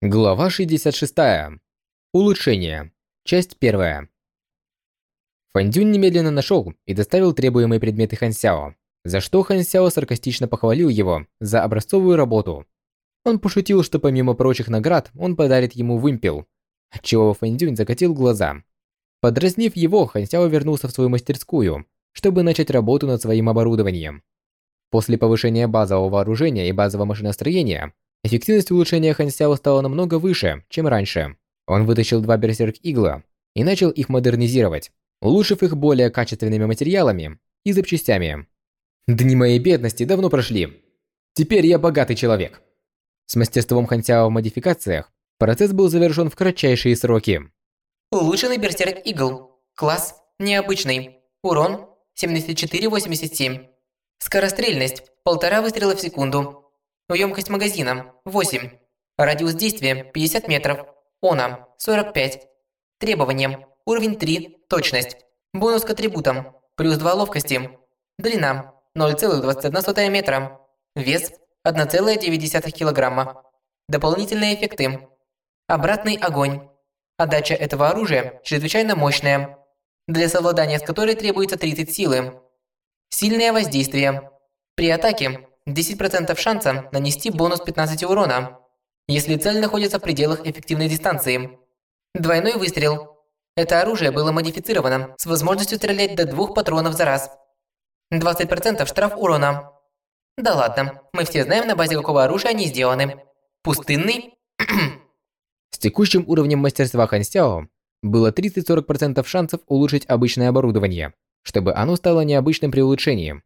Глава 66. Улучшение. Часть 1. Фандюнь немедленно нашел и доставил требуемые предметы Хан Сяо, за что Хан Сяо саркастично похвалил его за образцовую работу. Он пошутил, что помимо прочих наград, он подарит ему вымпел, отчего Фандюнь закатил глаза. Подразнив его, Хан Сяо вернулся в свою мастерскую, чтобы начать работу над своим оборудованием. После повышения базового вооружения и базового машиностроения, Эффективность улучшения Хан Сяо стала намного выше, чем раньше. Он вытащил два Берсерк Игла и начал их модернизировать, улучшив их более качественными материалами и запчастями. Дни моей бедности давно прошли. Теперь я богатый человек. С мастерством Хан Сяо в модификациях процесс был завершен в кратчайшие сроки. Улучшенный Берсерк Игл. Класс необычный. Урон 74-87. Скорострельность полтора выстрела в секунду. Емкость магазина – 8. Радиус действия – 50 метров. ОНА – 45. Требования. Уровень 3. Точность. Бонус к атрибутам. Плюс 2 ловкости. Длина – 0,21 метра. Вес – 1,9 килограмма. Дополнительные эффекты. Обратный огонь. Отдача этого оружия чрезвычайно мощная, для совладания с которой требуется 30 силы. Сильное воздействие. При атаке 10% шанса нанести бонус 15 урона, если цель находится в пределах эффективной дистанции. Двойной выстрел. Это оружие было модифицировано с возможностью стрелять до двух патронов за раз. 20% штраф урона. Да ладно, мы все знаем, на базе какого оружия они сделаны. Пустынный? С текущим уровнем мастерства Хан Сяо было 30-40% шансов улучшить обычное оборудование, чтобы оно стало необычным при улучшении.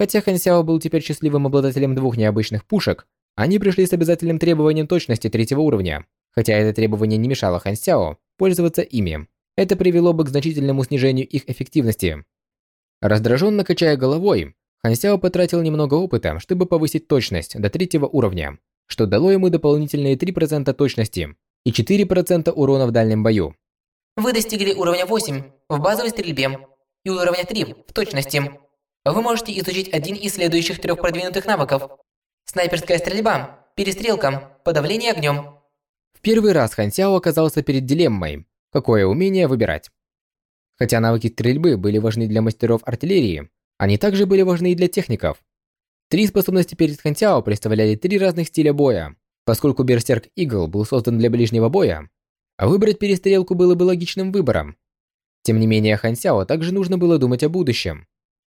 Хотя Хан Сяо был теперь счастливым обладателем двух необычных пушек, они пришли с обязательным требованием точности третьего уровня. Хотя это требование не мешало Хан Сяо пользоваться ими, это привело бы к значительному снижению их эффективности. Раздраженно качая головой, Хан Сяо потратил немного опыта, чтобы повысить точность до третьего уровня, что дало ему дополнительные 3% точности и 4% урона в дальнем бою. Вы достигли уровня 8 в базовой стрельбе и уровня 3 в точности. Вы можете изучить один из следующих трех продвинутых навыков. Снайперская стрельба, перестрелка, подавление огнем. В первый раз Хан Сяо оказался перед дилеммой, какое умение выбирать. Хотя навыки стрельбы были важны для мастеров артиллерии, они также были важны и для техников. Три способности перед Хан Сяо представляли три разных стиля боя. Поскольку Берсерк Игл был создан для ближнего боя, выбрать перестрелку было бы логичным выбором. Тем не менее, Хан Сяо также нужно было думать о будущем.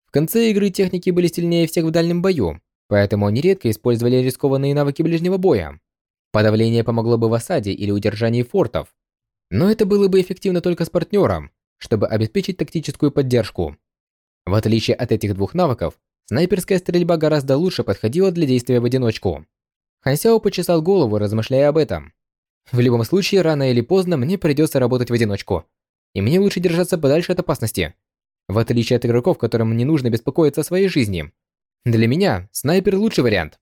В конце игры техники были сильнее всех в дальнем бою, поэтому они редко использовали рискованные навыки ближнего боя. Подавление помогло бы в осаде или удержании фортов, но это было бы эффективно только с партнером, чтобы обеспечить тактическую поддержку. В отличие от этих двух навыков, снайперская стрельба гораздо лучше подходила для действия в одиночку. Хансяо почесал голову, размышляя об этом. В любом случае, рано или поздно мне придется работать в одиночку, и мне лучше держаться подальше от опасности, в отличие от игроков, которым не нужно беспокоиться о своей жизни. Для меня снайпер лучший вариант.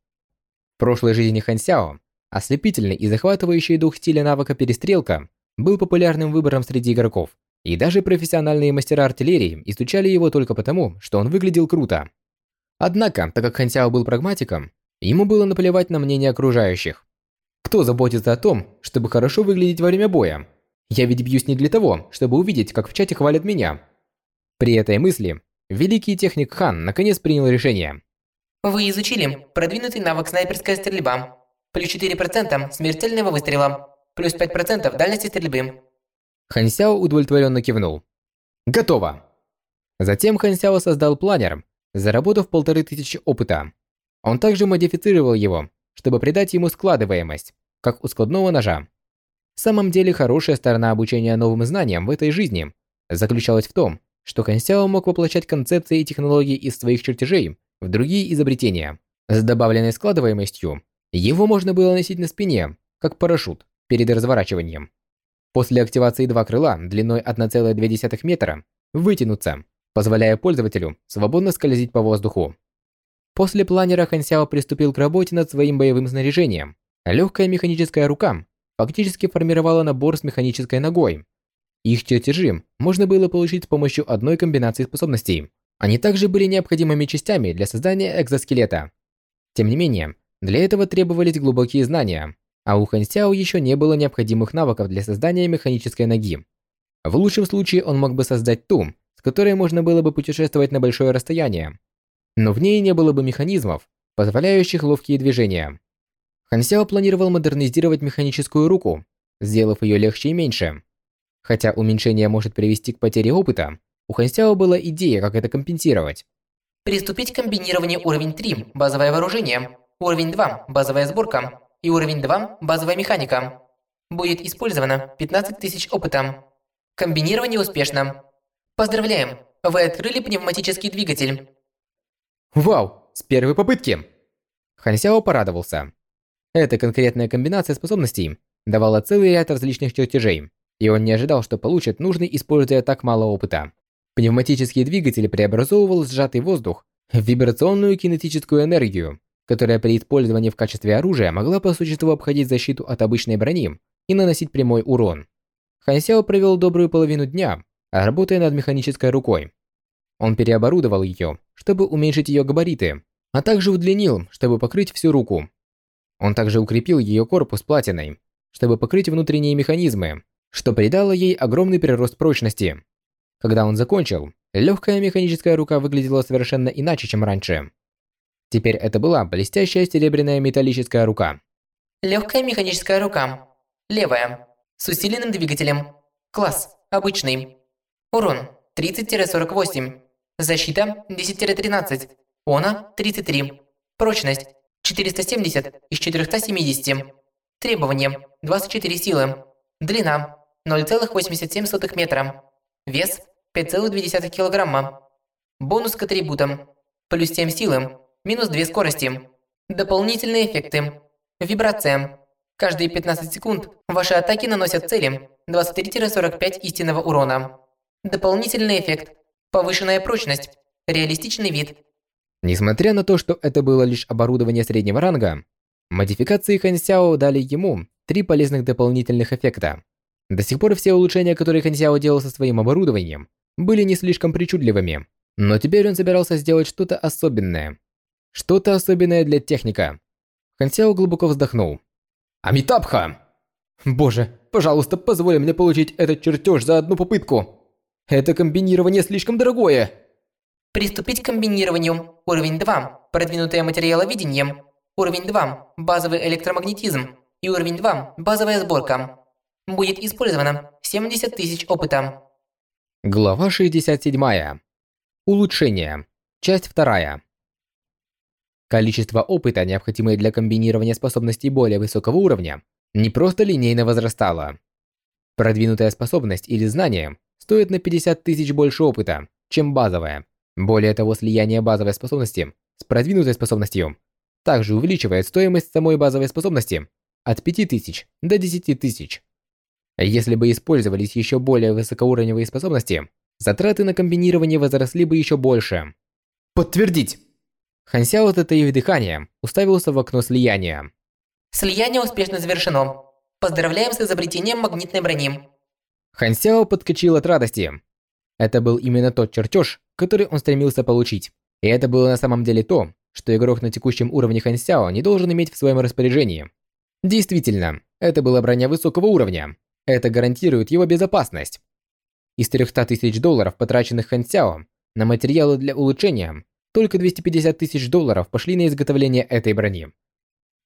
В прошлой жизни Хан Сяо ослепительный и захватывающий дух стиля навыка перестрелка был популярным выбором среди игроков, и даже профессиональные мастера артиллерии изучали его только потому, что он выглядел круто. Однако, так как Хан Сяо был прагматиком, ему было наплевать на мнение окружающих. Кто заботится о том, чтобы хорошо выглядеть во время боя? Я ведь бьюсь не для того, чтобы увидеть, как в чате хвалят меня, при этой мысли, великий техник Хан наконец принял решение. Вы изучили продвинутый навык снайперская стрельба. Плюс 4% смертельного выстрела. Плюс 5% дальности стрельбы. Хан Сяо удовлетворенно кивнул. Готово. Затем Хан Сяо создал планер, заработав полторы тысячи опыта. Он также модифицировал его, чтобы придать ему складываемость, как у складного ножа. В самом деле, хорошая сторона обучения новым знаниям в этой жизни заключалась в том, что Хансяо мог воплощать концепции и технологии из своих чертежей в другие изобретения. С добавленной складываемостью его можно было носить на спине, как парашют, перед разворачиванием. После активации два крыла длиной 1,2 метра вытянуться, позволяя пользователю свободно скользить по воздуху. После планера Хансяо приступил к работе над своим боевым снаряжением. Легкая механическая рука фактически формировала набор с механической ногой, их чертежи можно было получить с помощью одной комбинации способностей. Они также были необходимыми частями для создания экзоскелета. Тем не менее, для этого требовались глубокие знания. а у Хан Сяо еще не было необходимых навыков для создания механической ноги. В лучшем случае он мог бы создать ту, с которой можно было бы путешествовать на большое расстояние, но в ней не было бы механизмов, позволяющих ловкие движения. Хан Сяо планировал модернизировать механическую руку, сделав ее легче и меньше. Хотя уменьшение может привести к потере опыта, у Хан Сяо была идея, как это компенсировать. Приступить к комбинированию уровень 3 – базовое вооружение, уровень 2 – базовая сборка и уровень 2 – базовая механика. Будет использовано 15 тысяч опыта. Комбинирование успешно. Поздравляем! Вы открыли пневматический двигатель. Вау, с первой попытки! Хансяо порадовался. Эта конкретная комбинация способностей давала целый ряд различных чертежей, и он не ожидал, что получит нужный, используя так мало опыта. Пневматический двигатель преобразовывал сжатый воздух в вибрационную кинетическую энергию, которая при использовании в качестве оружия могла по существу обходить защиту от обычной брони и наносить прямой урон. Хансяо провел добрую половину дня, работая над механической рукой. Он переоборудовал ее, чтобы уменьшить ее габариты, а также удлинил, чтобы покрыть всю руку. Он также укрепил ее корпус платиной, чтобы покрыть внутренние механизмы, что придало ей огромный прирост прочности. Когда он закончил, легкая механическая рука выглядела совершенно иначе, чем раньше. Теперь это была блестящая серебряная металлическая рука. Легкая механическая рука. Левая. С усиленным двигателем. Класс. Обычный. Урон 30-48. Защита 10-13. Она 33. Прочность 470 из 470. Требования 24 силы. Длина 0,87 метра. Вес 5,2 килограмма. Бонус к атрибутам. Плюс 7 силы. Минус 2 скорости. Дополнительные эффекты. Вибрация. Каждые 15 секунд ваши атаки наносят цели 23-45 истинного урона. Дополнительный эффект. Повышенная прочность. Реалистичный вид. Несмотря на то, что это было лишь оборудование среднего ранга, модификации Хан Сяо дали ему три полезных дополнительных эффекта. До сих пор все улучшения, которые Хан Сяо делал со своим оборудованием, были не слишком причудливыми, но теперь он собирался сделать что-то особенное. Что-то особенное для техника. Хан Сяо глубоко вздохнул. «Амитабха! Боже, пожалуйста, позволь мне получить этот чертеж за одну попытку. Это комбинирование слишком дорогое!» Приступить к комбинированию. Уровень 2. Продвинутое материаловидение. Уровень 2. Базовый электромагнетизм. И уровень 2. Базовая сборка. Будет использовано 70 тысяч опыта. Глава 67. Улучшение. Часть 2. Количество опыта, необходимое для комбинирования способностей более высокого уровня, не просто линейно возрастало. Продвинутая способность или знание стоит на 50 тысяч больше опыта, чем базовая. Более того, слияние базовой способности с продвинутой способностью также увеличивает стоимость самой базовой способности от 5000 до 10 тысяч. Если бы использовались еще более высокоуровневые способности, затраты на комбинирование возросли бы еще больше. Подтвердить! Хансяо, затаив дыхание, уставился в окно слияния. Слияние успешно завершено. Поздравляем с изобретением магнитной брони. Хансяо подскочил от радости. Это был именно тот чертеж, который он стремился получить. И это было на самом деле то, что игрок на текущем уровне Хансяо не должен иметь в своем распоряжении. Действительно, это была броня высокого уровня. Это гарантирует его безопасность. Из 300 тысяч долларов, потраченных Хансяо на материалы для улучшения, только 250 тысяч долларов пошли на изготовление этой брони.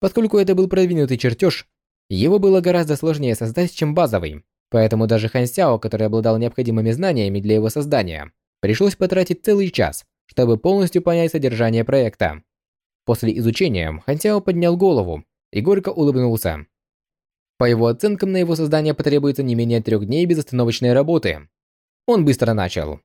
Поскольку это был продвинутый чертеж, его было гораздо сложнее создать, чем базовый, поэтому даже Хан Сяо, который обладал необходимыми знаниями для его создания, пришлось потратить целый час, чтобы полностью понять содержание проекта. После изучения Хан Сяо поднял голову и горько улыбнулся. По его оценкам, на его создание потребуется не менее трех дней безостановочной работы. Он быстро начал.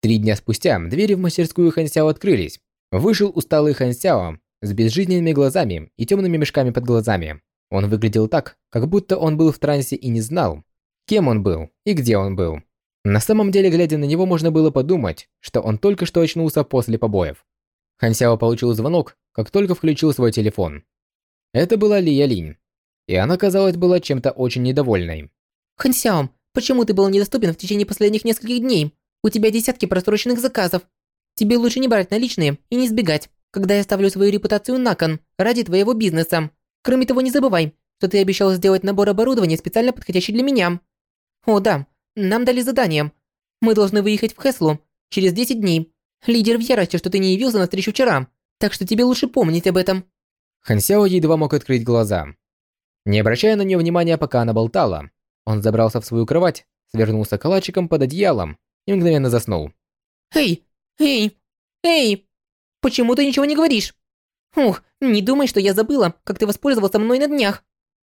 Три дня спустя двери в мастерскую Хансяо открылись. Вышел усталый Хансяо с безжизненными глазами и темными мешками под глазами. Он выглядел так, как будто он был в трансе и не знал, кем он был и где он был. На самом деле, глядя на него, можно было подумать, что он только что очнулся после побоев. Хансяо получил звонок, как только включил свой телефон. Это была Лия Линь, и она, казалось, была чем-то очень недовольной. «Хансяо, почему ты был недоступен в течение последних нескольких дней? У тебя десятки просроченных заказов. Тебе лучше не брать наличные и не сбегать, когда я ставлю свою репутацию на кон ради твоего бизнеса. Кроме того, не забывай, что ты обещал сделать набор оборудования, специально подходящий для меня. О, да, нам дали задание. Мы должны выехать в Хеслу через 10 дней. Лидер в ярости, что ты не явился на встречу вчера, так что тебе лучше помнить об этом. Хан Сяо едва мог открыть глаза. Не обращая на нее внимания, пока она болтала, он забрался в свою кровать, свернулся калачиком под одеялом и мгновенно заснул. Эй, эй, эй, почему ты ничего не говоришь? Ух, не думай, что я забыла, как ты воспользовался мной на днях.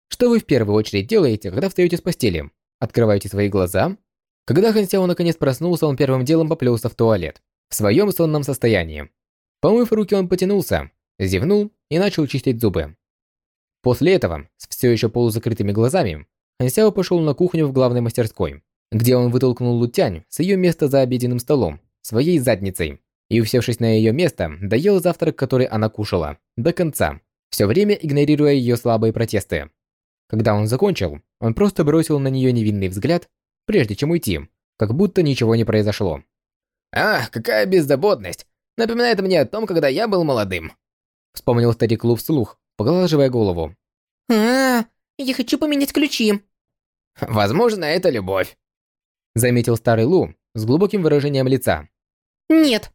Что вы в первую очередь делаете, когда встаете с постели? Открываете свои глаза? Когда Хан Сяо наконец проснулся, он первым делом поплелся в туалет, в своем сонном состоянии. Помыв руки, он потянулся, зевнул и начал чистить зубы. После этого, с все еще полузакрытыми глазами, Хан Сяо пошел на кухню в главной мастерской, где он вытолкнул Лутянь с ее места за обеденным столом, своей задницей, и, усевшись на ее место, доел завтрак, который она кушала, до конца, все время игнорируя ее слабые протесты. Когда он закончил, он просто бросил на нее невинный взгляд, прежде чем уйти, как будто ничего не произошло. «Ах, какая беззаботность! Напоминает мне о том, когда я был молодым!» Вспомнил старик Лу вслух, поглаживая голову. а, -а, -а я хочу поменять ключи. «Возможно, это любовь», заметил старый Лу с глубоким выражением лица. «Нет!»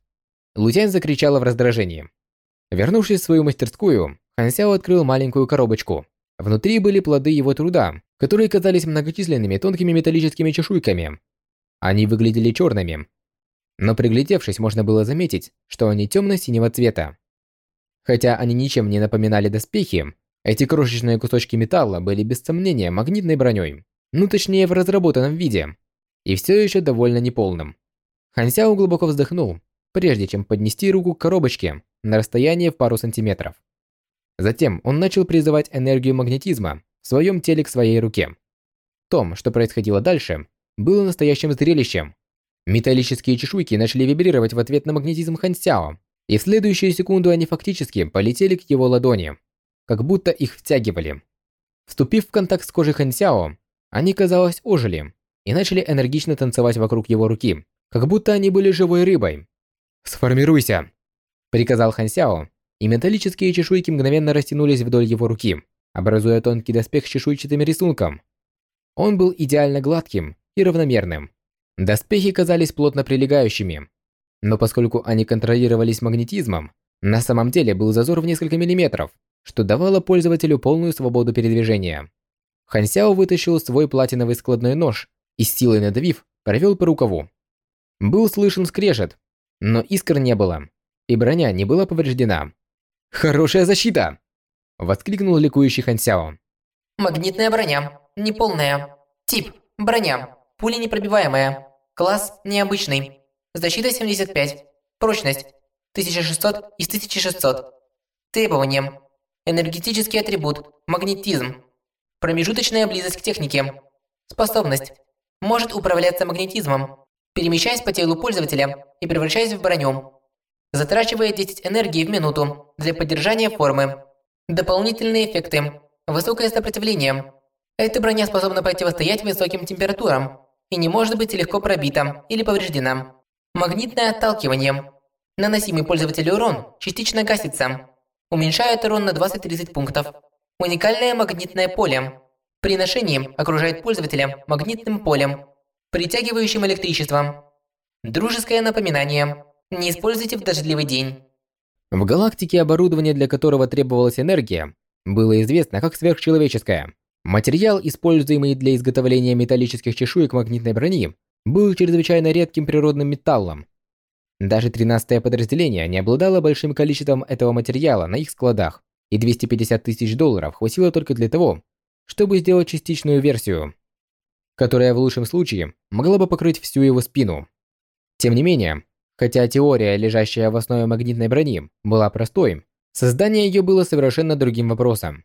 Лутянь закричала в раздражении. Вернувшись в свою мастерскую, Хан Сяо открыл маленькую коробочку. Внутри были плоды его труда, которые казались многочисленными тонкими металлическими чешуйками. Они выглядели черными, но приглядевшись, можно было заметить, что они темно-синего цвета. Хотя они ничем не напоминали доспехи, эти крошечные кусочки металла были без сомнения магнитной броней, ну точнее в разработанном виде, и все еще довольно неполным. Хансяо глубоко вздохнул, прежде чем поднести руку к коробочке на расстояние в пару сантиметров. Затем он начал призывать энергию магнетизма в своем теле к своей руке. том, что происходило дальше, было настоящим зрелищем. Металлические чешуйки начали вибрировать в ответ на магнетизм Хансяо, и в следующую секунду они фактически полетели к его ладони, как будто их втягивали. Вступив в контакт с кожей Хансяо, они, казалось, ожили и начали энергично танцевать вокруг его руки, как будто они были живой рыбой. «Сформируйся!» – приказал Хан Сяо, и металлические чешуйки мгновенно растянулись вдоль его руки, образуя тонкий доспех с чешуйчатым рисунком. Он был идеально гладким и равномерным. Доспехи казались плотно прилегающими, но поскольку они контролировались магнетизмом, на самом деле был зазор в несколько миллиметров, что давало пользователю полную свободу передвижения. Хан Сяо вытащил свой платиновый складной нож и с силой надавив, провел по рукаву. Был слышен скрежет, но искр не было, и броня не была повреждена. «Хорошая защита!» – воскликнул ликующий Хансяо. Магнитная броня. Неполная. Тип. Броня. Пуля непробиваемая. Класс необычный. Защита 75. Прочность. 1600 из 1600. Требования. Энергетический атрибут. Магнетизм. Промежуточная близость к технике. Способность. Может управляться магнетизмом, перемещаясь по телу пользователя и превращаясь в броню. Затрачивает 10 энергии в минуту для поддержания формы. Дополнительные эффекты. Высокое сопротивление. Эта броня способна противостоять высоким температурам и не может быть легко пробита или повреждена. Магнитное отталкивание. Наносимый пользователю урон частично гасится. Уменьшает урон на 20-30 пунктов. Уникальное магнитное поле. При ношении окружает пользователя магнитным полем, притягивающим электричеством. Дружеское напоминание. Не используйте в дождливый день. В галактике оборудование, для которого требовалась энергия, было известно как сверхчеловеческое. Материал, используемый для изготовления металлических чешуек магнитной брони, был чрезвычайно редким природным металлом. Даже 13-е подразделение не обладало большим количеством этого материала на их складах, и 250 тысяч долларов хватило только для того, чтобы сделать частичную версию, которая в лучшем случае могла бы покрыть всю его спину. Тем не менее, хотя теория, лежащая в основе магнитной брони, была простой, создание ее было совершенно другим вопросом.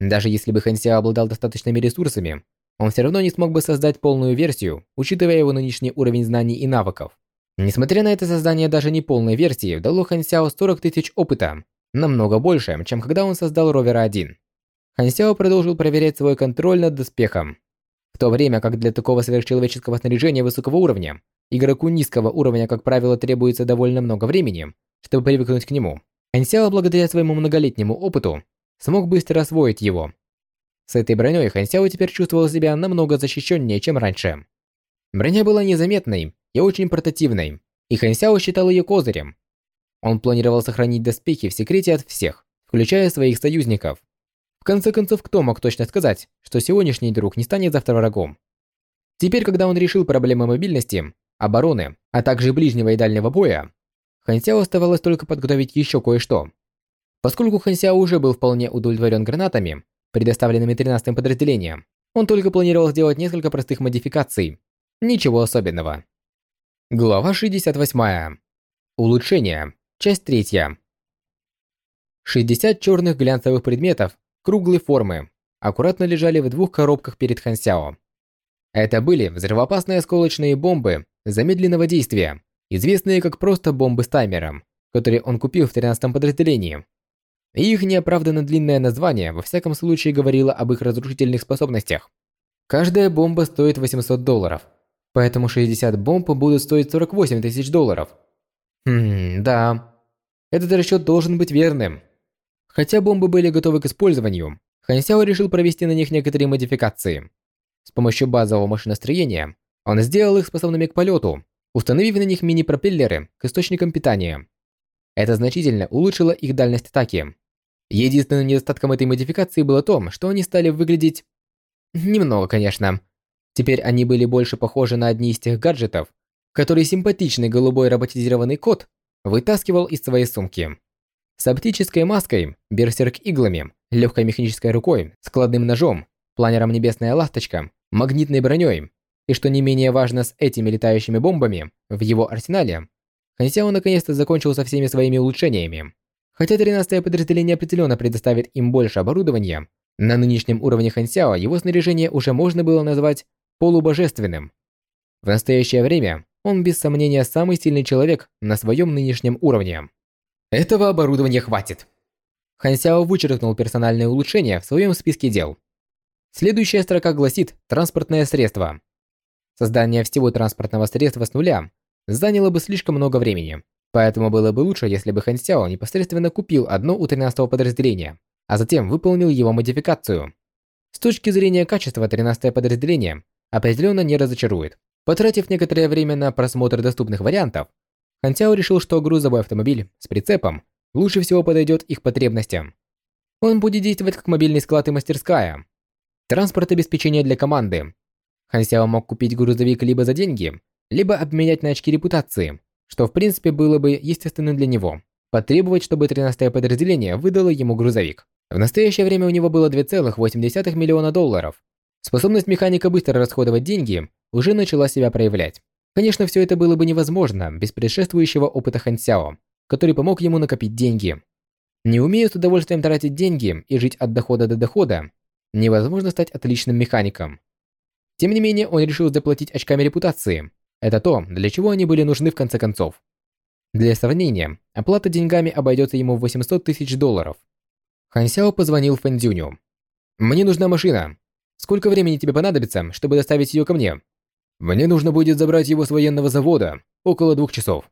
Даже если бы Хэнсиа обладал достаточными ресурсами, он все равно не смог бы создать полную версию, учитывая его нынешний уровень знаний и навыков. Несмотря на это создание даже не полной версии дало Хан 40 тысяч опыта, намного больше, чем когда он создал Ровера 1. Хан продолжил проверять свой контроль над доспехом. В то время как для такого сверхчеловеческого снаряжения высокого уровня, игроку низкого уровня, как правило, требуется довольно много времени, чтобы привыкнуть к нему. Хан благодаря своему многолетнему опыту, смог быстро освоить его. С этой броней Хан Сяо теперь чувствовал себя намного защищеннее, чем раньше. Броня была незаметной и очень портативной, и Хан Сяо считал ее козырем. Он планировал сохранить доспехи в секрете от всех, включая своих союзников. В конце концов, кто мог точно сказать, что сегодняшний друг не станет завтра врагом? Теперь, когда он решил проблемы мобильности, обороны, а также ближнего и дальнего боя, Хан Сяо оставалось только подготовить еще кое-что. Поскольку Хан Сяо уже был вполне удовлетворен гранатами, предоставленными 13-м подразделением, он только планировал сделать несколько простых модификаций. Ничего особенного. Глава 68. Улучшение. Часть 3. 60 черных глянцевых предметов круглой формы аккуратно лежали в двух коробках перед Хансяо. Это были взрывоопасные осколочные бомбы замедленного действия, известные как просто бомбы с таймером, которые он купил в 13-м подразделении. Их неоправданно длинное название во всяком случае говорило об их разрушительных способностях. Каждая бомба стоит 800 долларов, поэтому 60 бомб будут стоить 48 тысяч долларов. Хм, да. Этот расчет должен быть верным. Хотя бомбы были готовы к использованию, Хан Сяо решил провести на них некоторые модификации. С помощью базового машиностроения он сделал их способными к полету, установив на них мини-пропеллеры к источникам питания. Это значительно улучшило их дальность атаки. Единственным недостатком этой модификации было то, что они стали выглядеть... Немного, конечно. Теперь они были больше похожи на одни из тех гаджетов, которые симпатичный голубой роботизированный кот вытаскивал из своей сумки. С оптической маской, берсерк-иглами, легкой механической рукой, складным ножом, планером «Небесная ласточка», магнитной броней, и что не менее важно с этими летающими бомбами в его арсенале, Хансяо наконец-то закончил со всеми своими улучшениями. Хотя 13-е подразделение определенно предоставит им больше оборудования, на нынешнем уровне Хансяо его снаряжение уже можно было назвать полубожественным. В настоящее время он без сомнения самый сильный человек на своем нынешнем уровне. Этого оборудования хватит. Хансяо вычеркнул персональные улучшения в своем списке дел. Следующая строка гласит «Транспортное средство». Создание всего транспортного средства с нуля заняло бы слишком много времени, поэтому было бы лучше, если бы Хан Сяо непосредственно купил одно у 13-го подразделения, а затем выполнил его модификацию. С точки зрения качества 13-е подразделение определенно не разочарует. Потратив некоторое время на просмотр доступных вариантов, Хан Сяо решил, что грузовой автомобиль с прицепом лучше всего подойдет их потребностям. Он будет действовать как мобильный склад и мастерская, Транспорт обеспечения для команды. Хан Сяо мог купить грузовик либо за деньги, либо обменять на очки репутации, что в принципе было бы естественным для него. Потребовать, чтобы 13-е подразделение выдало ему грузовик. В настоящее время у него было 2,8 миллиона долларов. Способность механика быстро расходовать деньги уже начала себя проявлять. Конечно, все это было бы невозможно без предшествующего опыта Хан Сяо, который помог ему накопить деньги. Не умея с удовольствием тратить деньги и жить от дохода до дохода, невозможно стать отличным механиком. Тем не менее, он решил заплатить очками репутации. Это то, для чего они были нужны в конце концов. Для сравнения, оплата деньгами обойдется ему в 800 тысяч долларов. Хан Сяо позвонил Фэн «Мне нужна машина. Сколько времени тебе понадобится, чтобы доставить ее ко мне?» «Мне нужно будет забрать его с военного завода. Около двух часов».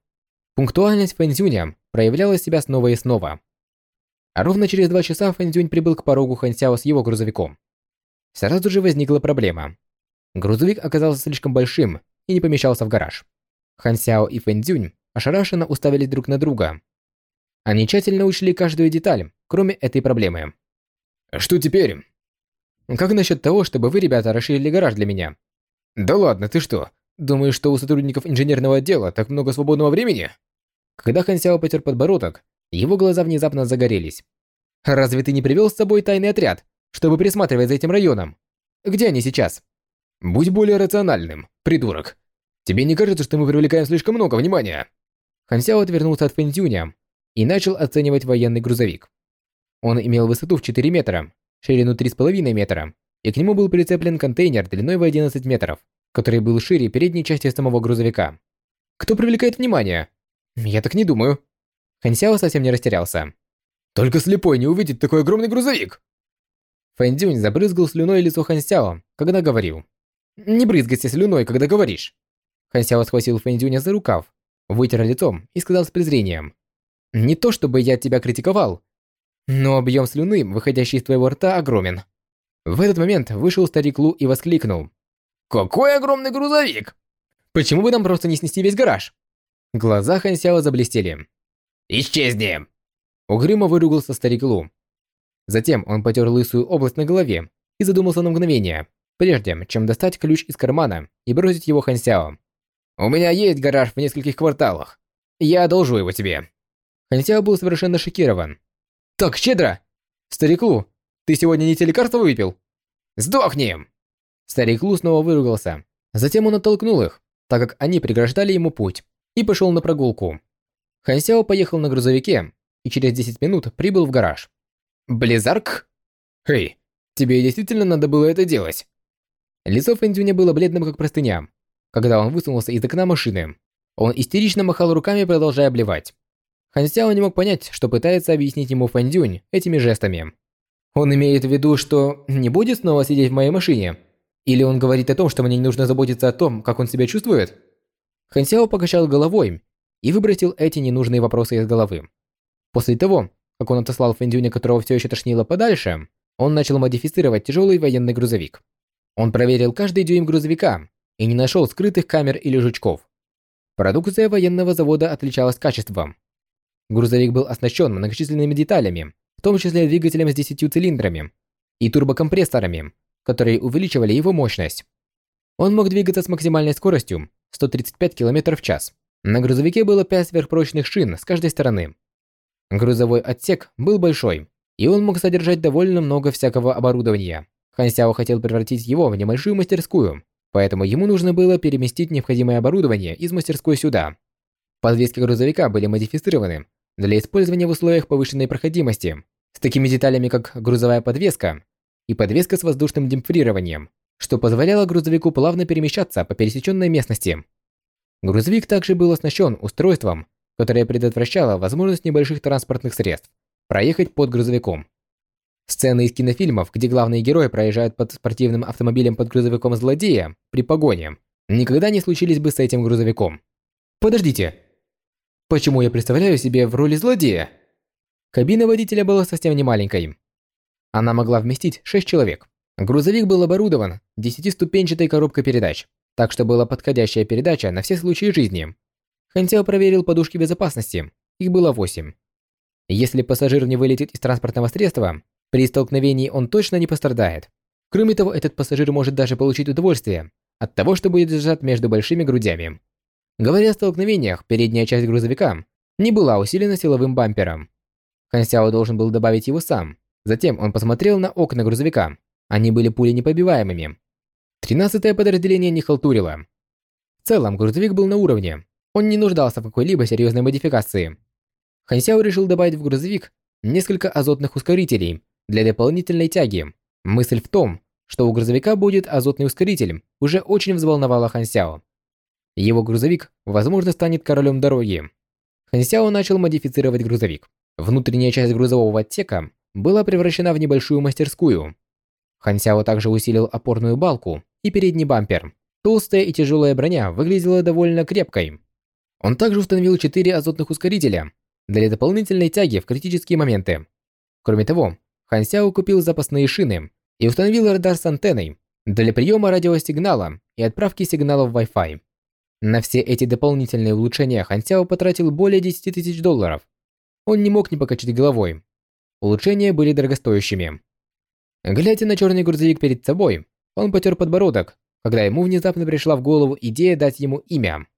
Пунктуальность Фэн проявляла себя снова и снова. А ровно через два часа Фэнзюнь прибыл к порогу Хансяо с его грузовиком. Сразу же возникла проблема. Грузовик оказался слишком большим и не помещался в гараж. Хансяо и Фэнзюнь ошарашенно уставились друг на друга. Они тщательно учли каждую деталь, кроме этой проблемы. «Что теперь?» «Как насчет того, чтобы вы, ребята, расширили гараж для меня?» «Да ладно, ты что? Думаешь, что у сотрудников инженерного отдела так много свободного времени?» Когда Хансяо потер подбородок, его глаза внезапно загорелись. «Разве ты не привел с собой тайный отряд, чтобы присматривать за этим районом? Где они сейчас?» «Будь более рациональным, придурок. Тебе не кажется, что мы привлекаем слишком много внимания?» Хансяо отвернулся от Фэнтюня и начал оценивать военный грузовик. Он имел высоту в 4 метра, ширину 3,5 метра, и к нему был прицеплен контейнер длиной в 11 метров, который был шире передней части самого грузовика. «Кто привлекает внимание?» «Я так не думаю», Хансяо совсем не растерялся. «Только слепой не увидит такой огромный грузовик!» Фэндзюнь забрызгал слюной лицо Хансяо, когда говорил. «Не брызгайся слюной, когда говоришь!» Хансяо схватил Фэндзюня за рукав, вытер лицом и сказал с презрением. «Не то чтобы я тебя критиковал, но объем слюны, выходящий из твоего рта, огромен. В этот момент вышел старик Лу и воскликнул. «Какой огромный грузовик! Почему бы нам просто не снести весь гараж?» Глаза Хан Сяо заблестели. «Исчезни!» Угрюмо выругался старик Лу. Затем он потер лысую область на голове и задумался на мгновение, прежде чем достать ключ из кармана и бросить его Хан Сяо. «У меня есть гараж в нескольких кварталах. Я одолжу его тебе». Хан Сяо был совершенно шокирован. «Так щедро! Старик Лу, ты сегодня не те лекарства выпил?» «Сдохни!» Старик Лу снова выругался. Затем он оттолкнул их, так как они преграждали ему путь, и пошел на прогулку. Хан Сяо поехал на грузовике и через 10 минут прибыл в гараж. «Близарк? Эй, тебе действительно надо было это делать?» Лицо Фэндюня было бледным как простыня, когда он высунулся из окна машины. Он истерично махал руками, продолжая блевать. Хан Сяо не мог понять, что пытается объяснить ему Фэндюнь этими жестами. Он имеет в виду, что не будет снова сидеть в моей машине? Или он говорит о том, что мне не нужно заботиться о том, как он себя чувствует? Хан Сяо покачал головой и выбросил эти ненужные вопросы из головы. После того, как он отослал Фэндюня, которого все еще тошнило подальше, он начал модифицировать тяжелый военный грузовик. Он проверил каждый дюйм грузовика и не нашел скрытых камер или жучков. Продукция военного завода отличалась качеством. Грузовик был оснащен многочисленными деталями, в том числе двигателем с 10 цилиндрами и турбокомпрессорами, которые увеличивали его мощность. Он мог двигаться с максимальной скоростью 135 км в час. На грузовике было 5 сверхпрочных шин с каждой стороны. Грузовой отсек был большой, и он мог содержать довольно много всякого оборудования. Хан Сяо хотел превратить его в небольшую мастерскую, поэтому ему нужно было переместить необходимое оборудование из мастерской сюда. Подвески грузовика были модифицированы для использования в условиях повышенной проходимости, с такими деталями, как грузовая подвеска и подвеска с воздушным демпфрированием, что позволяло грузовику плавно перемещаться по пересеченной местности. Грузовик также был оснащен устройством, которое предотвращало возможность небольших транспортных средств проехать под грузовиком. Сцены из кинофильмов, где главные герои проезжают под спортивным автомобилем под грузовиком злодея при погоне, никогда не случились бы с этим грузовиком. Подождите, Почему я представляю себе в роли злодея? Кабина водителя была совсем не маленькой. Она могла вместить 6 человек. Грузовик был оборудован 10-ступенчатой коробкой передач, так что была подходящая передача на все случаи жизни. Хантяо проверил подушки безопасности. Их было 8. Если пассажир не вылетит из транспортного средства, при столкновении он точно не пострадает. Кроме того, этот пассажир может даже получить удовольствие от того, что будет зажат между большими грудями. Говоря о столкновениях, передняя часть грузовика не была усилена силовым бампером. Хан Сяо должен был добавить его сам. Затем он посмотрел на окна грузовика. Они были пуленепробиваемыми. Тринадцатое подразделение не халтурило. В целом, грузовик был на уровне. Он не нуждался в какой-либо серьезной модификации. Хан Сяо решил добавить в грузовик несколько азотных ускорителей для дополнительной тяги. Мысль в том, что у грузовика будет азотный ускоритель, уже очень взволновала Хан Сяо. Его грузовик, возможно, станет королем дороги. Хансяо начал модифицировать грузовик. Внутренняя часть грузового отсека была превращена в небольшую мастерскую. Хансяо также усилил опорную балку и передний бампер. Толстая и тяжелая броня выглядела довольно крепкой. Он также установил 4 азотных ускорителя для дополнительной тяги в критические моменты. Кроме того, Хансяо купил запасные шины и установил радар с антенной для приема радиосигнала и отправки сигналов Wi-Fi. На все эти дополнительные улучшения Хан Сяо потратил более 10 тысяч долларов. Он не мог не покачать головой. Улучшения были дорогостоящими. Глядя на черный грузовик перед собой, он потер подбородок, когда ему внезапно пришла в голову идея дать ему имя.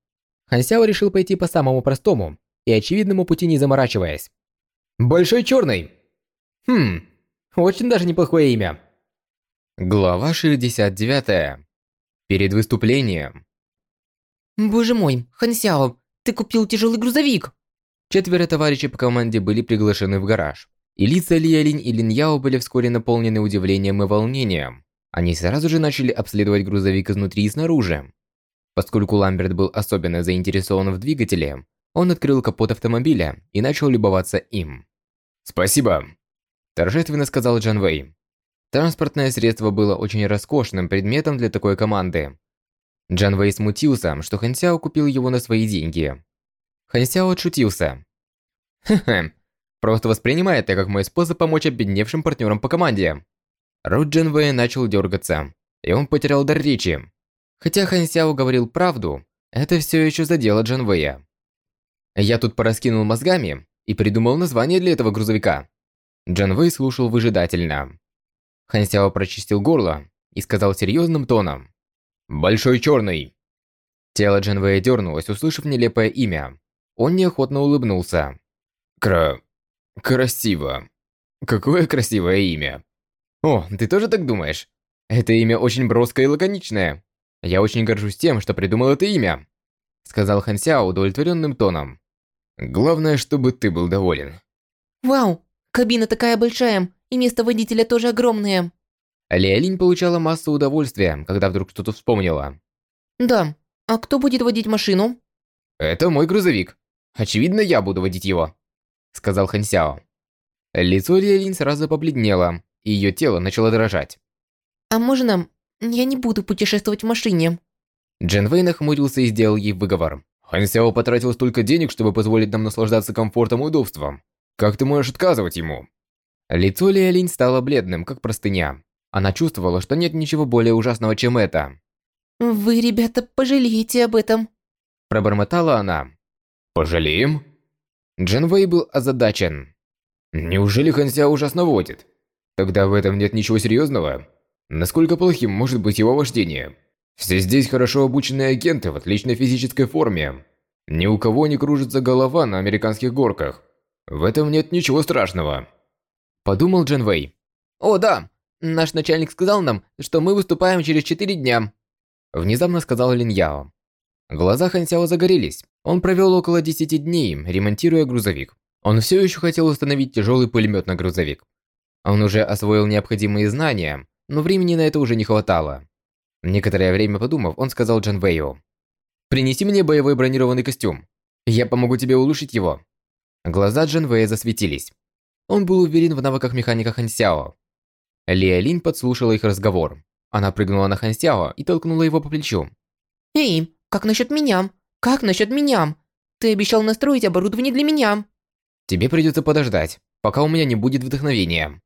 Хан Сяо решил пойти по самому простому и очевидному пути не заморачиваясь. «Большой черный!» Хм, очень даже неплохое имя. Глава 69. Перед выступлением. Боже мой, Хансяо, ты купил тяжелый грузовик. Четверо товарищей по команде были приглашены в гараж. И лица Лиялинь и Лин Яо были вскоре наполнены удивлением и волнением. Они сразу же начали обследовать грузовик изнутри и снаружи. Поскольку Ламберт был особенно заинтересован в двигателе, он открыл капот автомобиля и начал любоваться им. «Спасибо», – торжественно сказал Джан Вэй. Транспортное средство было очень роскошным предметом для такой команды, Джан Вэй смутился, что Хан Сяо купил его на свои деньги. Хан Сяо отшутился. «Хе-хе, просто воспринимай это как мой способ помочь обедневшим партнерам по команде». Рот Джен Вэя начал дергаться, и он потерял дар речи. Хотя Хан Сяо говорил правду, это все еще задело Джен Вэя. Я тут пораскинул мозгами и придумал название для этого грузовика. Джан Вэй слушал выжидательно. Хан Сяо прочистил горло и сказал серьезным тоном. «Большой черный!» Тело Джан Вэя дернулось, услышав нелепое имя. Он неохотно улыбнулся. «Кра... красиво. Какое красивое имя!» «О, ты тоже так думаешь? Это имя очень броское и лаконичное. Я очень горжусь тем, что придумал это имя», сказал Хан Сяо удовлетворенным тоном. «Главное, чтобы ты был доволен». Вау, кабина такая большая, и место водителя тоже огромное. Лиалинь получала массу удовольствия, когда вдруг что-то вспомнила. Да, а кто будет водить машину? «Это мой грузовик. Очевидно, я буду водить его», сказал Хан Сяо. Лицо Лиалинь сразу побледнело, и ее тело начало дрожать. А можно я не буду путешествовать в машине? Джен Вэй нахмурился и сделал ей выговор. Хан Сяо потратил столько денег, чтобы позволить нам наслаждаться комфортом и удобством. Как ты можешь отказывать ему? Лицо Лиалинь стало бледным, как простыня. Она чувствовала, что нет ничего более ужасного, чем это. Вы, ребята, пожалеете об этом. Пробормотала она. «Пожалеем?» Джен Вэй был озадачен. «Неужели Хан Сяо ужасно водит? Тогда в этом нет ничего серьезного. Насколько плохим может быть его вождение? Все здесь хорошо обученные агенты в отличной физической форме. Ни у кого не кружится голова на американских горках. В этом нет ничего страшного. Подумал Джен Вэй. О, да. Наш начальник сказал нам, что мы выступаем через четыре дня. Внезапно сказал Лин Яо. Глаза Хан Сяо загорелись. Он провел около 10 дней, ремонтируя грузовик. Он все еще хотел установить тяжелый пулемет на грузовик. Он уже освоил необходимые знания, но времени на это уже не хватало. Некоторое время подумав, он сказал Джан Вэю. «Принеси мне боевой бронированный костюм. Я помогу тебе улучшить его». Глаза Джан Вэя засветились. Он был уверен в навыках механика Хан Сяо. Лия Линь подслушала их разговор. Она прыгнула на Хан Сяо и толкнула его по плечу. «Эй, как насчет меня? Как насчет меня? Ты обещал настроить оборудование для меня». «Тебе придется подождать, пока у меня не будет вдохновения».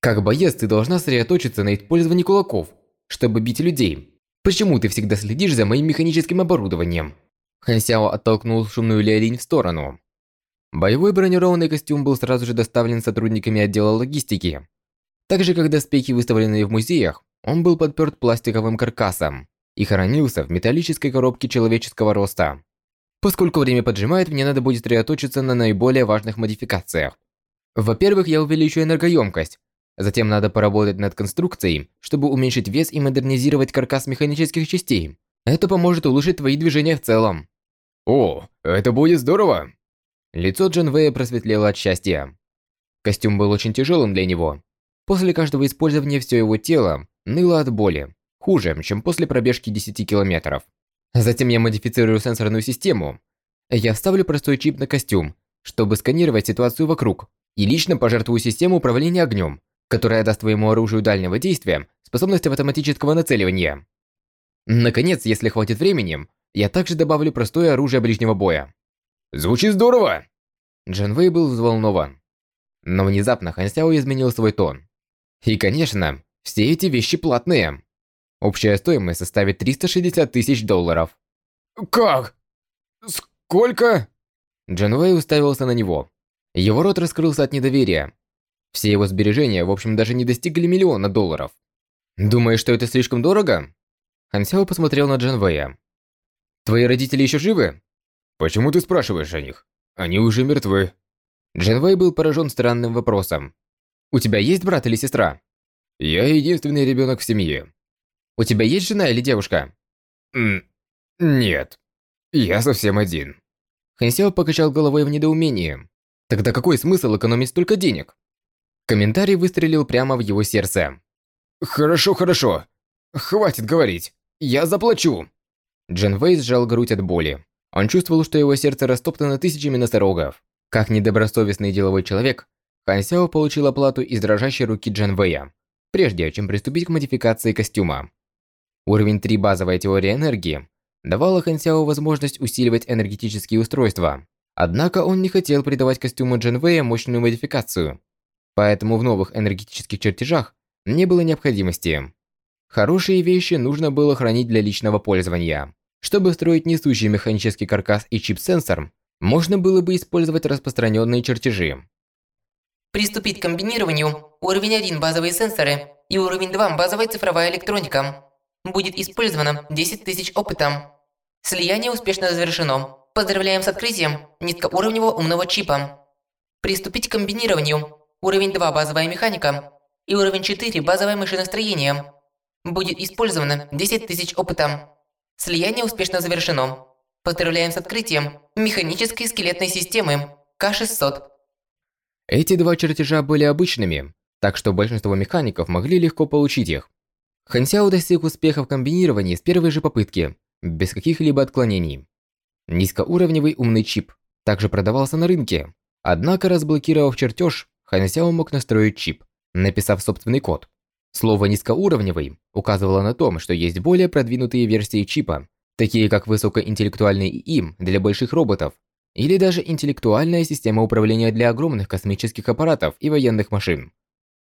Как боец, ты должна сосредоточиться на использовании кулаков, чтобы бить людей. Почему ты всегда следишь за моим механическим оборудованием? Хан Сяо оттолкнул шумную Лиолинь в сторону. Боевой бронированный костюм был сразу же доставлен сотрудниками отдела логистики. Также, как доспехи, выставленные в музеях, он был подперт пластиковым каркасом и хранился в металлической коробке человеческого роста. Поскольку время поджимает, мне надо будет сосредоточиться на наиболее важных модификациях. Во-первых, я увеличу энергоемкость, Затем надо поработать над конструкцией, чтобы уменьшить вес и модернизировать каркас механических частей. Это поможет улучшить твои движения в целом. О, это будет здорово! Лицо Джен Вэя просветлело от счастья. Костюм был очень тяжелым для него. После каждого использования все его тело ныло от боли. Хуже, чем после пробежки 10 километров. Затем я модифицирую сенсорную систему. Я вставлю простой чип на костюм, чтобы сканировать ситуацию вокруг, и лично пожертвую систему управления огнем, которая даст твоему оружию дальнего действия способность автоматического нацеливания. Наконец, если хватит времени, я также добавлю простое оружие ближнего боя. Звучит здорово! Джан Вэй был взволнован. Но внезапно Хан Сяо изменил свой тон. И, конечно, все эти вещи платные. Общая стоимость составит 360 тысяч долларов. Как? Сколько? Джан Вэй уставился на него. Его рот раскрылся от недоверия. Все его сбережения, в общем, даже не достигли миллиона долларов. Думаешь, что это слишком дорого? Хан Сяо посмотрел на Джан Вэя. Твои родители еще живы? Почему ты спрашиваешь о них? Они уже мертвы. Джан Вэй был поражен странным вопросом. У тебя есть брат или сестра? Я единственный ребенок в семье. У тебя есть жена или девушка? Нет. Я совсем один. Хан Сяо покачал головой в недоумении. Тогда какой смысл экономить столько денег? Комментарий выстрелил прямо в его сердце. «Хорошо, хорошо. Хватит говорить. Я заплачу!» Джен Вэй сжал грудь от боли. Он чувствовал, что его сердце растоптано тысячами носорогов. Как недобросовестный деловой человек, Хан Сяо получил оплату из дрожащей руки Джен Вэя, прежде чем приступить к модификации костюма. Уровень 3 базовая теория энергии давала Хан Сяо возможность усиливать энергетические устройства. Однако он не хотел придавать костюму Джен Вэя мощную модификацию, Поэтому в новых энергетических чертежах не было необходимости. Хорошие вещи нужно было хранить для личного пользования. Чтобы строить несущий механический каркас и чип-сенсор, можно было бы использовать распространенные чертежи. Приступить к комбинированию. Уровень 1 базовые сенсоры и уровень 2 базовая цифровая электроника. Будет использовано 10 тысяч опыта. Слияние успешно завершено. Поздравляем с открытием низкоуровневого умного чипа. Приступить к комбинированию. Уровень 2 базовая механика и уровень 4 базовое машиностроение. Будет использовано 10 тысяч опыта. Слияние успешно завершено. Поздравляем с открытием механической скелетной системы К-600. Эти два чертежа были обычными, так что большинство механиков могли легко получить их. Хансяо достиг успеха в комбинировании с первой же попытки, без каких-либо отклонений. Низкоуровневый умный чип также продавался на рынке, однако разблокировав чертеж, Хансяо мог настроить чип, написав собственный код. Слово «низкоуровневый» указывало на том, что есть более продвинутые версии чипа, такие как высокоинтеллектуальный ИИ для больших роботов, или даже интеллектуальная система управления для огромных космических аппаратов и военных машин.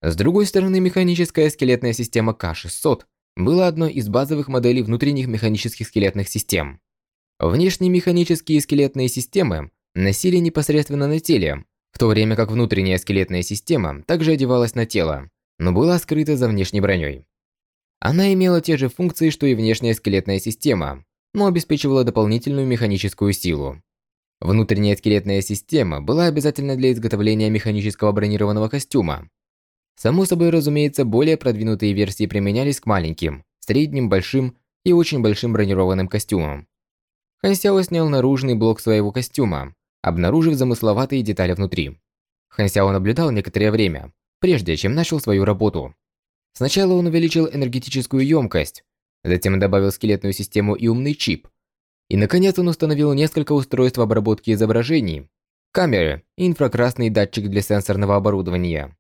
С другой стороны, механическая скелетная система К-600 была одной из базовых моделей внутренних механических скелетных систем. Внешние механические скелетные системы носили непосредственно на теле, в то время как внутренняя скелетная система также одевалась на тело, но была скрыта за внешней броней. Она имела те же функции, что и внешняя скелетная система, но обеспечивала дополнительную механическую силу. Внутренняя скелетная система была обязательна для изготовления механического бронированного костюма. Само собой разумеется, более продвинутые версии применялись к маленьким, средним, большим и очень большим бронированным костюмам. Хан снял наружный блок своего костюма, обнаружив замысловатые детали внутри. Хан наблюдал некоторое время, прежде чем начал свою работу. Сначала он увеличил энергетическую емкость, затем добавил скелетную систему и умный чип. И наконец он установил несколько устройств обработки изображений, камеры и инфракрасный датчик для сенсорного оборудования.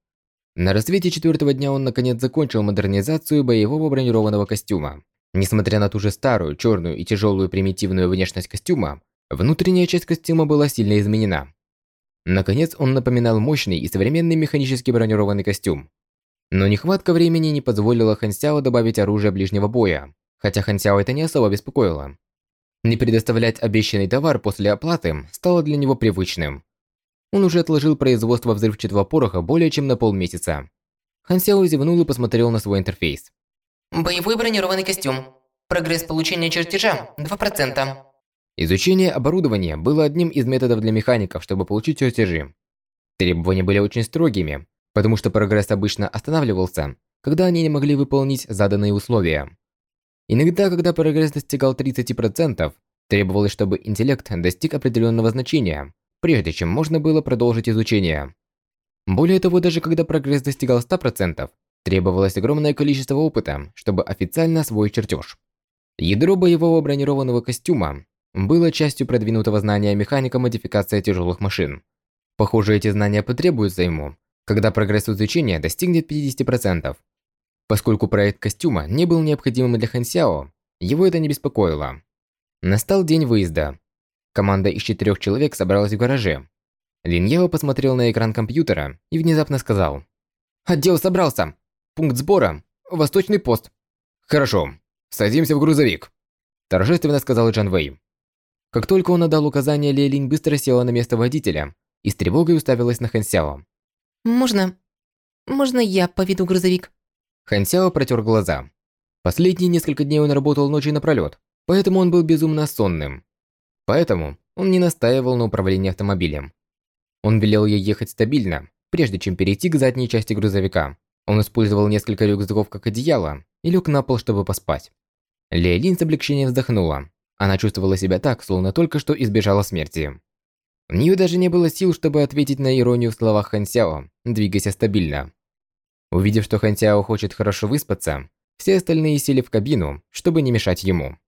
На рассвете четвертого дня он наконец закончил модернизацию боевого бронированного костюма. Несмотря на ту же старую, черную и тяжелую примитивную внешность костюма, внутренняя часть костюма была сильно изменена. Наконец, он напоминал мощный и современный механически бронированный костюм. Но нехватка времени не позволила Хансяо добавить оружие ближнего боя, хотя Хансяо это не особо беспокоило. Не предоставлять обещанный товар после оплаты стало для него привычным. Он уже отложил производство взрывчатого пороха более чем на полмесяца. Хансяо зевнул и посмотрел на свой интерфейс. Боевой бронированный костюм. Прогресс получения чертежа 2%. Изучение оборудования было одним из методов для механиков, чтобы получить чертежи. Требования были очень строгими, потому что прогресс обычно останавливался, когда они не могли выполнить заданные условия. Иногда, когда прогресс достигал 30%, требовалось, чтобы интеллект достиг определенного значения, прежде чем можно было продолжить изучение. Более того, даже когда прогресс достигал 100%, требовалось огромное количество опыта, чтобы официально освоить чертеж. Ядро боевого бронированного костюма было частью продвинутого знания механика модификации тяжелых машин. Похоже, эти знания потребуются ему, когда прогресс изучения достигнет 50%. Поскольку проект костюма не был необходимым для Хан Сяо, его это не беспокоило. Настал день выезда. Команда из четырех человек собралась в гараже. Лин Яо посмотрел на экран компьютера и внезапно сказал. «Отдел собрался. Пункт сбора. Восточный пост». «Хорошо. Садимся в грузовик», – торжественно сказал Джан Вэй. Как только он отдал указание, Лейлин быстро села на место водителя и с тревогой уставилась на Хансяо. «Можно... можно я поведу грузовик?» Хансяо протер глаза. Последние несколько дней он работал ночью напролет, поэтому он был безумно сонным. Поэтому он не настаивал на управлении автомобилем. Он велел ей ехать стабильно, прежде чем перейти к задней части грузовика. Он использовал несколько рюкзаков как одеяло и лег на пол, чтобы поспать. Лейлин с облегчением вздохнула. Она чувствовала себя так, словно только что избежала смерти. У нее даже не было сил, чтобы ответить на иронию в словах Хан Сяо, двигайся стабильно. Увидев, что Хан Сяо хочет хорошо выспаться, все остальные сели в кабину, чтобы не мешать ему.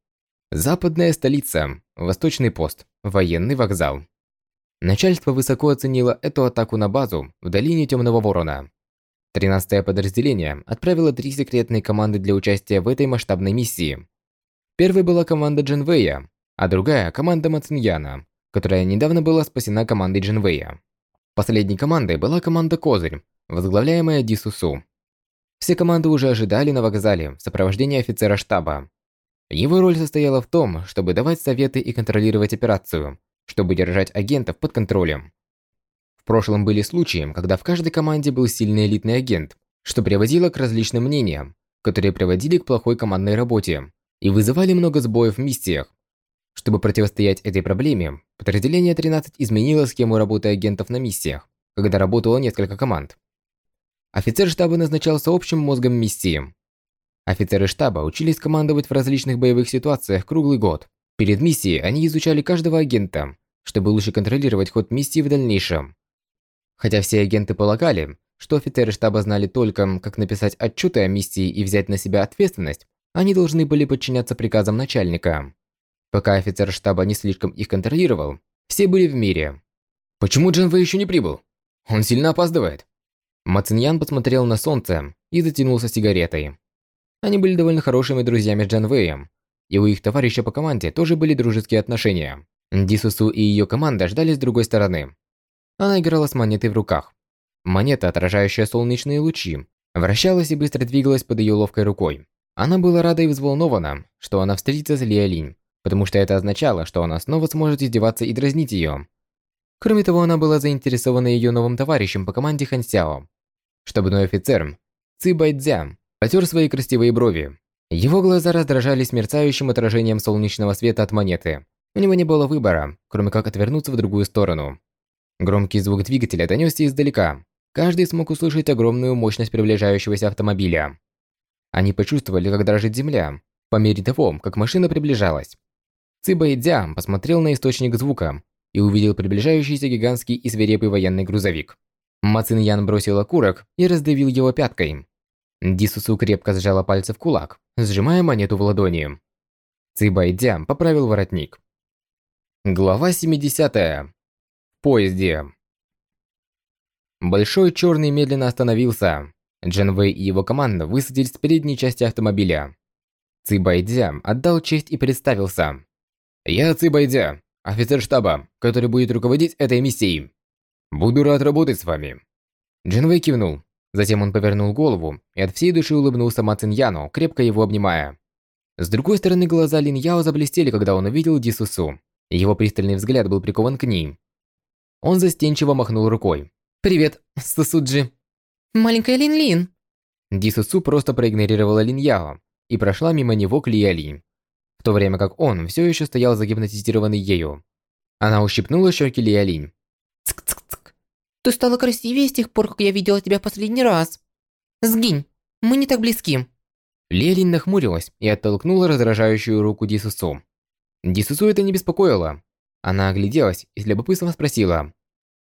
Западная столица, восточный пост, военный вокзал. Начальство высоко оценило эту атаку на базу в долине Темного Ворона. 13-е подразделение отправило три секретные команды для участия в этой масштабной миссии. Первой была команда Джинвея, а другая – команда Мациньяна, которая недавно была спасена командой Джинвея. Последней командой была команда Козырь, возглавляемая Ди Сусу. Все команды уже ожидали на вокзале в сопровождении офицера штаба. Его роль состояла в том, чтобы давать советы и контролировать операцию, чтобы держать агентов под контролем. В прошлом были случаи, когда в каждой команде был сильный элитный агент, что приводило к различным мнениям, которые приводили к плохой командной работе и вызывали много сбоев в миссиях. Чтобы противостоять этой проблеме, подразделение 13 изменило схему работы агентов на миссиях, когда работало несколько команд. Офицер штаба назначался общим мозгом миссии. Офицеры штаба учились командовать в различных боевых ситуациях круглый год. Перед миссией они изучали каждого агента, чтобы лучше контролировать ход миссии в дальнейшем. Хотя все агенты полагали, что офицеры штаба знали только, как написать отчеты о миссии и взять на себя ответственность, они должны были подчиняться приказам начальника. Пока офицер штаба не слишком их контролировал, все были в мире. Почему Джин Вэй еще не прибыл? Он сильно опаздывает. Мациньян посмотрел на солнце и затянулся сигаретой. Они были довольно хорошими друзьями с Джан Вэем, и у их товарища по команде тоже были дружеские отношения. Дисусу и ее команда ждали с другой стороны. Она играла с монетой в руках. Монета, отражающая солнечные лучи, вращалась и быстро двигалась под ее ловкой рукой. Она была рада и взволнована, что она встретится с Лиалинь, потому что это означало, что она снова сможет издеваться и дразнить ее. Кроме того, она была заинтересована ее новым товарищем по команде Хан Сяо. Штабной офицер Ци Байдзя потер свои красивые брови. Его глаза раздражались мерцающим отражением солнечного света от монеты. У него не было выбора, кроме как отвернуться в другую сторону. Громкий звук двигателя донесся издалека. Каждый смог услышать огромную мощность приближающегося автомобиля. Они почувствовали, как дрожит земля, по мере того, как машина приближалась. Циба и Дзя посмотрел на источник звука и увидел приближающийся гигантский и свирепый военный грузовик. Мацин Ян бросил окурок и раздавил его пяткой. Дисусу крепко сжала пальцы в кулак, сжимая монету в ладони. Цибайдя поправил воротник. Глава 70. В поезде. Большой черный медленно остановился. Джен Вэй и его команда высадились в передней части автомобиля. Цибайдя отдал честь и представился. «Я Цибайдя, офицер штаба, который будет руководить этой миссией. Буду рад работать с вами». Джин Вэй кивнул, Затем он повернул голову и от всей души улыбнулся Ма Циньяну, крепко его обнимая. С другой стороны, глаза Лин Яо заблестели, когда он увидел Ди Сусу. Его пристальный взгляд был прикован к ней. Он застенчиво махнул рукой. «Привет, Сусуджи». «Маленькая Лин-Лин». Ди Сусу просто проигнорировала Лин Яо и прошла мимо него к Лия Лин, в то время как он все еще стоял загипнотизированный ею. Она ущипнула щеки Лия Лин. «Цк-цк-цк». Ты стала красивее с тех пор, как я видела тебя последний раз. Сгинь, мы не так близки». Лелин нахмурилась и оттолкнула раздражающую руку Дисусу. Дисусу это не беспокоило. Она огляделась и с любопытством спросила.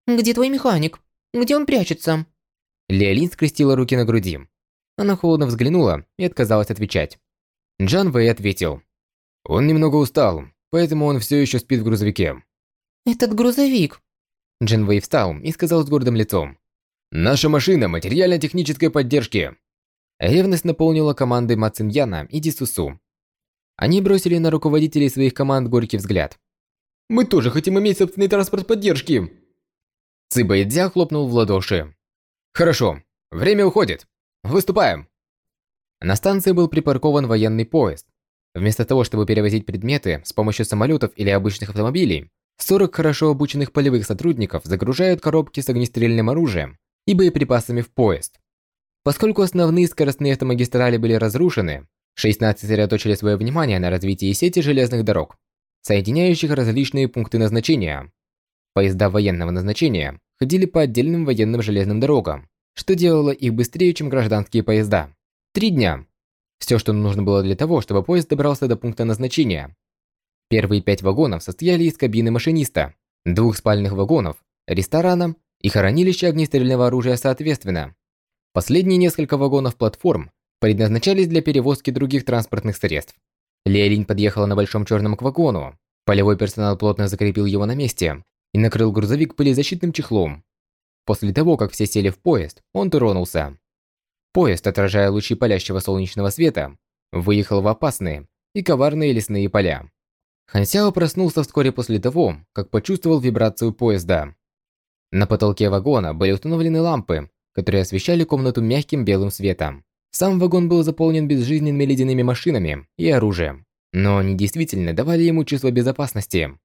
«Где твой механик? Где он прячется?» Леолин скрестила руки на груди. Она холодно взглянула и отказалась отвечать. Джан Вэй ответил. «Он немного устал, поэтому он все еще спит в грузовике». «Этот грузовик, Джин Вэй встал и сказал с гордым лицом. «Наша машина материально-технической поддержки!» Ревность наполнила команды Мациньяна и Дисусу. Они бросили на руководителей своих команд горький взгляд. «Мы тоже хотим иметь собственный транспорт поддержки!» Цибэйдзя хлопнул в ладоши. «Хорошо, время уходит. Выступаем!» На станции был припаркован военный поезд. Вместо того, чтобы перевозить предметы с помощью самолетов или обычных автомобилей, 40 хорошо обученных полевых сотрудников загружают коробки с огнестрельным оружием и боеприпасами в поезд. Поскольку основные скоростные автомагистрали были разрушены, 16 сосредоточили свое внимание на развитии сети железных дорог, соединяющих различные пункты назначения. Поезда военного назначения ходили по отдельным военным железным дорогам, что делало их быстрее, чем гражданские поезда. Три дня. Все, что нужно было для того, чтобы поезд добрался до пункта назначения, Первые пять вагонов состояли из кабины машиниста, двух спальных вагонов, ресторана и хранилища огнестрельного оружия соответственно. Последние несколько вагонов платформ предназначались для перевозки других транспортных средств. Леолинь подъехала на большом черном к вагону. Полевой персонал плотно закрепил его на месте и накрыл грузовик пылезащитным чехлом. После того, как все сели в поезд, он тронулся. Поезд, отражая лучи палящего солнечного света, выехал в опасные и коварные лесные поля. Хансяо проснулся вскоре после того, как почувствовал вибрацию поезда. На потолке вагона были установлены лампы, которые освещали комнату мягким белым светом. Сам вагон был заполнен безжизненными ледяными машинами и оружием, но они действительно давали ему чувство безопасности.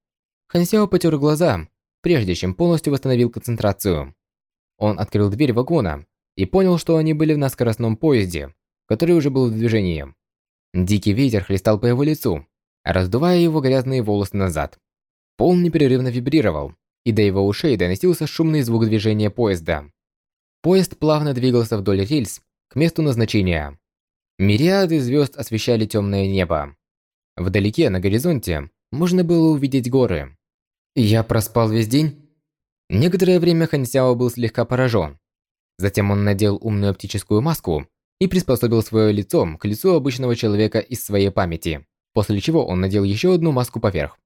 Хансяо потер глаза, прежде чем полностью восстановил концентрацию. Он открыл дверь вагона и понял, что они были на скоростном поезде, который уже был в движении. Дикий ветер хлестал по его лицу, раздувая его грязные волосы назад. Пол непрерывно вибрировал, и до его ушей доносился шумный звук движения поезда. Поезд плавно двигался вдоль рельс к месту назначения. Мириады звезд освещали темное небо. Вдалеке, на горизонте, можно было увидеть горы. Я проспал весь день? Некоторое время Хан Сяо был слегка поражен. Затем он надел умную оптическую маску и приспособил свое лицо к лицу обычного человека из своей памяти, после чего он надел еще одну маску поверх.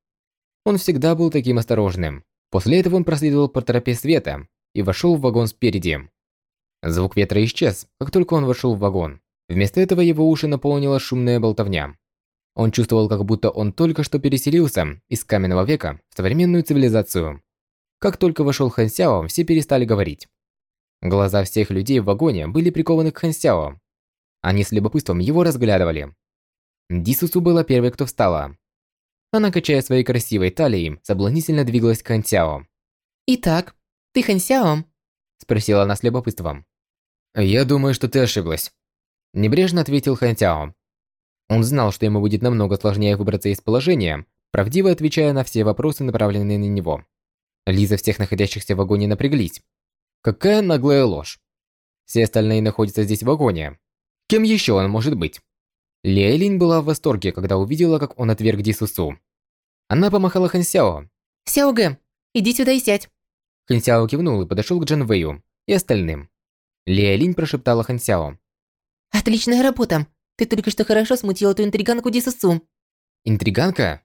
Он всегда был таким осторожным. После этого он проследовал по тропе света и вошел в вагон спереди. Звук ветра исчез, как только он вошел в вагон. Вместо этого его уши наполнила шумная болтовня. Он чувствовал, как будто он только что переселился из каменного века в современную цивилизацию. Как только вошел Хан Сяо, все перестали говорить. Глаза всех людей в вагоне были прикованы к Хан Сяо. Они с любопытством его разглядывали. Дисусу была первой, кто встала. Она, качая своей красивой талией, соблазнительно двигалась к Хан Сяо. «Итак, ты Хан Сяо?» Спросила она с любопытством. «Я думаю, что ты ошиблась». Небрежно ответил Хан Сяо. Он знал, что ему будет намного сложнее выбраться из положения, правдиво отвечая на все вопросы, направленные на него. Лиза всех находящихся в вагоне напряглись. Какая наглая ложь. Все остальные находятся здесь в вагоне. Кем еще он может быть? Лиэлинь была в восторге, когда увидела, как он отверг Дисусу. Она помахала Хан Сяо. «Сяо Гэ, иди сюда и сядь». Хан Сяо кивнул и подошел к Джан Вэю и остальным. Лиэлинь прошептала Хан Сяо. «Отличная работа. Ты только что хорошо смутил эту интриганку Дисусу». «Интриганка?»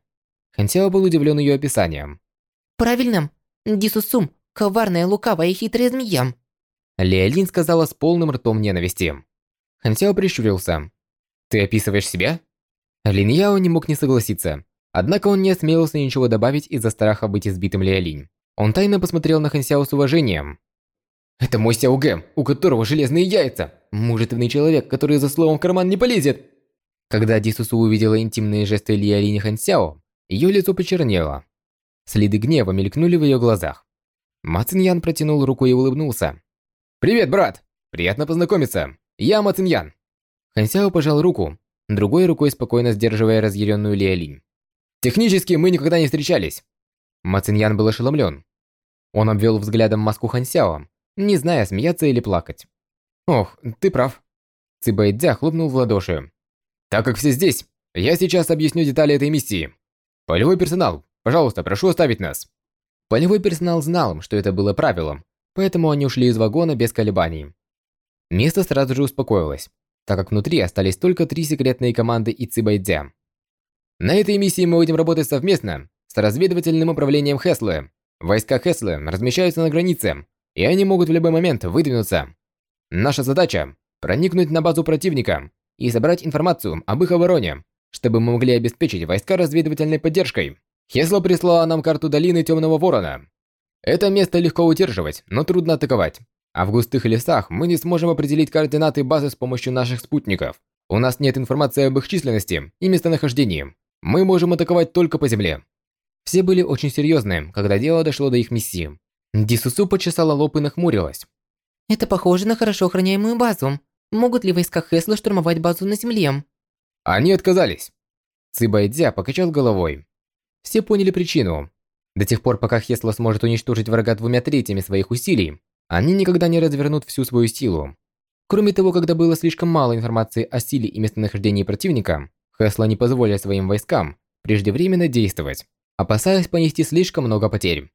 Хан Сяо был удивлен ее описанием. «Правильно. Дисусу – коварная, лукавая и хитрая змея». Лиэлинь сказала с полным ртом ненависти. Хан Сяо прищурился. Ты описываешь себя? Лин Яо не мог не согласиться. Однако он не осмелился ничего добавить из-за страха быть избитым Лиолинь. Он тайно посмотрел на Хан Сяо с уважением. «Это мой Сяо Гэм, у которого железные яйца! Мужественный человек, который за словом в карман не полезет!» Когда Дисусу увидела интимные жесты Лиолинь и Хан Сяо, ее лицо почернело. Следы гнева мелькнули в ее глазах. Ма Циньян протянул руку и улыбнулся. «Привет, брат! Приятно познакомиться. Я Ма Циньян. Хансяо пожал руку, другой рукой спокойно сдерживая разъяренную Лиолинь. «Технически мы никогда не встречались!» Мациньян был ошеломлен. Он обвел взглядом маску Хансяо, не зная, смеяться или плакать. «Ох, ты прав!» Цибайдзя хлопнул в ладоши. «Так как все здесь, я сейчас объясню детали этой миссии. Полевой персонал, пожалуйста, прошу оставить нас!» Полевой персонал знал, что это было правилом, поэтому они ушли из вагона без колебаний. Место сразу же успокоилось так как внутри остались только три секретные команды и Цибайдзя. На этой миссии мы будем работать совместно с разведывательным управлением Хеслы. Войска Хеслы размещаются на границе, и они могут в любой момент выдвинуться. Наша задача – проникнуть на базу противника и собрать информацию об их обороне, чтобы мы могли обеспечить войска разведывательной поддержкой. Хесла прислала нам карту долины Темного Ворона. Это место легко удерживать, но трудно атаковать. А в густых лесах мы не сможем определить координаты базы с помощью наших спутников. У нас нет информации об их численности и местонахождении. Мы можем атаковать только по земле. Все были очень серьезны, когда дело дошло до их миссии. Дисусу почесала лоб и нахмурилась. Это похоже на хорошо охраняемую базу. Могут ли войска Хесла штурмовать базу на земле? Они отказались. Цибайдзя покачал головой. Все поняли причину. До тех пор, пока Хесла сможет уничтожить врага двумя третьими своих усилий, они никогда не развернут всю свою силу. Кроме того, когда было слишком мало информации о силе и местонахождении противника, Хесла не позволили своим войскам преждевременно действовать, опасаясь понести слишком много потерь.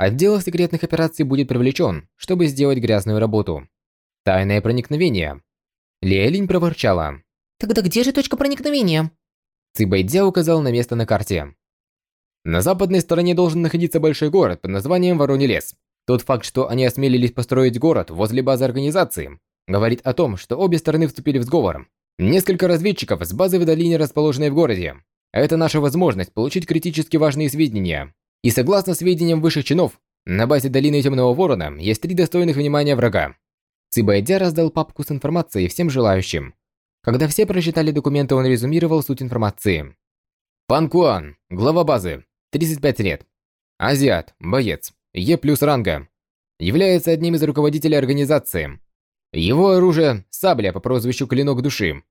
Отдел секретных операций будет привлечен, чтобы сделать грязную работу. Тайное проникновение. Лиэлинь проворчала. Тогда где же точка проникновения? Цибайдзя указал на место на карте. На западной стороне должен находиться большой город под названием Вороний лес. Тот факт, что они осмелились построить город возле базы организации, говорит о том, что обе стороны вступили в сговор. Несколько разведчиков с базы в долине, расположенной в городе. Это наша возможность получить критически важные сведения. И согласно сведениям высших чинов, на базе долины Темного Ворона есть три достойных внимания врага. Цибайдя раздал папку с информацией всем желающим. Когда все прочитали документы, он резюмировал суть информации. Пан Куан, глава базы, 35 лет. Азиат, боец, Е плюс ранга. Является одним из руководителей организации. Его оружие – сабля по прозвищу Клинок Души.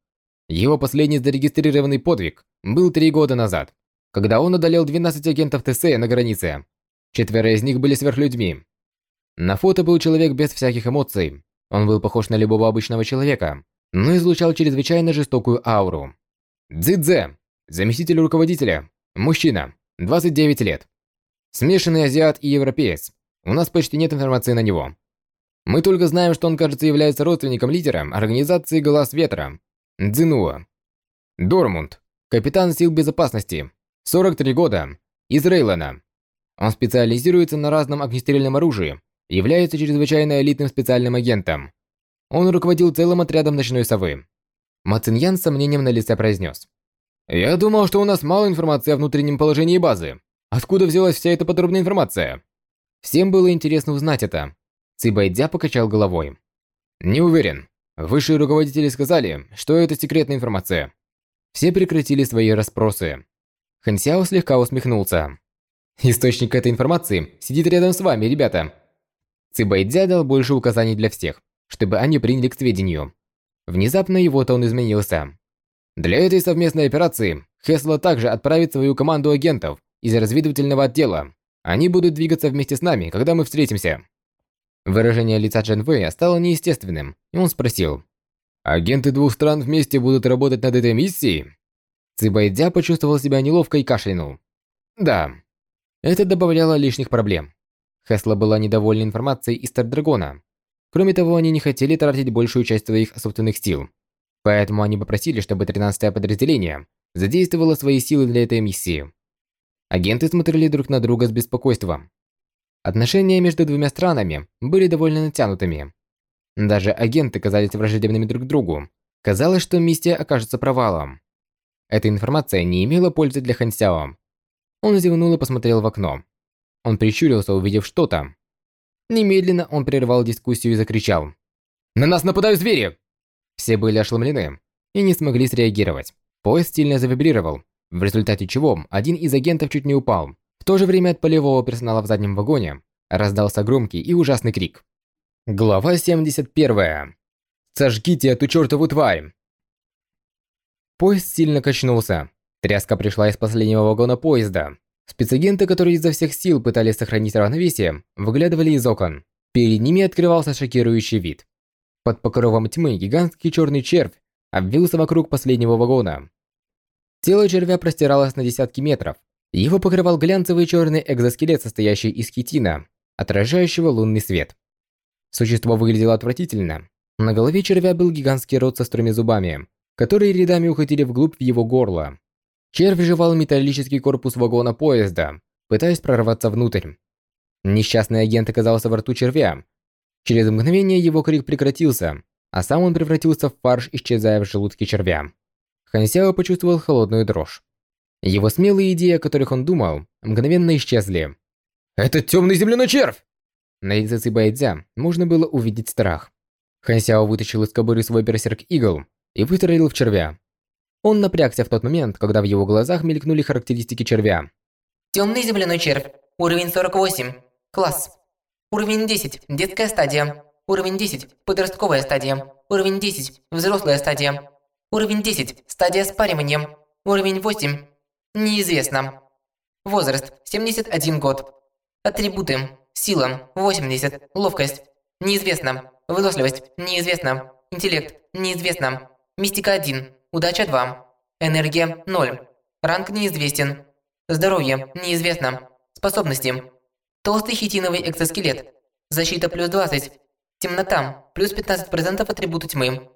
Его последний зарегистрированный подвиг был три года назад, когда он одолел 12 агентов ТС на границе. Четверо из них были сверхлюдьми. На фото был человек без всяких эмоций. Он был похож на любого обычного человека, но излучал чрезвычайно жестокую ауру. Цзидзе, заместитель руководителя, мужчина, 29 лет. Смешанный азиат и европеец. У нас почти нет информации на него. Мы только знаем, что он, кажется, является родственником лидера организации «Глаз Ветра» Дзинуа. Дормунд, капитан сил безопасности, 43 года, из Рейлана. Он специализируется на разном огнестрельном оружии, является чрезвычайно элитным специальным агентом. Он руководил целым отрядом ночной совы. Мациньян с сомнением на лице произнес. «Я думал, что у нас мало информации о внутреннем положении базы. Откуда взялась вся эта подробная информация?» Всем было интересно узнать это. Цибайдя покачал головой. «Не уверен. Высшие руководители сказали, что это секретная информация». Все прекратили свои расспросы. Хансяо слегка усмехнулся. «Источник этой информации сидит рядом с вами, ребята». Цибайдзя дал больше указаний для всех, чтобы они приняли к сведению. Внезапно его тон изменился. Для этой совместной операции Хесла также отправит свою команду агентов из разведывательного отдела. Они будут двигаться вместе с нами, когда мы встретимся. Выражение лица Джен Вэя стало неестественным, и он спросил. «Агенты двух стран вместе будут работать над этой миссией?» Цибайдя почувствовал себя неловко и кашлянул. Да, это добавляло лишних проблем. Хесла была недовольна информацией из Стардрагона. Кроме того, они не хотели тратить большую часть своих собственных сил. Поэтому они попросили, чтобы 13-е подразделение задействовало свои силы для этой миссии. Агенты смотрели друг на друга с беспокойством. Отношения между двумя странами были довольно натянутыми. Даже агенты казались враждебными друг другу. Казалось, что миссия окажется провалом. Эта информация не имела пользы для Хан Сяо. Он зевнул и посмотрел в окно. Он прищурился, увидев что-то. Немедленно он прервал дискуссию и закричал. «На нас нападают звери!» Все были ошеломлены и не смогли среагировать. Поезд сильно завибрировал, в результате чего один из агентов чуть не упал. В то же время от полевого персонала в заднем вагоне раздался громкий и ужасный крик. Глава 71. «Сожгите эту чертову тварь!» Поезд сильно качнулся. Тряска пришла из последнего вагона поезда. Спецагенты, которые изо всех сил пытались сохранить равновесие, выглядывали из окон. Перед ними открывался шокирующий вид. Под покровом тьмы гигантский черный червь обвился вокруг последнего вагона. Тело червя простиралось на десятки метров. Его покрывал глянцевый черный экзоскелет, состоящий из хитина, отражающего лунный свет. Существо выглядело отвратительно. На голове червя был гигантский рот со острыми зубами, которые рядами уходили вглубь в его горло. Червь жевал металлический корпус вагона поезда, пытаясь прорваться внутрь. Несчастный агент оказался во рту червя. Через мгновение его крик прекратился, а сам он превратился в фарш, исчезая в желудке червя. Хансяо почувствовал холодную дрожь. Его смелые идеи, о которых он думал, мгновенно исчезли. «Это темный земляной червь!» На лице Цибайдзя можно было увидеть страх. Хансяо вытащил из кобуры свой берсерк Игл и выстрелил в червя. Он напрягся в тот момент, когда в его глазах мелькнули характеристики червя. Темный земляной червь. Уровень 48. Класс. Уровень 10. Детская стадия. Уровень 10. Подростковая стадия. Уровень 10. Взрослая стадия. Уровень 10. Стадия спаривания. Уровень 8. Неизвестно. Возраст 71 год. Атрибуты. Сила 80. Ловкость. Неизвестно. Выносливость. Неизвестно. Интеллект. Неизвестно. Мистика 1. Удача 2. Энергия 0. Ранг неизвестен. Здоровье неизвестно. Способности. Толстый хитиновый экзоскелет. Защита плюс 20. Темнота плюс 15% атрибута тьмы.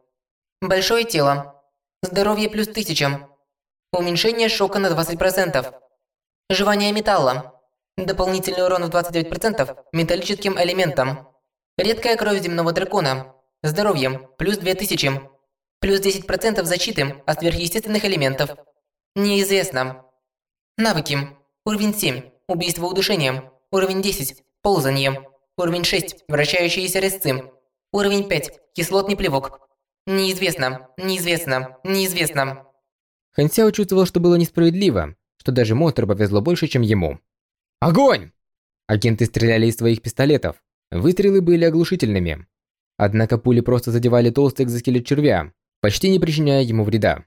Большое тело. Здоровье плюс 1000. Уменьшение шока на 20%. Жевание металла. Дополнительный урон в 29% металлическим элементом. Редкая кровь земного дракона. Здоровье плюс 2000. Плюс 10% защиты от сверхъестественных элементов. Неизвестно. Навыки. Уровень 7. Убийство удушением. Уровень 10. Ползание. Уровень 6. Вращающиеся резцы. Уровень 5. Кислотный плевок. Неизвестно, неизвестно, неизвестно. Хан Сяо чувствовал, что было несправедливо, что даже монстру повезло больше, чем ему. Огонь! Агенты стреляли из своих пистолетов. Выстрелы были оглушительными. Однако пули просто задевали толстый экзоскелет червя, почти не причиняя ему вреда.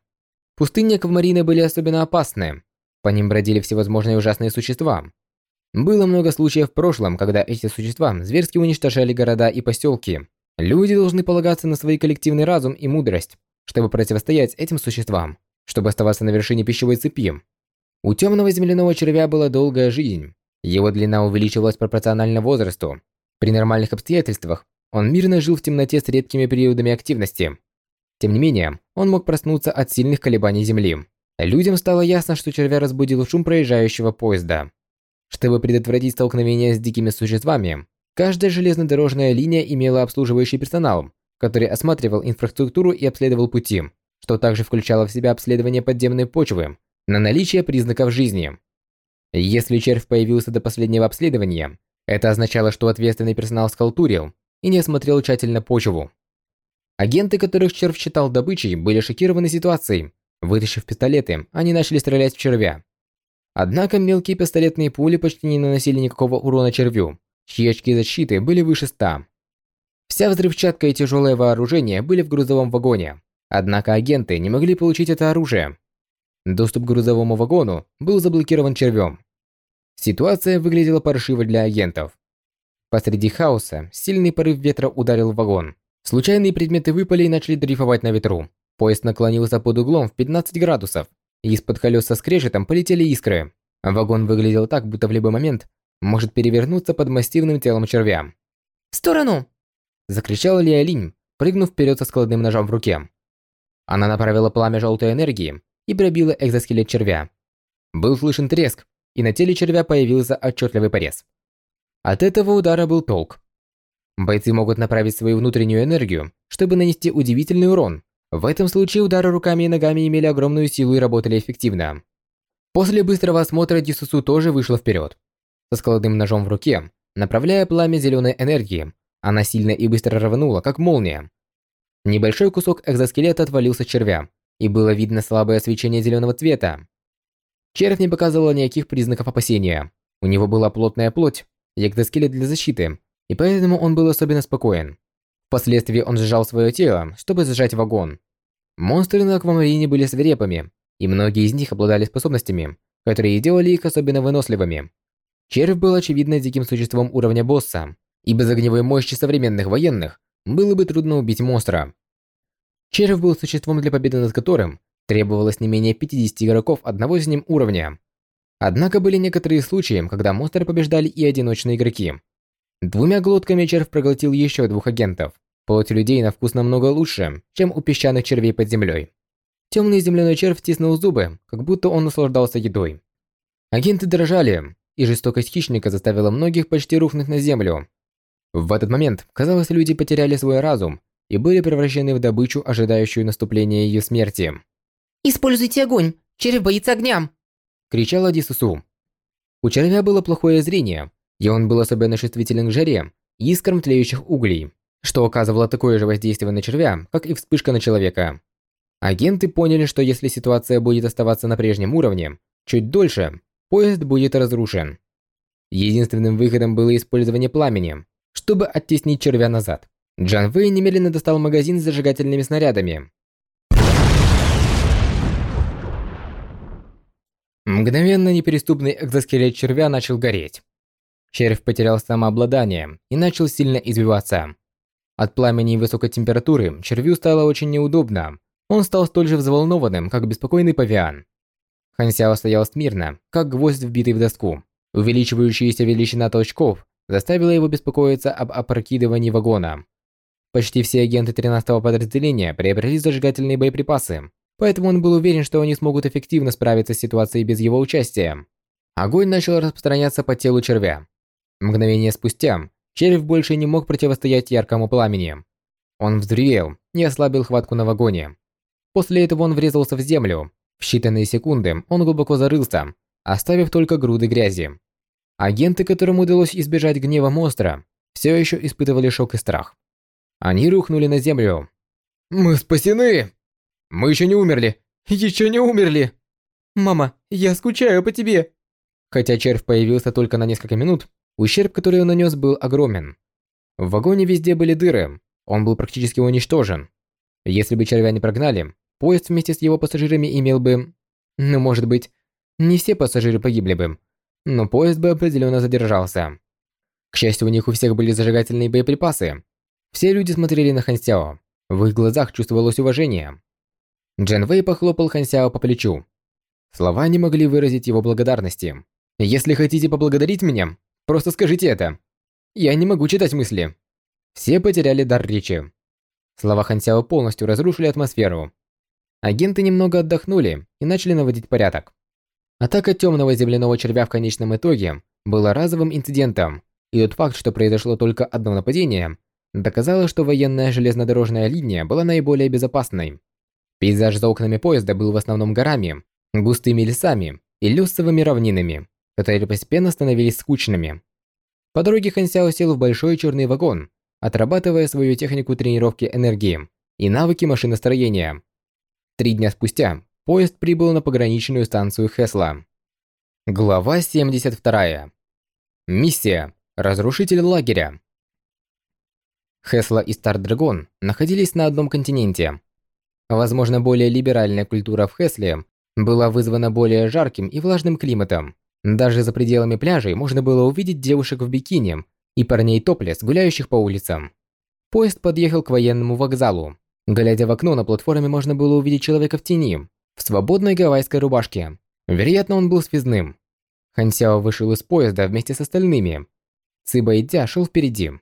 Пустыни Аквамарина были особенно опасны. По ним бродили всевозможные ужасные существа. Было много случаев в прошлом, когда эти существа зверски уничтожали города и поселки. Люди должны полагаться на свой коллективный разум и мудрость, чтобы противостоять этим существам, чтобы оставаться на вершине пищевой цепи. У темного земляного червя была долгая жизнь. Его длина увеличивалась пропорционально возрасту. При нормальных обстоятельствах он мирно жил в темноте с редкими периодами активности. Тем не менее, он мог проснуться от сильных колебаний Земли. Людям стало ясно, что червя разбудил шум проезжающего поезда. Чтобы предотвратить столкновение с дикими существами, каждая железнодорожная линия имела обслуживающий персонал, который осматривал инфраструктуру и обследовал пути, что также включало в себя обследование подземной почвы на наличие признаков жизни. Если червь появился до последнего обследования, это означало, что ответственный персонал скалтурил и не осмотрел тщательно почву. Агенты, которых червь считал добычей, были шокированы ситуацией. Вытащив пистолеты, они начали стрелять в червя. Однако мелкие пистолетные пули почти не наносили никакого урона червю, чьи очки защиты были выше 100. Вся взрывчатка и тяжелое вооружение были в грузовом вагоне. Однако агенты не могли получить это оружие. Доступ к грузовому вагону был заблокирован червем. Ситуация выглядела паршиво для агентов. Посреди хаоса сильный порыв ветра ударил в вагон. Случайные предметы выпали и начали дрейфовать на ветру. Поезд наклонился под углом в 15 градусов, и из-под колес со скрежетом полетели искры. Вагон выглядел так, будто в любой момент может перевернуться под массивным телом червя. «В сторону!» Закричала Лия Линь, прыгнув вперед со складным ножом в руке. Она направила пламя желтой энергии и пробила экзоскелет червя. Был слышен треск, и на теле червя появился отчетливый порез. От этого удара был толк. Бойцы могут направить свою внутреннюю энергию, чтобы нанести удивительный урон. В этом случае удары руками и ногами имели огромную силу и работали эффективно. После быстрого осмотра Дисусу тоже вышла вперед. Со складным ножом в руке, направляя пламя зеленой энергии, она сильно и быстро рванула, как молния. Небольшой кусок экзоскелета отвалился червя, и было видно слабое свечение зеленого цвета. Червь не показывал никаких признаков опасения. У него была плотная плоть, экзоскелет для защиты, и поэтому он был особенно спокоен. Впоследствии он сжал свое тело, чтобы сжать вагон. Монстры на Аквамарине были свирепыми, и многие из них обладали способностями, которые делали их особенно выносливыми. Червь был очевидно диким существом уровня босса, и без огневой мощи современных военных было бы трудно убить монстра. Червь был существом, для победы над которым Требовалось не менее 50 игроков одного с ним уровня. Однако были некоторые случаи, когда монстры побеждали и одиночные игроки. Двумя глотками червь проглотил еще двух агентов. Плоть людей на вкус намного лучше, чем у песчаных червей под землей. Темный земляной червь стиснул зубы, как будто он наслаждался едой. Агенты дрожали, и жестокость хищника заставила многих почти рухнуть на землю. В этот момент, казалось, люди потеряли свой разум и были превращены в добычу, ожидающую наступления ее смерти. «Используйте огонь! Червь боится огням!» кричала Дисусу. У червя было плохое зрение, и он был особенно чувствителен к жаре и искрам тлеющих углей, что оказывало такое же воздействие на червя, как и вспышка на человека. Агенты поняли, что если ситуация будет оставаться на прежнем уровне, чуть дольше, поезд будет разрушен. Единственным выходом было использование пламени, чтобы оттеснить червя назад. Джан Вэй немедленно достал магазин с зажигательными снарядами Мгновенно непереступный экзоскелет червя начал гореть. Червь потерял самообладание и начал сильно извиваться. От пламени и высокой температуры червю стало очень неудобно. Он стал столь же взволнованным, как беспокойный павиан. Хансяо стоял смирно, как гвоздь, вбитый в доску. Увеличивающаяся величина толчков заставила его беспокоиться об опрокидывании вагона. Почти все агенты 13-го подразделения приобрели зажигательные боеприпасы, Поэтому он был уверен, что они смогут эффективно справиться с ситуацией без его участия. Огонь начал распространяться по телу червя. Мгновение спустя червь больше не мог противостоять яркому пламени. Он взревел и ослабил хватку на вагоне. После этого он врезался в землю. В считанные секунды он глубоко зарылся, оставив только груды грязи. Агенты, которым удалось избежать гнева монстра, все еще испытывали шок и страх. Они рухнули на землю. «Мы спасены! Мы еще не умерли! Еще не умерли!» «Мама, я скучаю по тебе!» Хотя червь появился только на несколько минут, ущерб, который он нанес, был огромен. В вагоне везде были дыры, он был практически уничтожен. Если бы червя не прогнали, поезд вместе с его пассажирами имел бы... Ну, может быть, не все пассажиры погибли бы, но поезд бы определенно задержался. К счастью, у них у всех были зажигательные боеприпасы. Все люди смотрели на Хансяо. В их глазах чувствовалось уважение. Джен Вэй похлопал Хансяо по плечу. Слова не могли выразить его благодарности. «Если хотите поблагодарить меня, просто скажите это. Я не могу читать мысли». Все потеряли дар речи. Слова Хансяо полностью разрушили атмосферу. Агенты немного отдохнули и начали наводить порядок. Атака темного земляного червя в конечном итоге была разовым инцидентом, и тот факт, что произошло только одно нападение, доказало, что военная железнодорожная линия была наиболее безопасной. Пейзаж за окнами поезда был в основном горами, густыми лесами и люсовыми равнинами, которые постепенно становились скучными. По дороге Хансяо сел в большой черный вагон, отрабатывая свою технику тренировки энергии и навыки машиностроения. Три дня спустя поезд прибыл на пограничную станцию Хесла. Глава 72. Миссия. Разрушитель лагеря. Хесла и Стардрагон находились на одном континенте. Возможно, более либеральная культура в Хесле была вызвана более жарким и влажным климатом. Даже за пределами пляжей можно было увидеть девушек в бикини и парней топлес, гуляющих по улицам. Поезд подъехал к военному вокзалу. Глядя в окно, на платформе можно было увидеть человека в тени, в свободной гавайской рубашке. Вероятно, он был связным. Хансяо вышел из поезда вместе с остальными. Цибайдя шел впереди.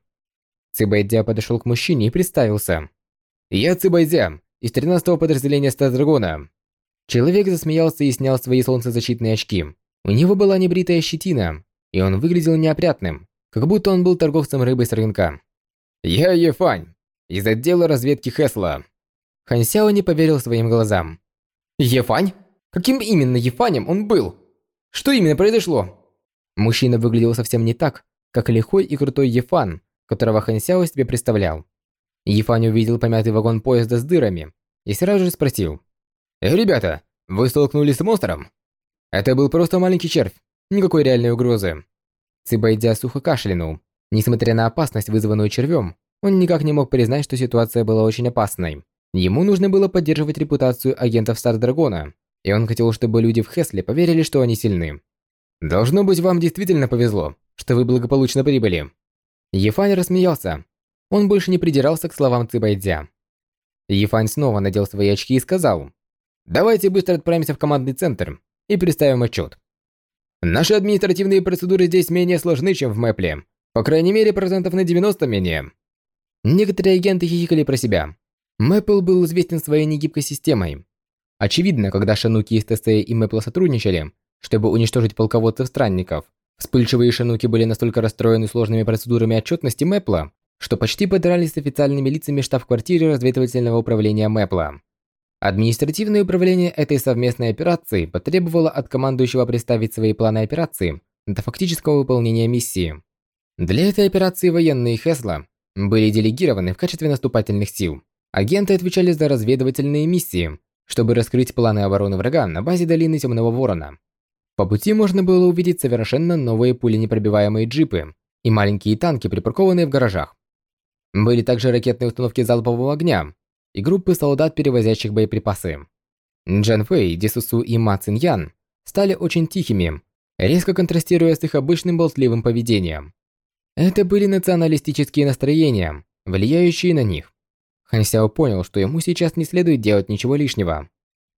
Цибайдя подошел к мужчине и представился. «Я Цибайдя, из 13-го подразделения Стадрагона. Человек засмеялся и снял свои солнцезащитные очки. У него была небритая щетина, и он выглядел неопрятным, как будто он был торговцем рыбой с рынка. «Я Ефань, из отдела разведки Хесла». Хан Сяо не поверил своим глазам. «Ефань? Каким именно Ефанем он был? Что именно произошло?» Мужчина выглядел совсем не так, как лихой и крутой Ефан, которого Хан Сяо себе представлял. Ефань увидел помятый вагон поезда с дырами и сразу же спросил. «Эй, ребята, вы столкнулись с монстром?» Это был просто маленький червь, никакой реальной угрозы. Цибайдя сухо кашлянул. Несмотря на опасность, вызванную червем, он никак не мог признать, что ситуация была очень опасной. Ему нужно было поддерживать репутацию агентов Стардрагона, и он хотел, чтобы люди в Хесле поверили, что они сильны. «Должно быть, вам действительно повезло, что вы благополучно прибыли». Ефань рассмеялся, он больше не придирался к словам Цибайдзя. Ефань снова надел свои очки и сказал, «Давайте быстро отправимся в командный центр и представим отчет. Наши административные процедуры здесь менее сложны, чем в Мэпле. По крайней мере, процентов на 90 менее». Некоторые агенты хихикали про себя. Мэпл был известен своей негибкой системой. Очевидно, когда Шануки из ТСТ и Мэпла сотрудничали, чтобы уничтожить полководцев-странников, вспыльчивые Шануки были настолько расстроены сложными процедурами отчетности Мэпла, что почти подрались с официальными лицами штаб-квартиры разведывательного управления Мэпла. Административное управление этой совместной операции потребовало от командующего представить свои планы операции до фактического выполнения миссии. Для этой операции военные Хесла были делегированы в качестве наступательных сил. Агенты отвечали за разведывательные миссии, чтобы раскрыть планы обороны врага на базе долины Темного Ворона. По пути можно было увидеть совершенно новые пуленепробиваемые джипы и маленькие танки, припаркованные в гаражах. Были также ракетные установки залпового огня и группы солдат, перевозящих боеприпасы. Джан Фэй, Дисусу и Ма Цин Ян стали очень тихими, резко контрастируя с их обычным болтливым поведением. Это были националистические настроения, влияющие на них. Хан Сяо понял, что ему сейчас не следует делать ничего лишнего.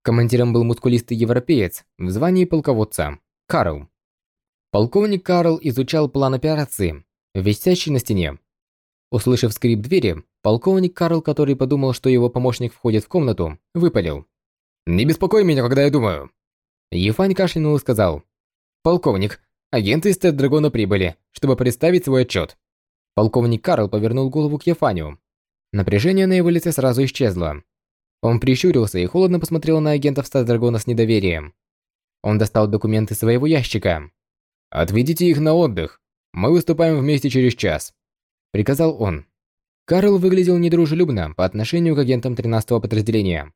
Командиром был мускулистый европеец в звании полководца – Карл. Полковник Карл изучал план операции, висящий на стене, Услышав скрип двери, полковник Карл, который подумал, что его помощник входит в комнату, выпалил. «Не беспокой меня, когда я думаю!» Ефань кашлянул и сказал. «Полковник, агенты из Тед-Драгона прибыли, чтобы представить свой отчет». Полковник Карл повернул голову к Ефаню. Напряжение на его лице сразу исчезло. Он прищурился и холодно посмотрел на агентов Стадрагона с недоверием. Он достал документы своего ящика. «Отведите их на отдых. Мы выступаем вместе через час приказал он. Карл выглядел недружелюбно по отношению к агентам 13-го подразделения.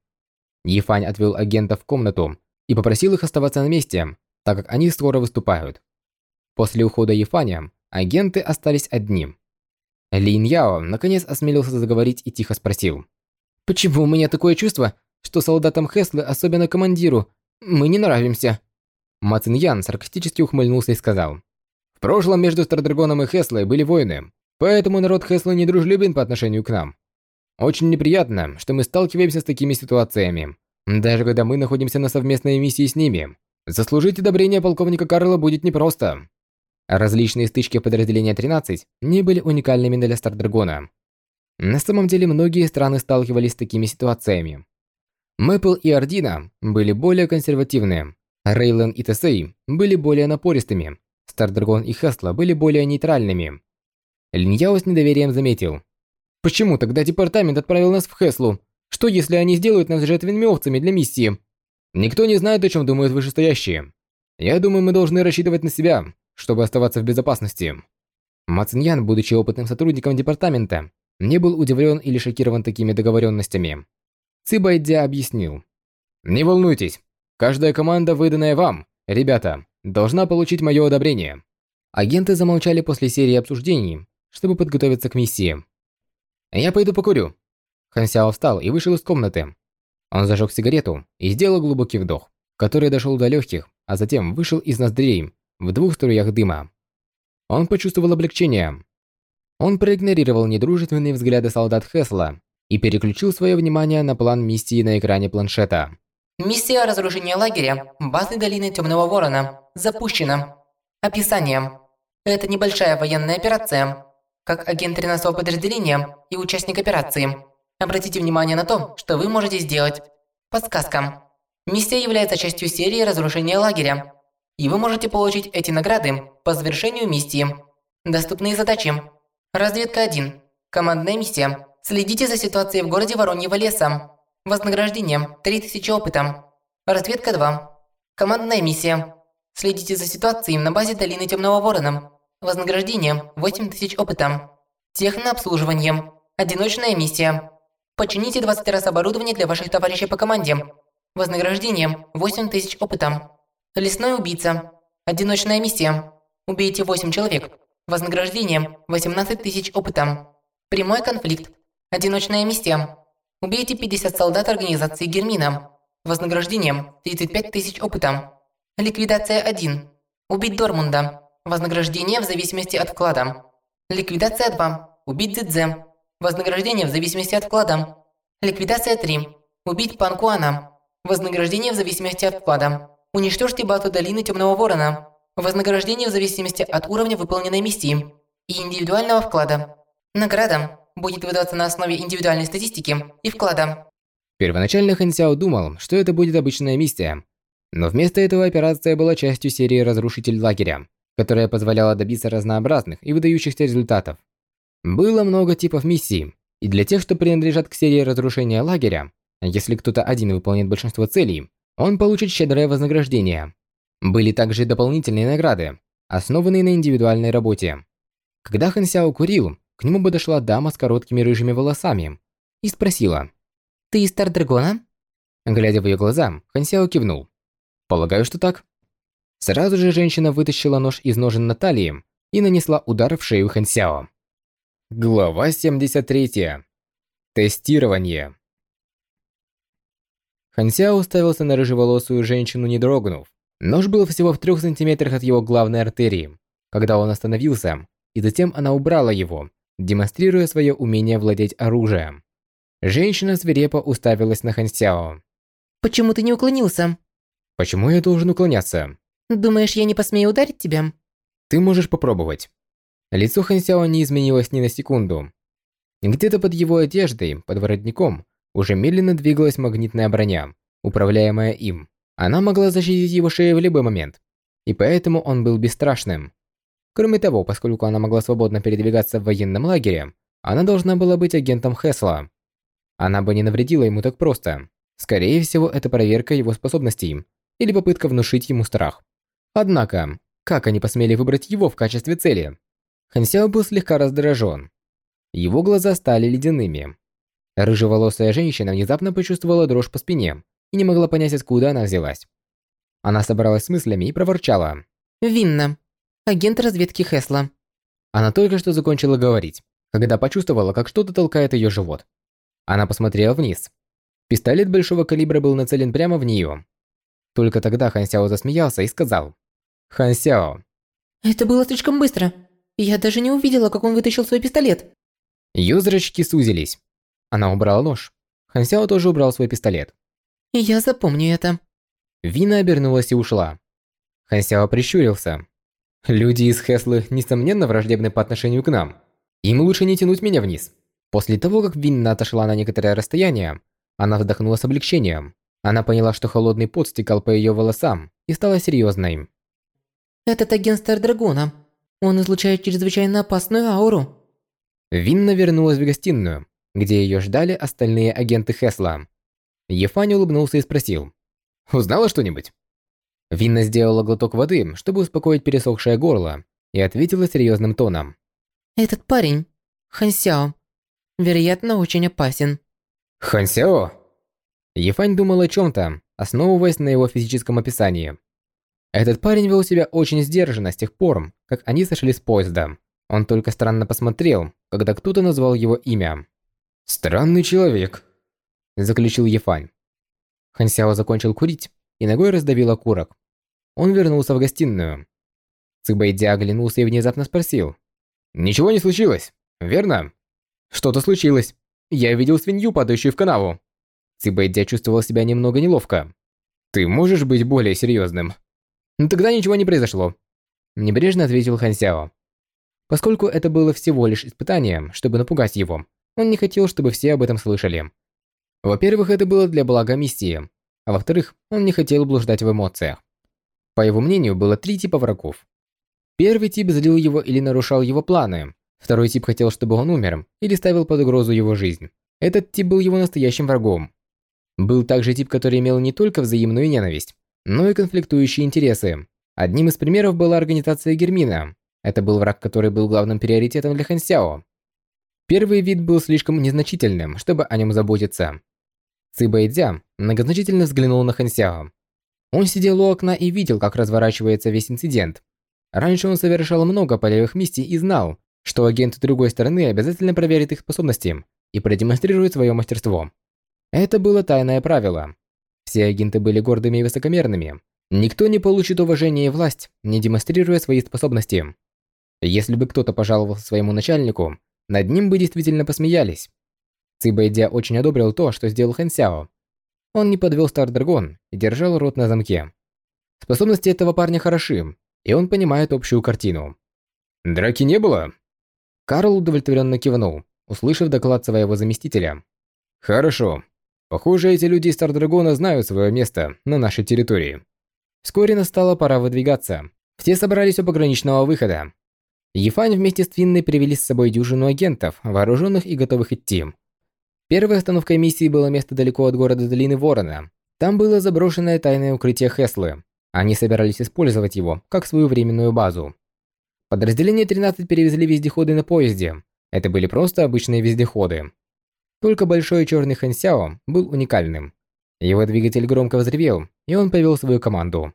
Ефань отвел агентов в комнату и попросил их оставаться на месте, так как они скоро выступают. После ухода Ефаня агенты остались одни. Лин Яо наконец осмелился заговорить и тихо спросил. «Почему у меня такое чувство, что солдатам Хеслы, особенно командиру, мы не нравимся?» Ма Ян саркастически ухмыльнулся и сказал. «В прошлом между Стардрагоном и Хеслой были войны, поэтому народ Хеслы недружелюбен по отношению к нам. Очень неприятно, что мы сталкиваемся с такими ситуациями, даже когда мы находимся на совместной миссии с ними. Заслужить одобрение полковника Карла будет непросто. Различные стычки подразделения 13 не были уникальными для Стардрагона. На самом деле многие страны сталкивались с такими ситуациями. Мэпл и Ардина были более консервативны, Рейлен и Тесей были более напористыми, Стардрагон и Хесла были более нейтральными. Линьяо с недоверием заметил. «Почему тогда департамент отправил нас в Хеслу? Что если они сделают нас жертвенными овцами для миссии?» «Никто не знает, о чем думают вышестоящие. Я думаю, мы должны рассчитывать на себя, чтобы оставаться в безопасности». Мациньян, будучи опытным сотрудником департамента, не был удивлен или шокирован такими договоренностями. Цибайдя объяснил. «Не волнуйтесь, каждая команда, выданная вам, ребята, должна получить мое одобрение». Агенты замолчали после серии обсуждений, чтобы подготовиться к миссии. «Я пойду покурю». Хан Сяо встал и вышел из комнаты. Он зажег сигарету и сделал глубокий вдох, который дошел до легких, а затем вышел из ноздрей в двух струях дыма. Он почувствовал облегчение. Он проигнорировал недружественные взгляды солдат Хесла и переключил свое внимание на план миссии на экране планшета. Миссия разрушения лагеря базы долины Темного Ворона запущена. Описание. Это небольшая военная операция. Как агент 13 подразделения и участник операции, обратите внимание на то, что вы можете сделать. Подсказка. Миссия является частью серии разрушения лагеря, и вы можете получить эти награды по завершению миссии. Доступные задачи. Разведка 1. Командная миссия. Следите за ситуацией в городе Вороньего леса. Вознаграждение 3000 опыта. Разведка 2. Командная миссия. Следите за ситуацией на базе долины Темного Ворона. Вознаграждение 8000 опыта. Технообслуживание. Одиночная миссия. Почините 20 раз оборудование для ваших товарищей по команде. Вознаграждение 8000 опыта. Лесной убийца. Одиночная миссия. Убейте 8 человек. Вознаграждение 18 тысяч опыта. Прямой конфликт. Одиночная миссия. Убейте 50 солдат организации Гермина. Вознаграждение 35 тысяч опыта. Ликвидация 1. Убить Дормунда. Вознаграждение в зависимости от вклада. Ликвидация 2. Убить Дзидзе. Вознаграждение в зависимости от вклада. Ликвидация 3. Убить Панкуана. Вознаграждение в зависимости от вклада. Уничтожьте базу долины Темного Ворона. Вознаграждение в зависимости от уровня выполненной миссии и индивидуального вклада. Награда будет выдаваться на основе индивидуальной статистики и вклада. Первоначально Хан Сяо думал, что это будет обычная миссия. Но вместо этого операция была частью серии «Разрушитель лагеря», которая позволяла добиться разнообразных и выдающихся результатов. Было много типов миссий, и для тех, что принадлежат к серии разрушения лагеря, если кто-то один выполнит большинство целей, он получит щедрое вознаграждение. Были также дополнительные награды, основанные на индивидуальной работе. Когда Хан Сяо курил, к нему подошла дама с короткими рыжими волосами и спросила. «Ты из Тардрагона?» Глядя в ее глаза, Хан Сяо кивнул. «Полагаю, что так». Сразу же женщина вытащила нож из ножен на талии и нанесла удар в шею Хан Сяо. Глава 73. Тестирование. Хансяо уставился на рыжеволосую женщину, не дрогнув. Нож был всего в трех сантиметрах от его главной артерии, когда он остановился, и затем она убрала его, демонстрируя свое умение владеть оружием. Женщина свирепо уставилась на Хансяо. «Почему ты не уклонился?» «Почему я должен уклоняться?» «Думаешь, я не посмею ударить тебя?» «Ты можешь попробовать». Лицо Хансяо не изменилось ни на секунду. Где-то под его одеждой, под воротником, уже медленно двигалась магнитная броня, управляемая им. Она могла защитить его шею в любой момент, и поэтому он был бесстрашным. Кроме того, поскольку она могла свободно передвигаться в военном лагере, она должна была быть агентом Хесла. Она бы не навредила ему так просто. Скорее всего, это проверка его способностей или попытка внушить ему страх. Однако, как они посмели выбрать его в качестве цели? Хансяо был слегка раздражен. Его глаза стали ледяными. Рыжеволосая женщина внезапно почувствовала дрожь по спине и не могла понять, откуда она взялась. Она собралась с мыслями и проворчала. Винна. Агент разведки Хесла. Она только что закончила говорить, когда почувствовала, как что-то толкает ее живот. Она посмотрела вниз. Пистолет большого калибра был нацелен прямо в нее. Только тогда Хан Сяо засмеялся и сказал. «Хан Сяо». Это было слишком быстро. Я даже не увидела, как он вытащил свой пистолет. Ее зрачки сузились. Она убрала нож. Хан Сяо тоже убрал свой пистолет. Я запомню это. Вина обернулась и ушла. Хан Сяо прищурился. Люди из Хеслы, несомненно, враждебны по отношению к нам. Им лучше не тянуть меня вниз. После того, как Винна отошла на некоторое расстояние, она вздохнула с облегчением. Она поняла, что холодный пот стекал по ее волосам и стала серьезной. Этот агент Стардрагона. Он излучает чрезвычайно опасную ауру. Винна вернулась в гостиную, где ее ждали остальные агенты Хесла. Ефань улыбнулся и спросил. «Узнала что-нибудь?» Винна сделала глоток воды, чтобы успокоить пересохшее горло, и ответила серьезным тоном. Этот парень, Хансяо, вероятно, очень опасен. Хансяо? Ефань думал о чем-то, основываясь на его физическом описании. Этот парень вел себя очень сдержанно с тех пор, как они сошли с поезда. Он только странно посмотрел, когда кто-то назвал его имя. «Странный человек», – заключил Ефань. Хансяо закончил курить и ногой раздавил окурок. Он вернулся в гостиную. Цыбайди оглянулся и внезапно спросил. «Ничего не случилось, верно?» «Что-то случилось. Я видел свинью, падающую в канаву». Цыбайди чувствовал себя немного неловко. «Ты можешь быть более серьезным?» «Ну тогда ничего не произошло», – небрежно ответил Хансяо. Поскольку это было всего лишь испытанием, чтобы напугать его, он не хотел, чтобы все об этом слышали. Во-первых, это было для блага миссии, а во-вторых, он не хотел блуждать в эмоциях. По его мнению, было три типа врагов. Первый тип злил его или нарушал его планы, второй тип хотел, чтобы он умер, или ставил под угрозу его жизнь. Этот тип был его настоящим врагом. Был также тип, который имел не только взаимную ненависть, но и конфликтующие интересы. Одним из примеров была организация Гермина. Это был враг, который был главным приоритетом для Хансяо. Первый вид был слишком незначительным, чтобы о нем заботиться. Цибэйдзя многозначительно взглянул на Хансяо. Он сидел у окна и видел, как разворачивается весь инцидент. Раньше он совершал много полевых миссий и знал, что агент другой стороны обязательно проверит их способности и продемонстрирует свое мастерство. Это было тайное правило. Все агенты были гордыми и высокомерными. Никто не получит уважение и власть, не демонстрируя свои способности. Если бы кто-то пожаловался своему начальнику, над ним бы действительно посмеялись. Цибэйдя очень одобрил то, что сделал Хэн Сяо. Он не подвел Стар Драгон и держал рот на замке. Способности этого парня хороши, и он понимает общую картину. «Драки не было?» Карл удовлетворенно кивнул, услышав доклад своего заместителя. «Хорошо. Похоже, эти люди из Стардрагона знают свое место на нашей территории. Вскоре настала пора выдвигаться. Все собрались у пограничного выхода. Ефань вместе с Твинной привели с собой дюжину агентов, вооруженных и готовых идти. Первой остановкой миссии было место далеко от города Долины Ворона. Там было заброшенное тайное укрытие Хеслы. Они собирались использовать его, как свою временную базу. Подразделение 13 перевезли вездеходы на поезде. Это были просто обычные вездеходы. Только большой черный Хансяо был уникальным. Его двигатель громко взревел, и он повел свою команду.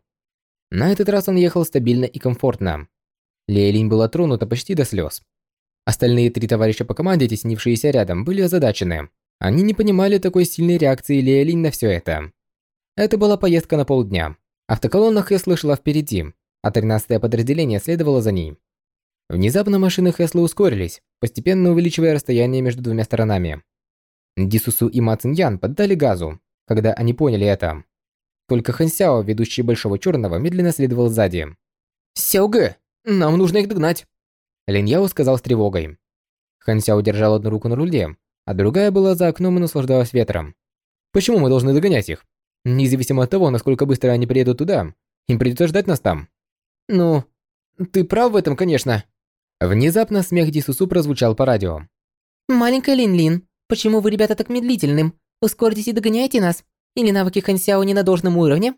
На этот раз он ехал стабильно и комфортно. Лейлин была тронута почти до слез. Остальные три товарища по команде, теснившиеся рядом, были озадачены. Они не понимали такой сильной реакции Лейлин на все это. Это была поездка на полдня. Автоколонна Хесла шла впереди, а 13-е подразделение следовало за ней. Внезапно машины Хеслы ускорились, постепенно увеличивая расстояние между двумя сторонами. Дисусу и Ма поддали газу, когда они поняли это. Только Хан Сяо, ведущий Большого Черного, медленно следовал сзади. «Сяогэ, нам нужно их догнать!» Лин Яо сказал с тревогой. Хан Сяо держал одну руку на руле, а другая была за окном и наслаждалась ветром. «Почему мы должны догонять их? Независимо от того, насколько быстро они приедут туда, им придется ждать нас там». «Ну, ты прав в этом, конечно». Внезапно смех Дисусу прозвучал по радио. «Маленькая Лин-Лин, Почему вы, ребята, так медлительным? Ускорьтесь и догоняйте нас. Или навыки Хансяо не на должном уровне?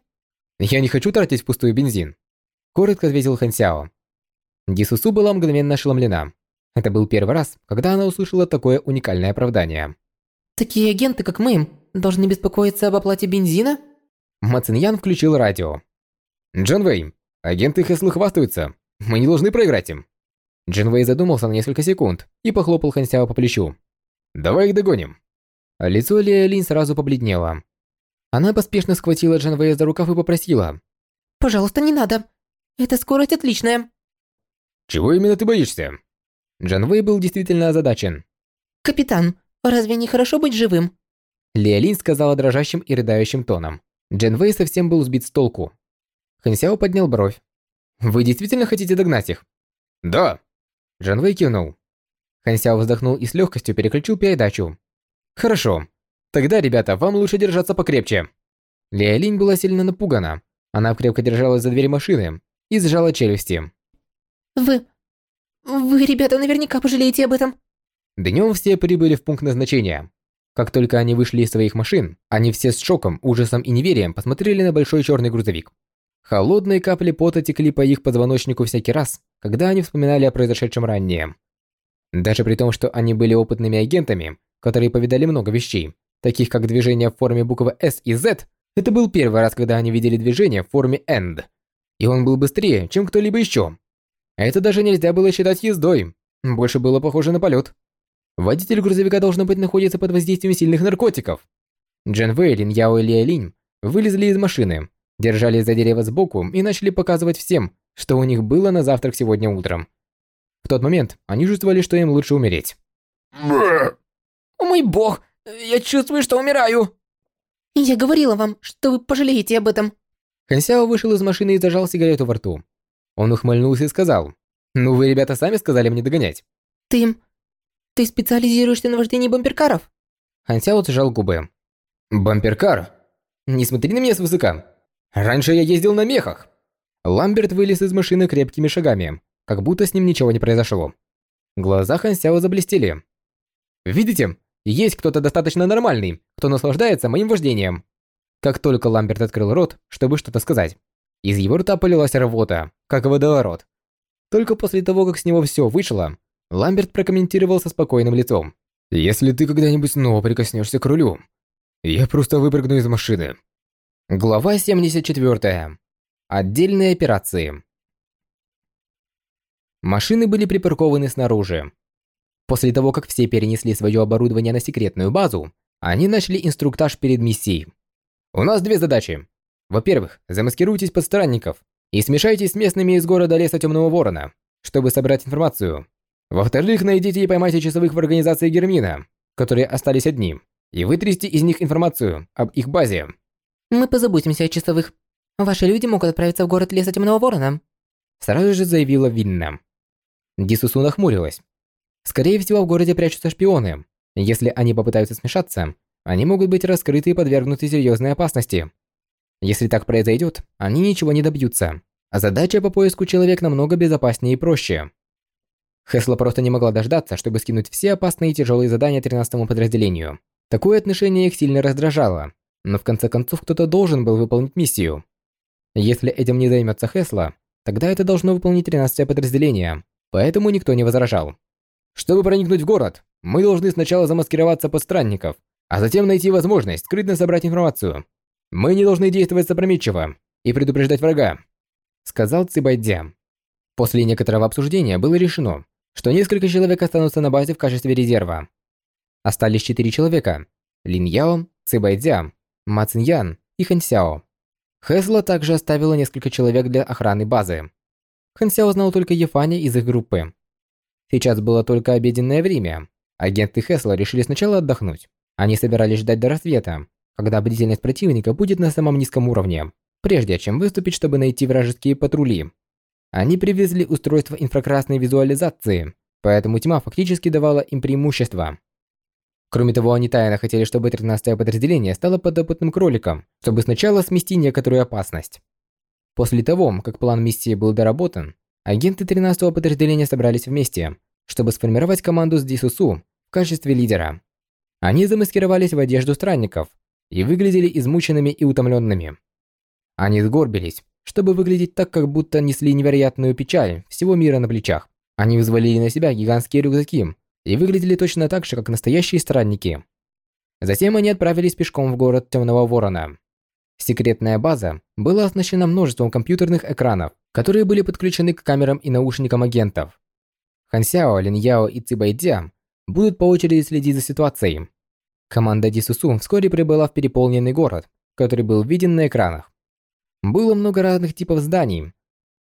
Я не хочу тратить впустую бензин. Коротко ответил Хансяо. Дисусу была мгновенно ошеломлена. Это был первый раз, когда она услышала такое уникальное оправдание. Такие агенты, как мы, должны беспокоиться об оплате бензина? Мациньян включил радио. «Джон Вэй, агенты Хеслы хвастаются. Мы не должны проиграть им». Джин Вэй задумался на несколько секунд и похлопал Хансяо по плечу. «Давай их догоним». Лицо Лия Линь сразу побледнело. Она поспешно схватила Джин Вэя за рукав и попросила. Пожалуйста, не надо. Эта скорость отличная. «Чего именно ты боишься?» Джан Вэй был действительно озадачен. Капитан, разве не хорошо быть живым? Лиалин сказала дрожащим и рыдающим тоном. Джан Вэй совсем был сбит с толку. Хансяо поднял бровь. «Вы действительно хотите догнать их?» «Да». Джан Вэй кивнул. Хансяо вздохнул и с легкостью переключил передачу. «Хорошо. Тогда, ребята, вам лучше держаться покрепче». Лиалин была сильно напугана. Она крепко держалась за дверь машины и сжала челюсти. Вы... Вы, ребята, наверняка пожалеете об этом. Днем все прибыли в пункт назначения. Как только они вышли из своих машин, они все с шоком, ужасом и неверием посмотрели на большой черный грузовик. Холодные капли пота текли по их позвоночнику всякий раз, когда они вспоминали о произошедшем ранее. Даже при том, что они были опытными агентами, которые повидали много вещей, таких как движение в форме буквы S и Z, это был первый раз, когда они видели движение в форме END. И он был быстрее, чем кто-либо еще. Это даже нельзя было считать ездой. Больше было похоже на полет. Водитель грузовика должно быть находится под воздействием сильных наркотиков. Джен Вэй, Лин Яо и Лия Линь вылезли из машины, держались за дерево сбоку и начали показывать всем, что у них было на завтрак сегодня утром. В тот момент они чувствовали, что им лучше умереть. «О мой бог, я чувствую, что умираю!» «Я говорила вам, что вы пожалеете об этом!» Хансяо вышел из машины и зажал сигарету во рту. Он ухмыльнулся и сказал, «Ну вы, ребята, сами сказали мне догонять». «Ты... ты специализируешься на вождении бамперкаров?» Хансяо сжал губы. «Бамперкар? Не смотри на меня свысока. Раньше я ездил на мехах». Ламберт вылез из машины крепкими шагами, как будто с ним ничего не произошло. Глаза Хансяо заблестели. «Видите, есть кто-то достаточно нормальный, кто наслаждается моим вождением». Как только Ламберт открыл рот, чтобы что-то сказать, из его рта полилась рвота, как водоворот. Только после того, как с него все вышло, Ламберт прокомментировал со спокойным лицом. «Если ты когда-нибудь снова прикоснешься к рулю, я просто выпрыгну из машины». Глава 74. Отдельные операции. Машины были припаркованы снаружи. После того, как все перенесли свое оборудование на секретную базу, они начали инструктаж перед миссией. У нас две задачи. Во-первых, замаскируйтесь под странников и смешайтесь с местными из города Леса Темного Ворона, чтобы собрать информацию. Во-вторых, найдите и поймайте часовых в организации Гермина, которые остались одни, и вытрясти из них информацию об их базе. Мы позаботимся о часовых. Ваши люди могут отправиться в город Леса Темного Ворона. Сразу же заявила Винна. Дисусу нахмурилась. Скорее всего, в городе прячутся шпионы. Если они попытаются смешаться, они могут быть раскрыты и подвергнуты серьезной опасности. Если так произойдет, они ничего не добьются. А задача по поиску человек намного безопаснее и проще. Хесла просто не могла дождаться, чтобы скинуть все опасные и тяжелые задания 13-му подразделению. Такое отношение их сильно раздражало, но в конце концов кто-то должен был выполнить миссию. Если этим не займется Хесла, тогда это должно выполнить 13-е подразделение, поэтому никто не возражал. Чтобы проникнуть в город, мы должны сначала замаскироваться под странников, а затем найти возможность скрытно собрать информацию. Мы не должны действовать опрометчиво и предупреждать врага, сказал Цибайдзя. После некоторого обсуждения было решено, что несколько человек останутся на базе в качестве резерва. Остались четыре человека: Лин Яо, Цибайдзя, Ма Циньян и Хан Сяо. Хесла также оставила несколько человек для охраны базы. Хан Сяо знал только Ефаня из их группы. Сейчас было только обеденное время. Агенты Хесла решили сначала отдохнуть. Они собирались ждать до рассвета, когда бдительность противника будет на самом низком уровне, прежде чем выступить, чтобы найти вражеские патрули. Они привезли устройство инфракрасной визуализации, поэтому тьма фактически давала им преимущество. Кроме того, они тайно хотели, чтобы 13-е подразделение стало подопытным кроликом, чтобы сначала смести некоторую опасность. После того, как план миссии был доработан, агенты 13-го подразделения собрались вместе, чтобы сформировать команду с Дисусу в качестве лидера. Они замаскировались в одежду странников и выглядели измученными и утомленными. Они сгорбились, чтобы выглядеть так, как будто несли невероятную печаль всего мира на плечах. Они взвалили на себя гигантские рюкзаки и выглядели точно так же, как настоящие странники. Затем они отправились пешком в город Темного Ворона. Секретная база была оснащена множеством компьютерных экранов, которые были подключены к камерам и наушникам агентов. Хансяо, Линьяо и Цибайдзя будут по очереди следить за ситуацией. Команда Дисусу вскоре прибыла в переполненный город, который был виден на экранах. Было много разных типов зданий.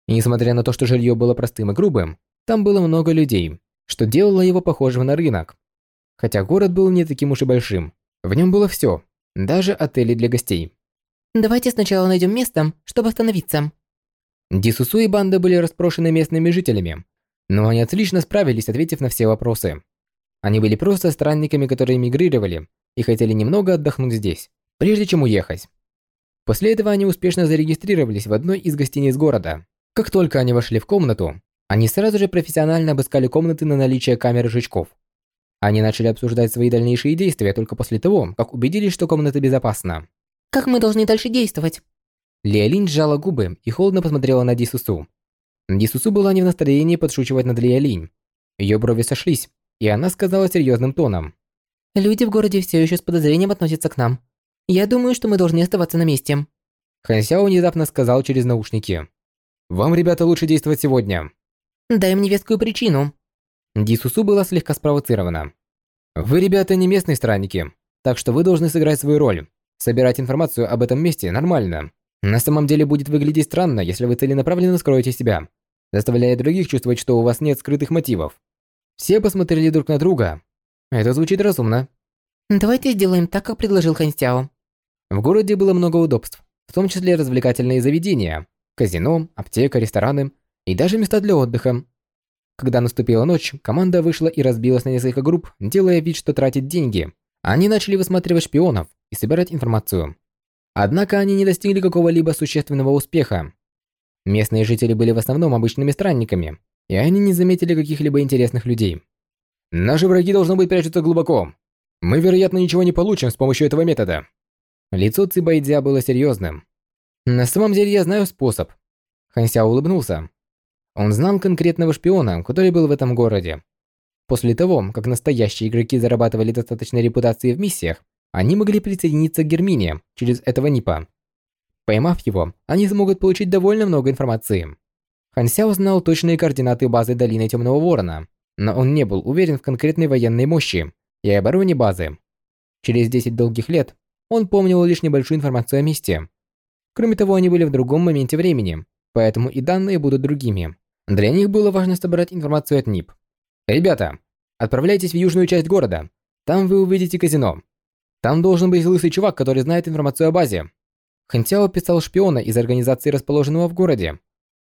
И несмотря на то, что жилье было простым и грубым, там было много людей, что делало его похожим на рынок. Хотя город был не таким уж и большим, в нем было все, даже отели для гостей. Давайте сначала найдем место, чтобы остановиться. Дисусу и банда были распрошены местными жителями, но они отлично справились, ответив на все вопросы. Они были просто странниками, которые мигрировали и хотели немного отдохнуть здесь, прежде чем уехать. После этого они успешно зарегистрировались в одной из гостиниц города. Как только они вошли в комнату, они сразу же профессионально обыскали комнаты на наличие камер жучков. Они начали обсуждать свои дальнейшие действия только после того, как убедились, что комната безопасна. Как мы должны дальше действовать? Лиалинь сжала губы и холодно посмотрела на Дисусу. Дисусу была не в настроении подшучивать над Лиалинь. Ее брови сошлись, и она сказала серьезным тоном. Люди в городе все еще с подозрением относятся к нам. Я думаю, что мы должны оставаться на месте. Хан Сяо внезапно сказал через наушники. «Вам, ребята, лучше действовать сегодня». Дай мне вескую причину. Дисусу была слегка спровоцирована. «Вы, ребята, не местные странники, так что вы должны сыграть свою роль. Собирать информацию об этом месте нормально. На самом деле будет выглядеть странно, если вы целенаправленно скроете себя, заставляя других чувствовать, что у вас нет скрытых мотивов. Все посмотрели друг на друга. Это звучит разумно. Давайте сделаем так, как предложил Хан Сяо. В городе было много удобств, в том числе развлекательные заведения, казино, аптека, рестораны и даже места для отдыха. Когда наступила ночь, команда вышла и разбилась на несколько групп, делая вид, что тратит деньги. Они начали высматривать шпионов и собирать информацию. Однако они не достигли какого-либо существенного успеха. Местные жители были в основном обычными странниками, и они не заметили каких-либо интересных людей. Наши враги должны быть прячутся глубоко. Мы, вероятно, ничего не получим с помощью этого метода. Лицо Цибайдзя было серьезным. На самом деле я знаю способ. Ханся улыбнулся. Он знал конкретного шпиона, который был в этом городе. После того, как настоящие игроки зарабатывали достаточной репутации в миссиях, они могли присоединиться к Гермине через этого НИПа. Поймав его, они смогут получить довольно много информации. Хан Сяо знал точные координаты базы Долины Темного Ворона, но он не был уверен в конкретной военной мощи и обороне базы. Через 10 долгих лет он помнил лишь небольшую информацию о месте. Кроме того, они были в другом моменте времени, поэтому и данные будут другими. Для них было важно собрать информацию от НИП. «Ребята, отправляйтесь в южную часть города. Там вы увидите казино. Там должен быть лысый чувак, который знает информацию о базе». Хэнтяо писал шпиона из организации, расположенного в городе.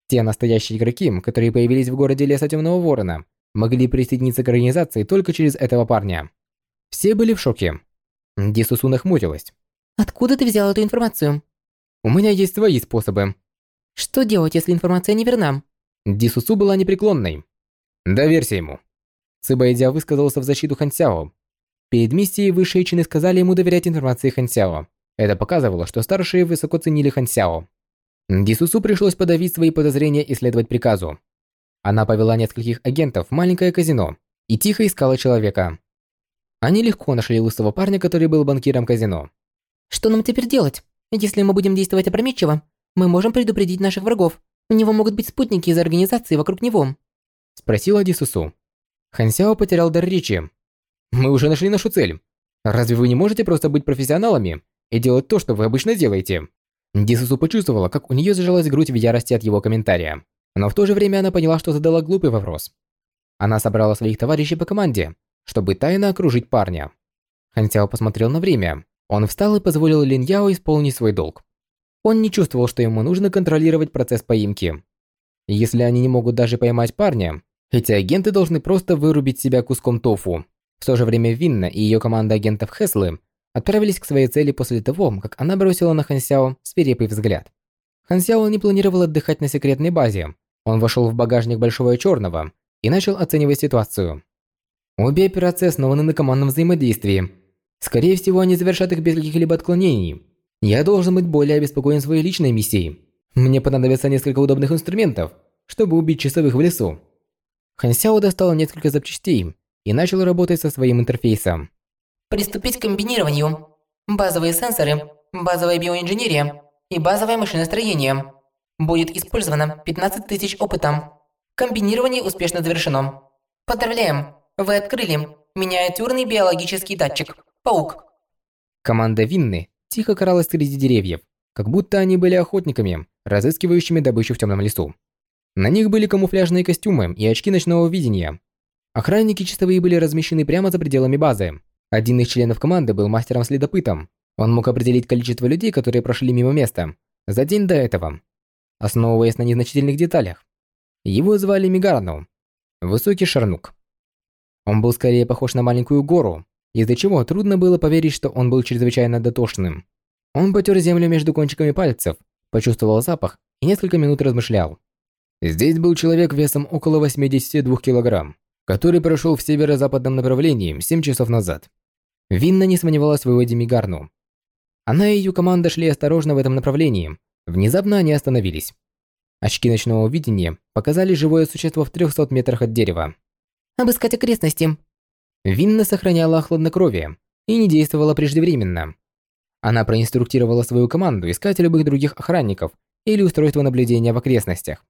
Те настоящие игроки, которые появились в городе Леса Темного Ворона, могли присоединиться к организации только через этого парня. Все были в шоке. Дисусу нахмурилась. Откуда ты взял эту информацию? У меня есть свои способы. Что делать, если информация неверна? Дисусу была непреклонной. Доверься ему. Цибайдя высказался в защиту Хансяо. Перед миссией высшие чины сказали ему доверять информации Хансяо. Это показывало, что старшие высоко ценили Хансяо. Дисусу пришлось подавить свои подозрения и следовать приказу. Она повела нескольких агентов в маленькое казино и тихо искала человека. Они легко нашли лысого парня, который был банкиром казино. Что нам теперь делать? Если мы будем действовать опрометчиво, мы можем предупредить наших врагов. У него могут быть спутники из организации вокруг него. Спросила Дисусу. Хансяо потерял дар речи. Мы уже нашли нашу цель. Разве вы не можете просто быть профессионалами и делать то, что вы обычно делаете? Дисусу почувствовала, как у нее зажалась грудь в ярости от его комментария. Но в то же время она поняла, что задала глупый вопрос. Она собрала своих товарищей по команде чтобы тайно окружить парня. Хан Сяо посмотрел на время. Он встал и позволил Лин Яо исполнить свой долг. Он не чувствовал, что ему нужно контролировать процесс поимки. Если они не могут даже поймать парня, эти агенты должны просто вырубить себя куском тофу. В то же время Винна и ее команда агентов Хеслы отправились к своей цели после того, как она бросила на Хан Сяо свирепый взгляд. Хан Сяо не планировал отдыхать на секретной базе. Он вошел в багажник Большого Черного и начал оценивать ситуацию. Обе операции основаны на командном взаимодействии. Скорее всего, они завершат их без каких-либо отклонений. Я должен быть более обеспокоен своей личной миссией. Мне понадобится несколько удобных инструментов, чтобы убить часовых в лесу. Хан Сяо достал несколько запчастей и начал работать со своим интерфейсом. Приступить к комбинированию. Базовые сенсоры, базовая биоинженерия и базовое машиностроение. Будет использовано 15 тысяч опыта. Комбинирование успешно завершено. Поздравляем, вы открыли миниатюрный биологический датчик «Паук». Команда Винны тихо кралась среди деревьев, как будто они были охотниками, разыскивающими добычу в темном лесу. На них были камуфляжные костюмы и очки ночного видения. Охранники часовые были размещены прямо за пределами базы. Один из членов команды был мастером-следопытом. Он мог определить количество людей, которые прошли мимо места, за день до этого, основываясь на незначительных деталях. Его звали Мигарну, высокий шарнук. Он был скорее похож на маленькую гору, из-за чего трудно было поверить, что он был чрезвычайно дотошным. Он потер землю между кончиками пальцев, почувствовал запах и несколько минут размышлял. Здесь был человек весом около 82 килограмм, который прошел в северо-западном направлении 7 часов назад. Винна не сомневалась в выводе Мигарну. Она и ее команда шли осторожно в этом направлении. Внезапно они остановились. Очки ночного видения показали живое существо в 300 метрах от дерева. Обыскать окрестности. Винна сохраняла хладнокровие и не действовала преждевременно. Она проинструктировала свою команду искать любых других охранников или устройство наблюдения в окрестностях.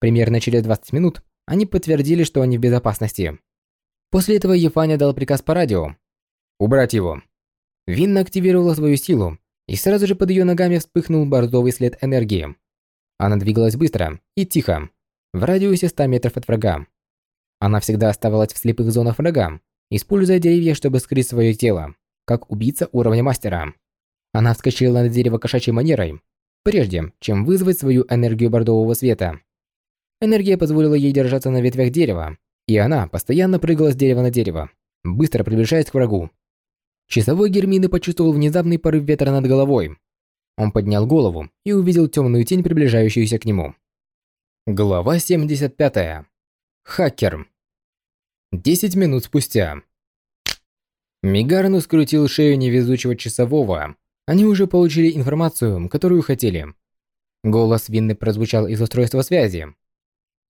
Примерно через 20 минут они подтвердили, что они в безопасности. После этого Ефаня дал приказ по радио. «Убрать его». Винна активировала свою силу, и сразу же под ее ногами вспыхнул бордовый след энергии. Она двигалась быстро и тихо, в радиусе 100 метров от врага. Она всегда оставалась в слепых зонах врага, используя деревья, чтобы скрыть свое тело, как убийца уровня мастера. Она вскочила на дерево кошачьей манерой, прежде чем вызвать свою энергию бордового света. Энергия позволила ей держаться на ветвях дерева, и она постоянно прыгала с дерева на дерево, быстро приближаясь к врагу. Часовой Гермины почувствовал внезапный порыв ветра над головой. Он поднял голову и увидел темную тень, приближающуюся к нему. Глава 75. Хакер. Десять минут спустя. Мигарну скрутил шею невезучего часового. Они уже получили информацию, которую хотели. Голос Винны прозвучал из устройства связи.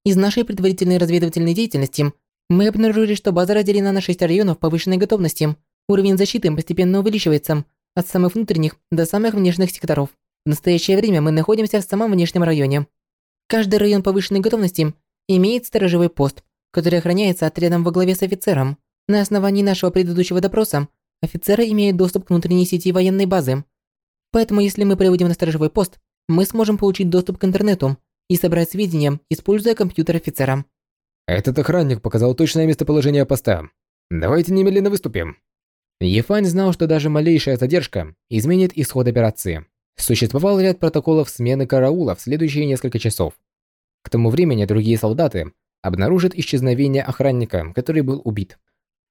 Из нашей предварительной разведывательной деятельности мы обнаружили, что база разделена на 6 районов повышенной готовности. Уровень защиты постепенно увеличивается, от самых внутренних до самых внешних секторов. В настоящее время мы находимся в самом внешнем районе. Каждый район повышенной готовности имеет сторожевой пост, который охраняется отрядом во главе с офицером. На основании нашего предыдущего допроса офицеры имеют доступ к внутренней сети военной базы. Поэтому если мы проводим на сторожевой пост, мы сможем получить доступ к интернету и собрать сведения, используя компьютер офицера. Этот охранник показал точное местоположение поста. Давайте немедленно выступим. Ефань знал, что даже малейшая задержка изменит исход операции. Существовал ряд протоколов смены караула в следующие несколько часов. К тому времени другие солдаты обнаружат исчезновение охранника, который был убит.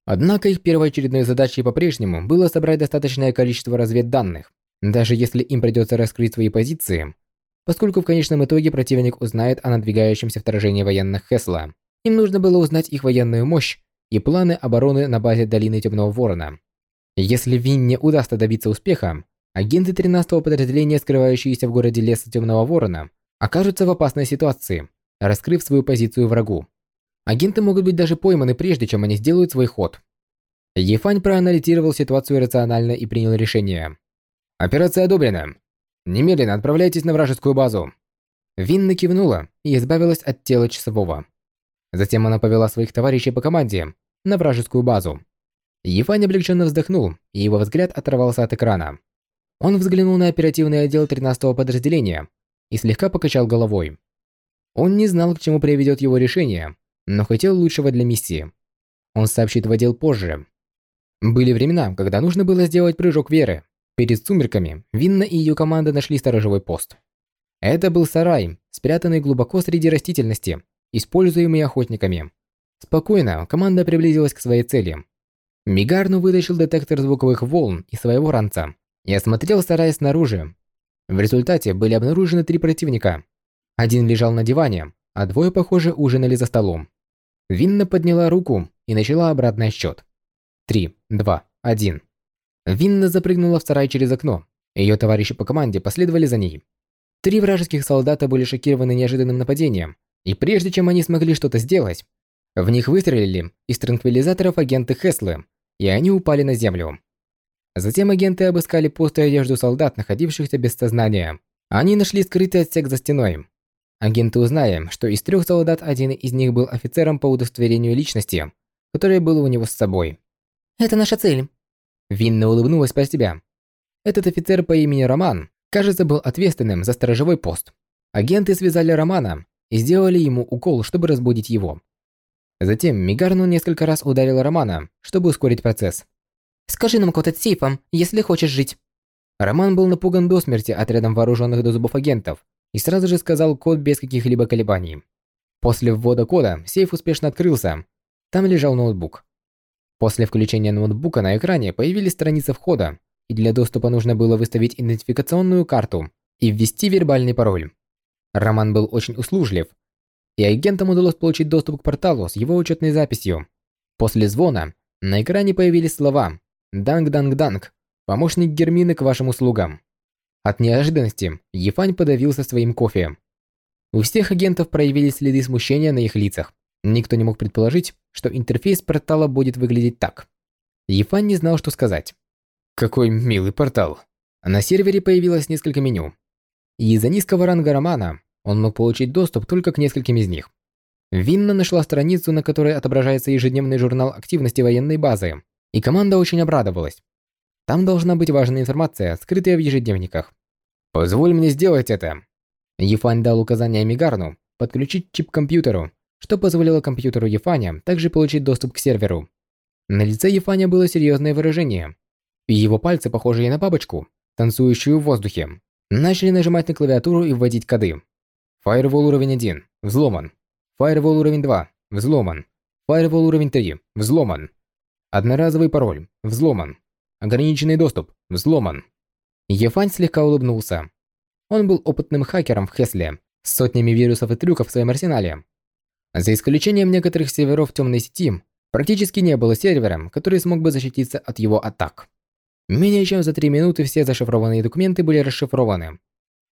Однако их первоочередной задачей по-прежнему было собрать достаточное количество разведданных, даже если им придется раскрыть свои позиции, поскольку в конечном итоге противник узнает о надвигающемся вторжении военных Хесла. Им нужно было узнать их военную мощь и планы обороны на базе долины Темного Ворона. Если Винне удастся добиться успеха, агенты 13-го подразделения, скрывающиеся в городе Леса Темного Ворона, окажутся в опасной ситуации, раскрыв свою позицию врагу. Агенты могут быть даже пойманы прежде, чем они сделают свой ход. Ефань проанализировал ситуацию рационально и принял решение. «Операция одобрена. Немедленно отправляйтесь на вражескую базу». Винна кивнула и избавилась от тела часового. Затем она повела своих товарищей по команде на вражескую базу. Ефань облегченно вздохнул, и его взгляд оторвался от экрана. Он взглянул на оперативный отдел 13-го подразделения и слегка покачал головой. Он не знал, к чему приведет его решение, но хотел лучшего для миссии. Он сообщит в отдел позже. Были времена, когда нужно было сделать прыжок веры. Перед сумерками Винна и ее команда нашли сторожевой пост. Это был сарай, спрятанный глубоко среди растительности, используемый охотниками. Спокойно команда приблизилась к своей цели. Мигарну вытащил детектор звуковых волн из своего ранца и осмотрел сарай снаружи. В результате были обнаружены три противника. Один лежал на диване, а двое, похоже, ужинали за столом. Винна подняла руку и начала обратный отсчет. Три, два, один. Винна запрыгнула в сарай через окно. Ее товарищи по команде последовали за ней. Три вражеских солдата были шокированы неожиданным нападением, и прежде чем они смогли что-то сделать, В них выстрелили из транквилизаторов агенты Хеслы, и они упали на землю. Затем агенты обыскали пустую одежду солдат, находившихся без сознания. Они нашли скрытый отсек за стеной. Агенты узнали, что из трех солдат один из них был офицером по удостоверению личности, которое было у него с собой. Это наша цель. Винна улыбнулась про себя. Этот офицер по имени Роман, кажется, был ответственным за сторожевой пост. Агенты связали Романа и сделали ему укол, чтобы разбудить его. Затем Мигарну несколько раз ударила Романа, чтобы ускорить процесс. Скажи нам код от сейфа, если хочешь жить. Роман был напуган до смерти отрядом вооруженных до зубов агентов и сразу же сказал код без каких-либо колебаний. После ввода кода сейф успешно открылся. Там лежал ноутбук. После включения ноутбука на экране появились страницы входа, и для доступа нужно было выставить идентификационную карту и ввести вербальный пароль. Роман был очень услужлив, и агентам удалось получить доступ к порталу с его учетной записью. После звона на экране появились слова «Данг-данг-данг, помощник Гермины к вашим услугам». От неожиданности Ефань подавился своим кофе. У всех агентов проявились следы смущения на их лицах. Никто не мог предположить, что интерфейс портала будет выглядеть так. Ефан не знал, что сказать. Какой милый портал. На сервере появилось несколько меню. И из-за низкого ранга романа он мог получить доступ только к нескольким из них. Винна нашла страницу, на которой отображается ежедневный журнал активности военной базы, и команда очень обрадовалась. Там должна быть важная информация, скрытая в ежедневниках. «Позволь мне сделать это!» Ефань дал указание Мигарну подключить чип к компьютеру, что позволило компьютеру Ефаня также получить доступ к серверу. На лице Ефаня было серьезное выражение, и его пальцы, похожие на бабочку, танцующую в воздухе, начали нажимать на клавиатуру и вводить коды. Firewall уровень 1. Взломан. Firewall уровень 2. Взломан. Firewall уровень 3. Взломан. Одноразовый пароль. Взломан. Ограниченный доступ. Взломан. Ефань слегка улыбнулся. Он был опытным хакером в Хесле, с сотнями вирусов и трюков в своем арсенале. За исключением некоторых серверов темной сети, практически не было сервера, который смог бы защититься от его атак. Менее чем за три минуты все зашифрованные документы были расшифрованы.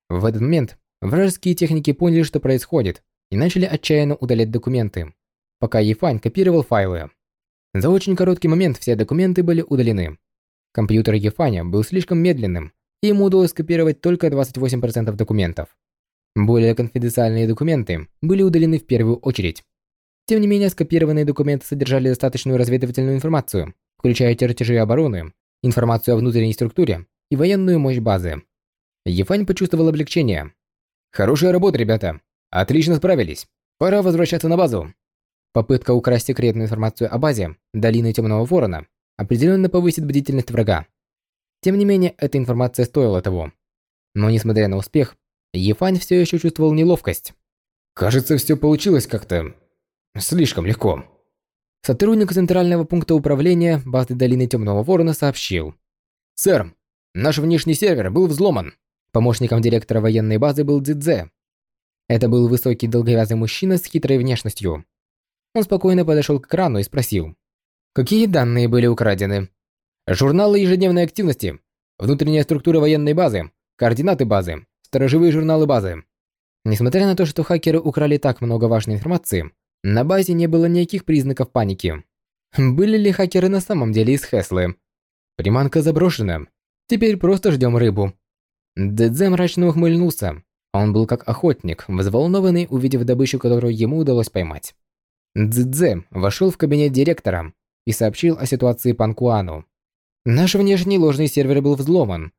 В этот момент вражеские техники поняли, что происходит, и начали отчаянно удалять документы, пока Ефань копировал файлы. За очень короткий момент все документы были удалены. Компьютер Ефаня был слишком медленным, и ему удалось скопировать только 28% документов. Более конфиденциальные документы были удалены в первую очередь. Тем не менее, скопированные документы содержали достаточную разведывательную информацию, включая чертежи обороны, информацию о внутренней структуре и военную мощь базы. Ефань почувствовал облегчение. «Хорошая работа, ребята. Отлично справились. Пора возвращаться на базу». Попытка украсть секретную информацию о базе Долины Темного Ворона определенно повысит бдительность врага. Тем не менее, эта информация стоила того. Но несмотря на успех, Ефань все еще чувствовал неловкость. «Кажется, все получилось как-то... слишком легко». Сотрудник Центрального пункта управления базы Долины Темного Ворона сообщил. «Сэр, наш внешний сервер был взломан. Помощником директора военной базы был Дзидзе. Это был высокий долговязый мужчина с хитрой внешностью. Он спокойно подошел к экрану и спросил. «Какие данные были украдены?» «Журналы ежедневной активности, внутренняя структура военной базы, координаты базы, сторожевые журналы базы». Несмотря на то, что хакеры украли так много важной информации, на базе не было никаких признаков паники. Были ли хакеры на самом деле из Хеслы? Приманка заброшена. Теперь просто ждем рыбу. Дэдзе мрачно ухмыльнулся. Он был как охотник, взволнованный, увидев добычу, которую ему удалось поймать. Цзэцзэ вошел в кабинет директора и сообщил о ситуации Панкуану. Наш внешний ложный сервер был взломан.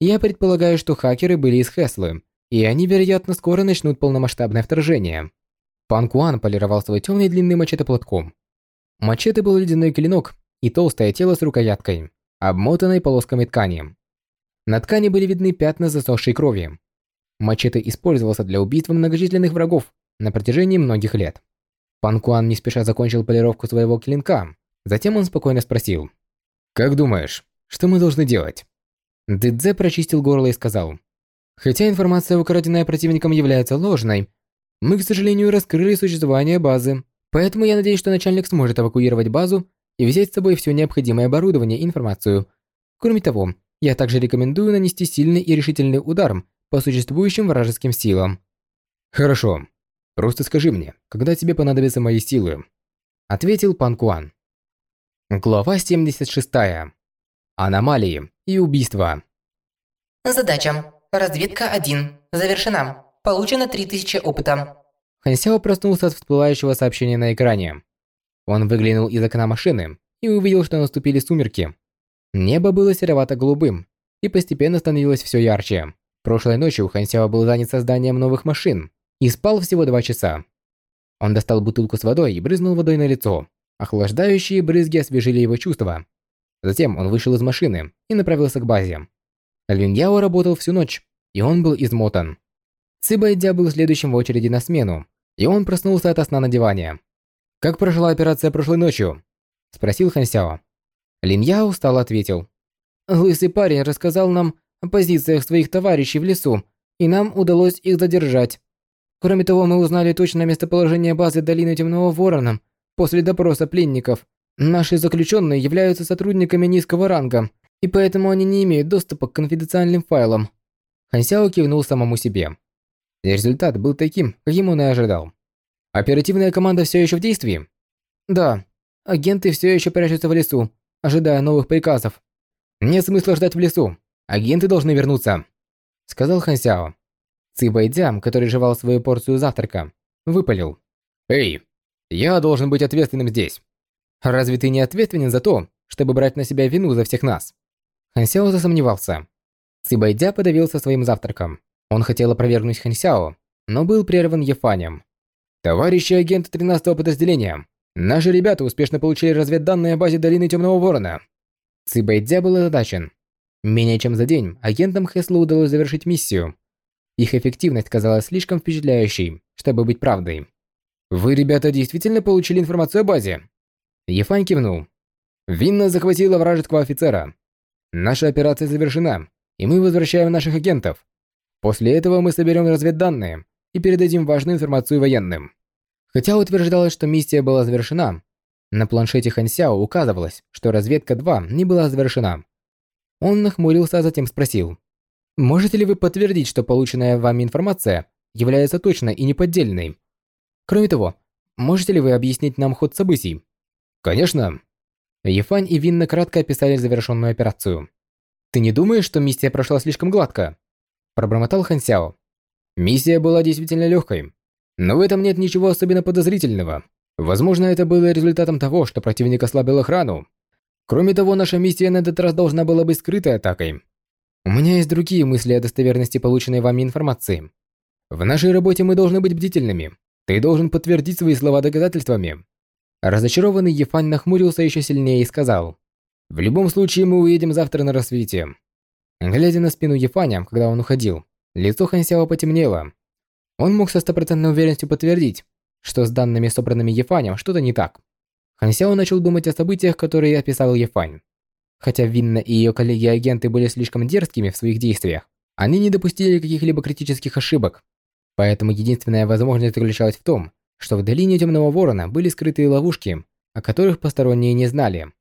Я предполагаю, что хакеры были из Хеслы, и они, вероятно, скоро начнут полномасштабное вторжение. Пан Куан полировал свой темный длинный мачете платком. Мачете был ледяной клинок и толстое тело с рукояткой, обмотанной полосками ткани. На ткани были видны пятна засохшей крови. Мачете использовался для убийства многочисленных врагов на протяжении многих лет. Пан Куан не спеша закончил полировку своего клинка, затем он спокойно спросил. «Как думаешь, что мы должны делать?» Дидзе прочистил горло и сказал. «Хотя информация, украденная противником, является ложной, мы, к сожалению, раскрыли существование базы, поэтому я надеюсь, что начальник сможет эвакуировать базу и взять с собой все необходимое оборудование и информацию. Кроме того, я также рекомендую нанести сильный и решительный удар по существующим вражеским силам. Хорошо. Просто скажи мне, когда тебе понадобятся мои силы. ответил Пан Куан. Глава 76. Аномалии и убийства. Задача. Разведка 1. Завершена. Получено 3000 опыта. Хансяо проснулся от всплывающего сообщения на экране. Он выглянул из окна машины и увидел, что наступили сумерки. Небо было серовато-голубым и постепенно становилось все ярче. Прошлой ночью Хансяо был занят созданием новых машин и спал всего два часа. Он достал бутылку с водой и брызнул водой на лицо. Охлаждающие брызги освежили его чувства. Затем он вышел из машины и направился к базе. Лин Яо работал всю ночь, и он был измотан. Цибайдя был следующим в очереди на смену, и он проснулся от сна на диване. «Как прошла операция прошлой ночью?» – спросил Хан Сяо. Лин Яо устало ответил. «Лысый парень рассказал нам о позициях своих товарищей в лесу, и нам удалось их задержать. Кроме того, мы узнали точное местоположение базы Долины Темного Ворона после допроса пленников. Наши заключенные являются сотрудниками низкого ранга, и поэтому они не имеют доступа к конфиденциальным файлам». Хан Сяо кивнул самому себе. Результат был таким, каким он и ожидал. Оперативная команда все еще в действии? Да. Агенты все еще прячутся в лесу, ожидая новых приказов. Нет смысла ждать в лесу. Агенты должны вернуться, сказал Хан Сяо. Ци Байдзям, который жевал свою порцию завтрака, выпалил. Эй, я должен быть ответственным здесь. Разве ты не ответственен за то, чтобы брать на себя вину за всех нас? Хан Сяо засомневался. Ци Байдзя подавился своим завтраком. Он хотел опровергнуть Хансяо, но был прерван Ефанем. «Товарищи агенты 13-го подразделения, наши ребята успешно получили разведданные о базе Долины Темного Ворона». Цибайдзя был озадачен. Менее чем за день агентам Хеслу удалось завершить миссию. Их эффективность казалась слишком впечатляющей, чтобы быть правдой. «Вы, ребята, действительно получили информацию о базе?» Ефань кивнул. «Винна захватила вражеского офицера. Наша операция завершена, и мы возвращаем наших агентов. После этого мы соберем разведданные и передадим важную информацию военным. Хотя утверждалось, что миссия была завершена, на планшете Хансяо указывалось, что разведка 2 не была завершена. Он нахмурился, а затем спросил. «Можете ли вы подтвердить, что полученная вами информация является точной и неподдельной? Кроме того, можете ли вы объяснить нам ход событий?» «Конечно». Ефань и Винна кратко описали завершенную операцию. «Ты не думаешь, что миссия прошла слишком гладко?» Пробормотал Хан Сяо. Миссия была действительно легкой. Но в этом нет ничего особенно подозрительного. Возможно, это было результатом того, что противник ослабил охрану. Кроме того, наша миссия на этот раз должна была быть скрытой атакой. У меня есть другие мысли о достоверности полученной вами информации. В нашей работе мы должны быть бдительными. Ты должен подтвердить свои слова доказательствами. Разочарованный Ефань нахмурился еще сильнее и сказал. В любом случае, мы уедем завтра на рассвете. Глядя на спину Ефаня, когда он уходил, лицо Хансяо потемнело. Он мог со стопроцентной уверенностью подтвердить, что с данными, собранными Ефанем, что-то не так. Хансяо начал думать о событиях, которые описал Ефань. Хотя Винна и ее коллеги-агенты были слишком дерзкими в своих действиях, они не допустили каких-либо критических ошибок. Поэтому единственная возможность заключалась в том, что в долине Темного Ворона были скрытые ловушки, о которых посторонние не знали.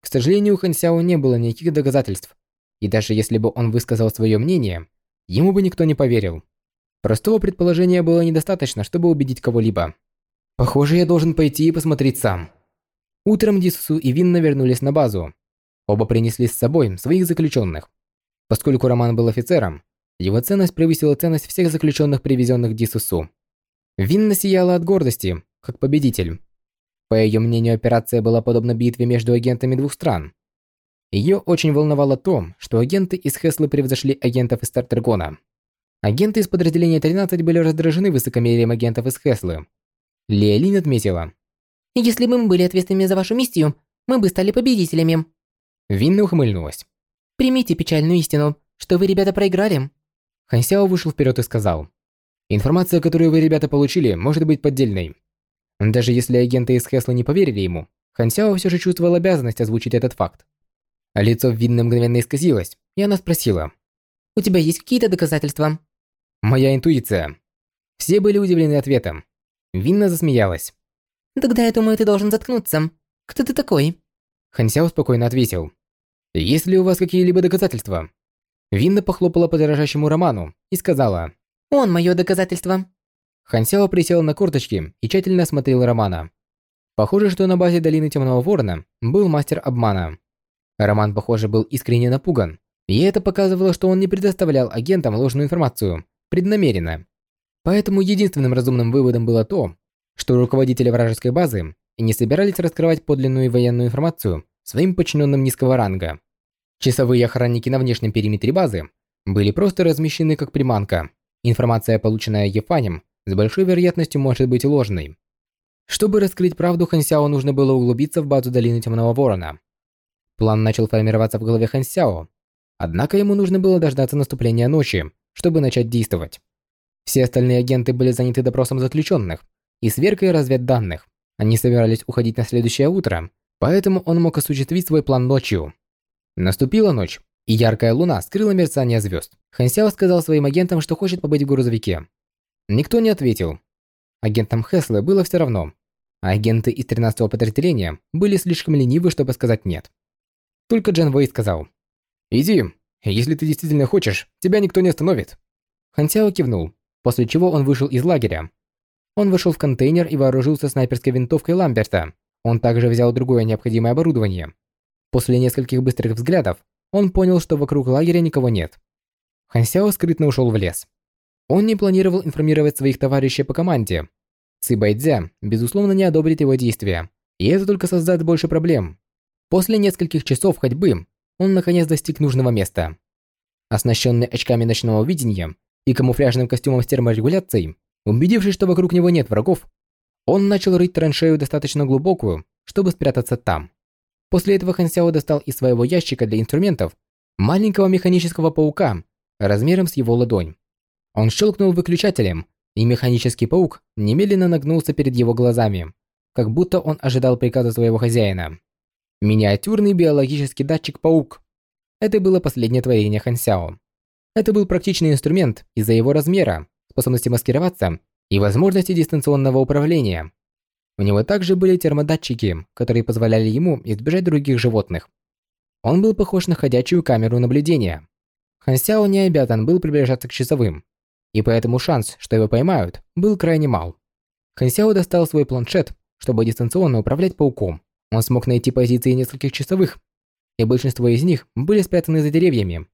К сожалению, у Хансяо не было никаких доказательств, и даже если бы он высказал свое мнение, ему бы никто не поверил. Простого предположения было недостаточно, чтобы убедить кого-либо. Похоже, я должен пойти и посмотреть сам. Утром Дисусу и Винна вернулись на базу. Оба принесли с собой своих заключенных. Поскольку Роман был офицером, его ценность превысила ценность всех заключенных, привезенных Дисусу. Винна сияла от гордости, как победитель. По ее мнению, операция была подобна битве между агентами двух стран. Ее очень волновало то, что агенты из Хеслы превзошли агентов из Тартергона. Агенты из подразделения 13 были раздражены высокомерием агентов из Хеслы. Лиэлин отметила. «Если бы мы были ответственными за вашу миссию, мы бы стали победителями». Винна ухмыльнулась. «Примите печальную истину, что вы, ребята, проиграли». Хансяо вышел вперед и сказал. «Информация, которую вы, ребята, получили, может быть поддельной. Даже если агенты из Хеслы не поверили ему, Хансяо все же чувствовал обязанность озвучить этот факт. А лицо Винны мгновенно исказилось, и она спросила. «У тебя есть какие-то доказательства?» «Моя интуиция». Все были удивлены ответом. Винна засмеялась. «Тогда я думаю, ты должен заткнуться. Кто ты такой?» Хансяо спокойно ответил. «Есть ли у вас какие-либо доказательства?» Винна похлопала по дрожащему Роману и сказала. «Он мое доказательство». Хансяо присел на корточки и тщательно осмотрел Романа. Похоже, что на базе Долины Темного Ворона был мастер обмана. Роман, похоже, был искренне напуган, и это показывало, что он не предоставлял агентам ложную информацию, преднамеренно. Поэтому единственным разумным выводом было то, что руководители вражеской базы не собирались раскрывать подлинную военную информацию своим подчиненным низкого ранга. Часовые охранники на внешнем периметре базы были просто размещены как приманка. Информация, полученная Ефанем, с большой вероятностью может быть ложной. Чтобы раскрыть правду, Хансяо нужно было углубиться в базу Долины Темного Ворона. План начал формироваться в голове Хансяо, однако ему нужно было дождаться наступления ночи, чтобы начать действовать. Все остальные агенты были заняты допросом заключенных и сверкой разведданных. Они собирались уходить на следующее утро, поэтому он мог осуществить свой план ночью. Наступила ночь, и яркая луна скрыла мерцание звезд. Хансяо сказал своим агентам, что хочет побыть в грузовике. Никто не ответил. Агентам Хеслы было все равно, а агенты из 13-го подразделения были слишком ленивы, чтобы сказать «нет». Только Джан Вэй сказал «Иди, если ты действительно хочешь, тебя никто не остановит». Хансяо кивнул, после чего он вышел из лагеря. Он вышел в контейнер и вооружился снайперской винтовкой Ламберта. Он также взял другое необходимое оборудование. После нескольких быстрых взглядов, он понял, что вокруг лагеря никого нет. Хансяо скрытно ушел в лес. Он не планировал информировать своих товарищей по команде. Цибайдзя, безусловно, не одобрит его действия, и это только создаст больше проблем. После нескольких часов ходьбы он наконец достиг нужного места. Оснащенный очками ночного видения и камуфляжным костюмом с терморегуляцией, убедившись, что вокруг него нет врагов, он начал рыть траншею достаточно глубокую, чтобы спрятаться там. После этого Хан Сяо достал из своего ящика для инструментов маленького механического паука размером с его ладонь. Он щелкнул выключателем, и механический паук немедленно нагнулся перед его глазами, как будто он ожидал приказа своего хозяина. Миниатюрный биологический датчик-паук. Это было последнее творение Хан Сяо. Это был практичный инструмент из-за его размера, способности маскироваться и возможности дистанционного управления. У него также были термодатчики, которые позволяли ему избежать других животных. Он был похож на ходячую камеру наблюдения. Хан Сяо не обязан был приближаться к часовым, и поэтому шанс, что его поймают, был крайне мал. Хан достал свой планшет, чтобы дистанционно управлять пауком. Он смог найти позиции нескольких часовых, и большинство из них были спрятаны за деревьями.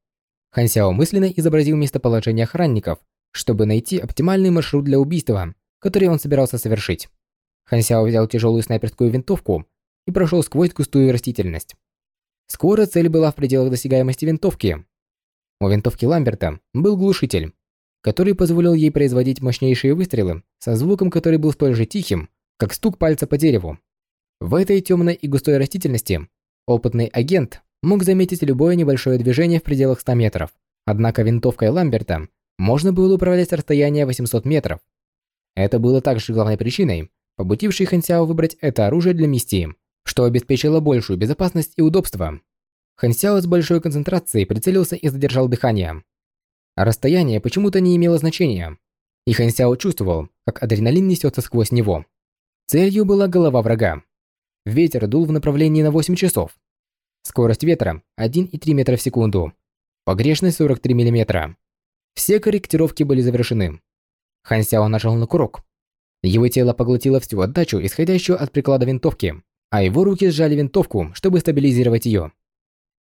Хан мысленно изобразил местоположение охранников, чтобы найти оптимальный маршрут для убийства, который он собирался совершить. Хан Сяо взял тяжелую снайперскую винтовку и прошел сквозь густую растительность. Скоро цель была в пределах досягаемости винтовки. У винтовки Ламберта был глушитель, который позволил ей производить мощнейшие выстрелы со звуком, который был столь же тихим, как стук пальца по дереву. В этой темной и густой растительности опытный агент мог заметить любое небольшое движение в пределах 100 метров. Однако винтовкой Ламберта можно было управлять с расстояния 800 метров. Это было также главной причиной, побудивший Хансяо выбрать это оружие для миссии, что обеспечило большую безопасность и удобство. Хансяо с большой концентрацией прицелился и задержал дыхание. Расстояние почему-то не имело значения, и Хансяо чувствовал, как адреналин несется сквозь него. Целью была голова врага. Ветер дул в направлении на 8 часов. Скорость ветра 1,3 метра в секунду. Погрешность 43 миллиметра. Все корректировки были завершены. Хансяо нажал на курок, его тело поглотило всю отдачу, исходящую от приклада винтовки, а его руки сжали винтовку, чтобы стабилизировать ее.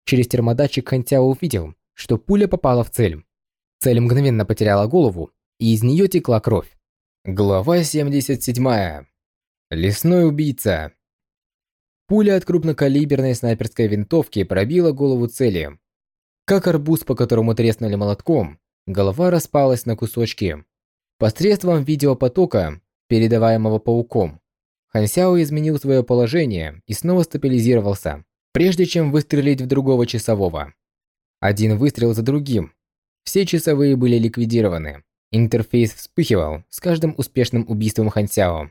Через термодатчик Хантяо увидел, что пуля попала в цель. Цель мгновенно потеряла голову, и из нее текла кровь. Глава 77. Лесной убийца. Пуля от крупнокалиберной снайперской винтовки пробила голову цели. Как арбуз, по которому треснули молотком, голова распалась на кусочки. Посредством видеопотока передаваемого пауком. Хансяо изменил свое положение и снова стабилизировался, прежде чем выстрелить в другого часового. Один выстрел за другим. Все часовые были ликвидированы. Интерфейс вспыхивал с каждым успешным убийством Хансяо.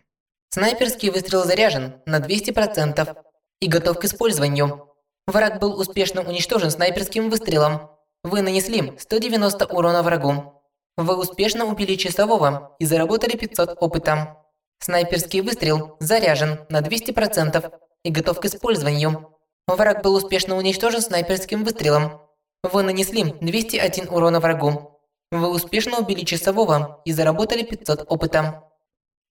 Снайперский выстрел заряжен на 200% и готов к использованию. Враг был успешно уничтожен снайперским выстрелом. Вы нанесли 190 урона врагу. Вы успешно убили часового и заработали 500 опыта. Снайперский выстрел заряжен на 200% и готов к использованию. Враг был успешно уничтожен снайперским выстрелом. Вы нанесли 201 урона врагу. Вы успешно убили часового и заработали 500 опыта.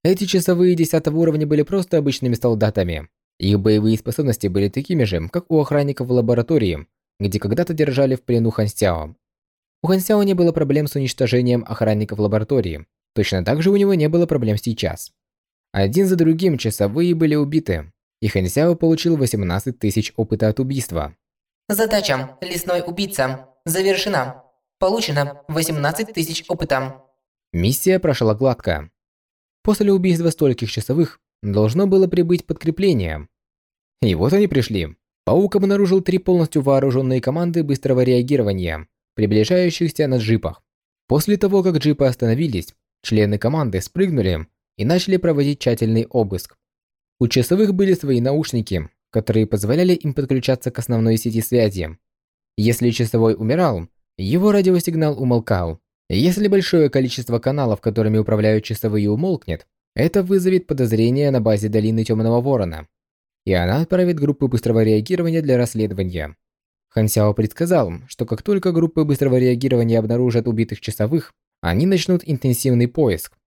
Эти часовые 10 уровня были просто обычными солдатами. Их боевые способности были такими же, как у охранников в лаборатории, где когда-то держали в плену Хан Сяо. У Хан Сяо не было проблем с уничтожением охранников лаборатории. Точно так же у него не было проблем сейчас. Один за другим часовые были убиты, и Хан Сяо получил 18 тысяч опыта от убийства. Задача «Лесной убийца» завершена. Получено 18 тысяч опыта. Миссия прошла гладко. После убийства стольких часовых должно было прибыть подкрепление. И вот они пришли. Паук обнаружил три полностью вооруженные команды быстрого реагирования, приближающихся на джипах. После того, как джипы остановились, члены команды спрыгнули и начали проводить тщательный обыск. У часовых были свои наушники, которые позволяли им подключаться к основной сети связи. Если часовой умирал, его радиосигнал умолкал. Если большое количество каналов, которыми управляют часовые, умолкнет, это вызовет подозрения на базе долины Темного Ворона, и она отправит группы быстрого реагирования для расследования. Хан Сяо предсказал, что как только группы быстрого реагирования обнаружат убитых часовых, они начнут интенсивный поиск.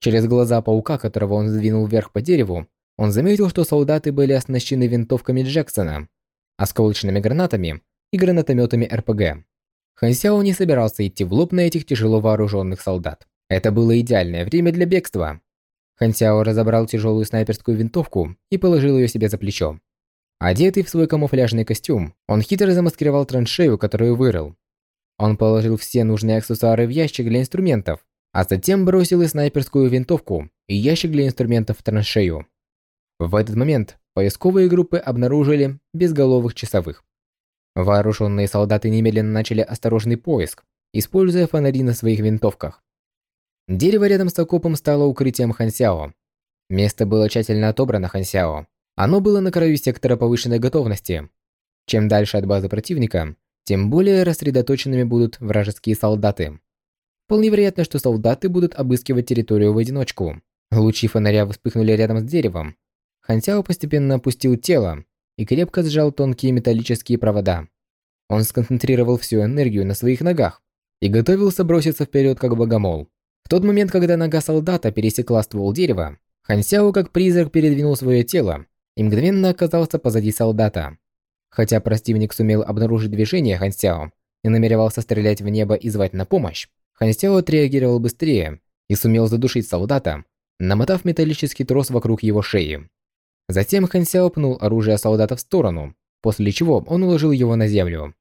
Через глаза паука, которого он сдвинул вверх по дереву, он заметил, что солдаты были оснащены винтовками Джексона, осколочными гранатами и гранатометами РПГ. Хан Сяо не собирался идти в лоб на этих тяжело вооруженных солдат. Это было идеальное время для бегства. Хан Сяо разобрал тяжелую снайперскую винтовку и положил ее себе за плечо. Одетый в свой камуфляжный костюм, он хитро замаскировал траншею, которую вырыл. Он положил все нужные аксессуары в ящик для инструментов, а затем бросил и снайперскую винтовку, и ящик для инструментов в траншею. В этот момент поисковые группы обнаружили безголовых часовых. Вооруженные солдаты немедленно начали осторожный поиск, используя фонари на своих винтовках. Дерево рядом с окопом стало укрытием Хансяо. Место было тщательно отобрано Хансяо. Оно было на краю сектора повышенной готовности. Чем дальше от базы противника, тем более рассредоточенными будут вражеские солдаты. Вполне вероятно, что солдаты будут обыскивать территорию в одиночку. Лучи фонаря вспыхнули рядом с деревом. Хансяо постепенно опустил тело и крепко сжал тонкие металлические провода. Он сконцентрировал всю энергию на своих ногах и готовился броситься вперед, как богомол. В тот момент, когда нога солдата пересекла ствол дерева, Хансяо как призрак передвинул свое тело и мгновенно оказался позади солдата. Хотя противник сумел обнаружить движение Хансяо и намеревался стрелять в небо и звать на помощь, Хансяо отреагировал быстрее и сумел задушить солдата, намотав металлический трос вокруг его шеи. Затем Хансяо пнул оружие солдата в сторону, после чего он уложил его на землю.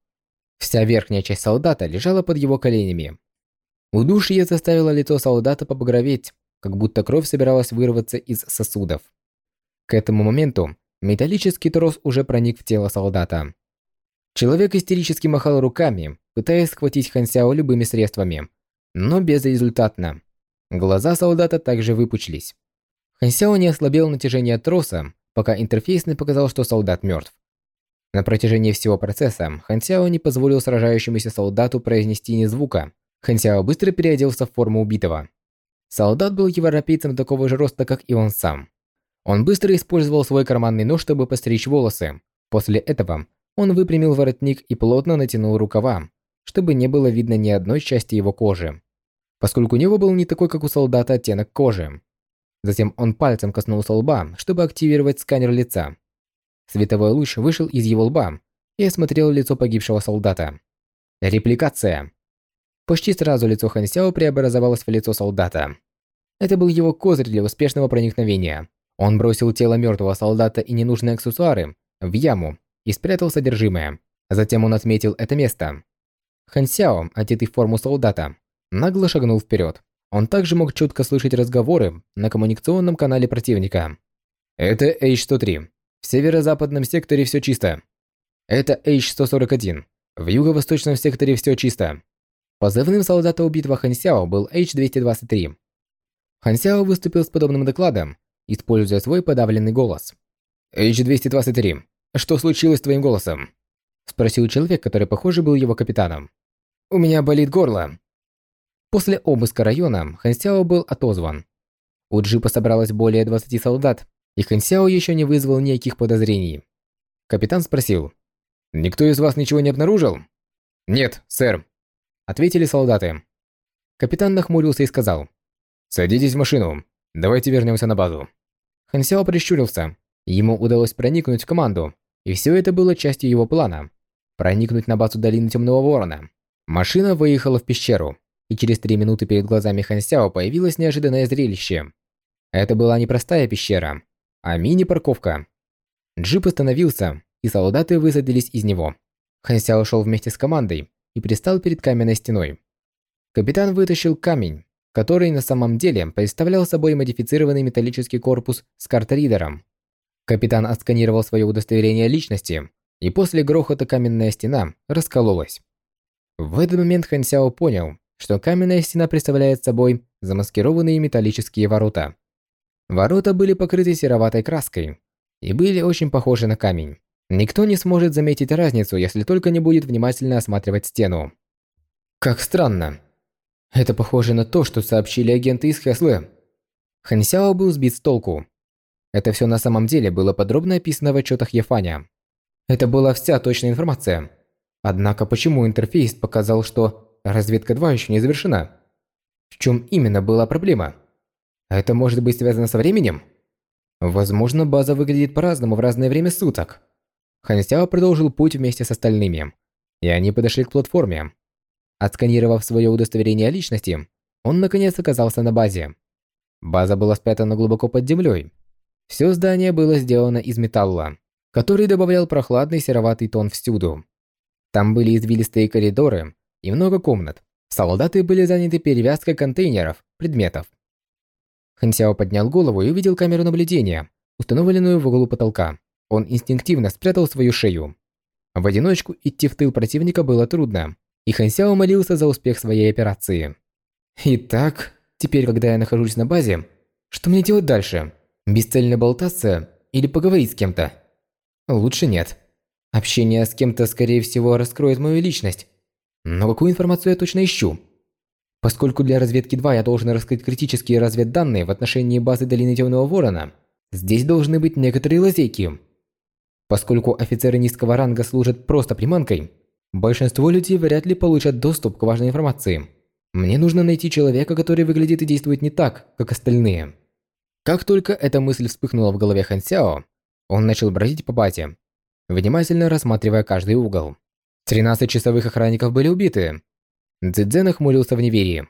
Вся верхняя часть солдата лежала под его коленями. Удушье заставило лицо солдата побагроветь, как будто кровь собиралась вырваться из сосудов. К этому моменту металлический трос уже проник в тело солдата. Человек истерически махал руками, пытаясь схватить Хансяо любыми средствами, но безрезультатно. Глаза солдата также выпучились. Хансяо не ослабел натяжение троса, пока интерфейс не показал, что солдат мертв. На протяжении всего процесса Хансяо не позволил сражающемуся солдату произнести ни звука. Хансяо быстро переоделся в форму убитого. Солдат был европейцем такого же роста, как и он сам. Он быстро использовал свой карманный нож, чтобы постричь волосы. После этого он выпрямил воротник и плотно натянул рукава, чтобы не было видно ни одной части его кожи. Поскольку у него был не такой, как у солдата, оттенок кожи. Затем он пальцем коснулся лба, чтобы активировать сканер лица. Световой луч вышел из его лба и осмотрел лицо погибшего солдата. Репликация. Почти сразу лицо Хансяо преобразовалось в лицо солдата. Это был его козырь для успешного проникновения. Он бросил тело мертвого солдата и ненужные аксессуары в яму и спрятал содержимое. Затем он отметил это место. Хан Сяо, одетый в форму солдата, нагло шагнул вперед. Он также мог четко слышать разговоры на коммуникационном канале противника. Это H-103. В северо-западном секторе все чисто. Это H-141. В юго-восточном секторе все чисто. Позывным солдата убитого Хан Сяо был H-223. Хан Сяо выступил с подобным докладом, используя свой подавленный голос. H-223, что случилось с твоим голосом? Спросил человек, который, похоже, был его капитаном. У меня болит горло. После обыска района Хан Сяо был отозван. У джипа собралось более 20 солдат, и Хан Сяо еще не вызвал никаких подозрений. Капитан спросил. «Никто из вас ничего не обнаружил?» «Нет, сэр», — ответили солдаты. Капитан нахмурился и сказал. «Садитесь в машину. Давайте вернемся на базу. Хан Сяо прищурился. Ему удалось проникнуть в команду, и все это было частью его плана. Проникнуть на базу долины Темного Ворона. Машина выехала в пещеру, и через три минуты перед глазами Хан Сяо появилось неожиданное зрелище. Это была не простая пещера, а мини-парковка. Джип остановился, и солдаты высадились из него. Хан Сяо шел вместе с командой и пристал перед каменной стеной. Капитан вытащил камень, который на самом деле представлял собой модифицированный металлический корпус с картридером. Капитан отсканировал свое удостоверение личности, и после грохота каменная стена раскололась. В этот момент Хан Сяо понял, что каменная стена представляет собой замаскированные металлические ворота. Ворота были покрыты сероватой краской и были очень похожи на камень. Никто не сможет заметить разницу, если только не будет внимательно осматривать стену. Как странно. Это похоже на то, что сообщили агенты из Хэслы. Хансяо был сбит с толку. Это все на самом деле было подробно описано в отчетах Ефаня. Это была вся точная информация. Однако почему интерфейс показал, что разведка 2 еще не завершена? В чем именно была проблема? Это может быть связано со временем? Возможно, база выглядит по-разному в разное время суток. Хан Сяо продолжил путь вместе с остальными, и они подошли к платформе. Отсканировав свое удостоверение личности, он наконец оказался на базе. База была спрятана глубоко под землей. Все здание было сделано из металла, который добавлял прохладный сероватый тон всюду. Там были извилистые коридоры и много комнат. Солдаты были заняты перевязкой контейнеров, предметов. Хансяо поднял голову и увидел камеру наблюдения, установленную в углу потолка. Он инстинктивно спрятал свою шею. В одиночку идти в тыл противника было трудно, и Хансяо молился за успех своей операции. Итак, теперь, когда я нахожусь на базе, что мне делать дальше? Бесцельно болтаться или поговорить с кем-то? Лучше нет. Общение с кем-то, скорее всего, раскроет мою личность. Но какую информацию я точно ищу? Поскольку для разведки 2 я должен раскрыть критические разведданные в отношении базы Долины Темного Ворона, здесь должны быть некоторые лазейки. Поскольку офицеры низкого ранга служат просто приманкой, большинство людей вряд ли получат доступ к важной информации. Мне нужно найти человека, который выглядит и действует не так, как остальные. Как только эта мысль вспыхнула в голове Хан Сяо, он начал бродить по базе, внимательно рассматривая каждый угол. 13 часовых охранников были убиты. Цзэцзэ нахмурился в неверии.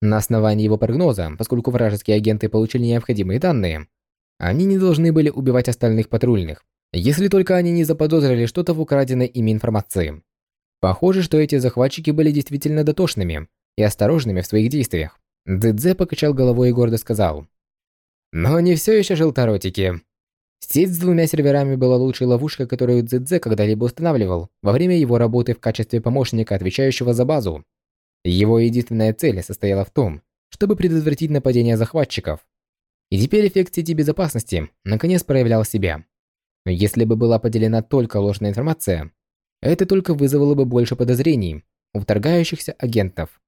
На основании его прогноза, поскольку вражеские агенты получили необходимые данные, они не должны были убивать остальных патрульных если только они не заподозрили что-то в украденной ими информации. Похоже, что эти захватчики были действительно дотошными и осторожными в своих действиях. Дидзе покачал головой и гордо сказал. Но не все еще желторотики. Сеть с двумя серверами была лучшей ловушкой, которую Цзэцзэ когда-либо устанавливал во время его работы в качестве помощника, отвечающего за базу. Его единственная цель состояла в том, чтобы предотвратить нападение захватчиков. И теперь эффект сети безопасности наконец проявлял себя. Если бы была поделена только ложная информация, это только вызвало бы больше подозрений у вторгающихся агентов.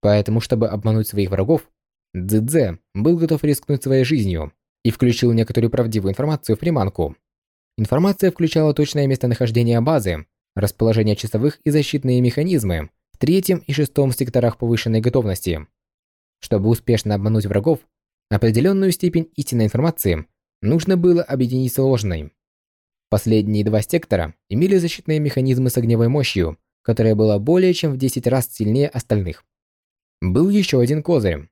Поэтому, чтобы обмануть своих врагов, Цзэцзэ был готов рискнуть своей жизнью и включил некоторую правдивую информацию в приманку. Информация включала точное местонахождение базы, расположение часовых и защитные механизмы в третьем и шестом секторах повышенной готовности. Чтобы успешно обмануть врагов, определенную степень истинной информации нужно было объединить с ложной. Последние два сектора имели защитные механизмы с огневой мощью, которая была более чем в 10 раз сильнее остальных. Был еще один козырь.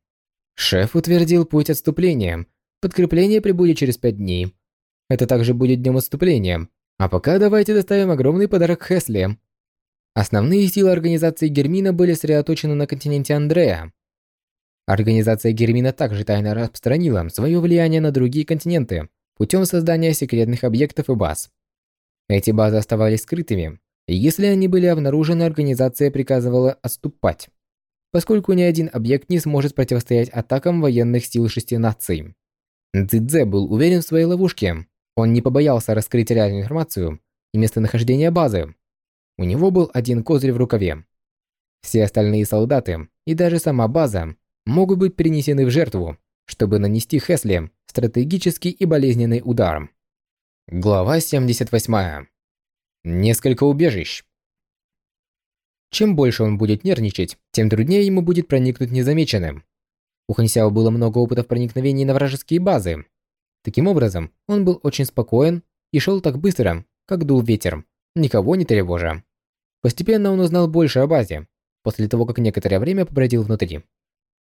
Шеф утвердил путь отступления. Подкрепление прибудет через 5 дней. Это также будет днем отступления. А пока давайте доставим огромный подарок Хесли. Основные силы организации Гермина были сосредоточены на континенте Андрея. Организация Гермина также тайно распространила свое влияние на другие континенты, путем создания секретных объектов и баз. Эти базы оставались скрытыми, и если они были обнаружены, организация приказывала отступать, поскольку ни один объект не сможет противостоять атакам военных сил шести наций. Цзэцзэ был уверен в своей ловушке. Он не побоялся раскрыть реальную информацию и местонахождение базы. У него был один козырь в рукаве. Все остальные солдаты и даже сама база могут быть перенесены в жертву, чтобы нанести Хесли стратегический и болезненный удар. Глава 78. Несколько убежищ. Чем больше он будет нервничать, тем труднее ему будет проникнуть незамеченным. У Хансяо было много опытов проникновения на вражеские базы. Таким образом, он был очень спокоен и шел так быстро, как дул ветер, никого не тревожа. Постепенно он узнал больше о базе, после того, как некоторое время побродил внутри.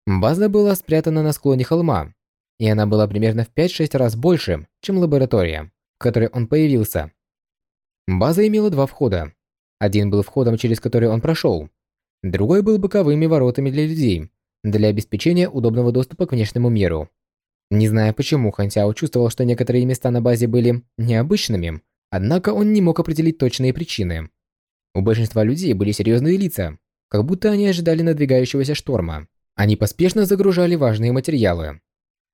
База была спрятана на склоне холма, и она была примерно в 5-6 раз больше, чем лаборатория, в которой он появился. База имела два входа. Один был входом, через который он прошел. Другой был боковыми воротами для людей, для обеспечения удобного доступа к внешнему миру. Не зная почему, Хан Сяо чувствовал, что некоторые места на базе были необычными, однако он не мог определить точные причины. У большинства людей были серьезные лица, как будто они ожидали надвигающегося шторма. Они поспешно загружали важные материалы.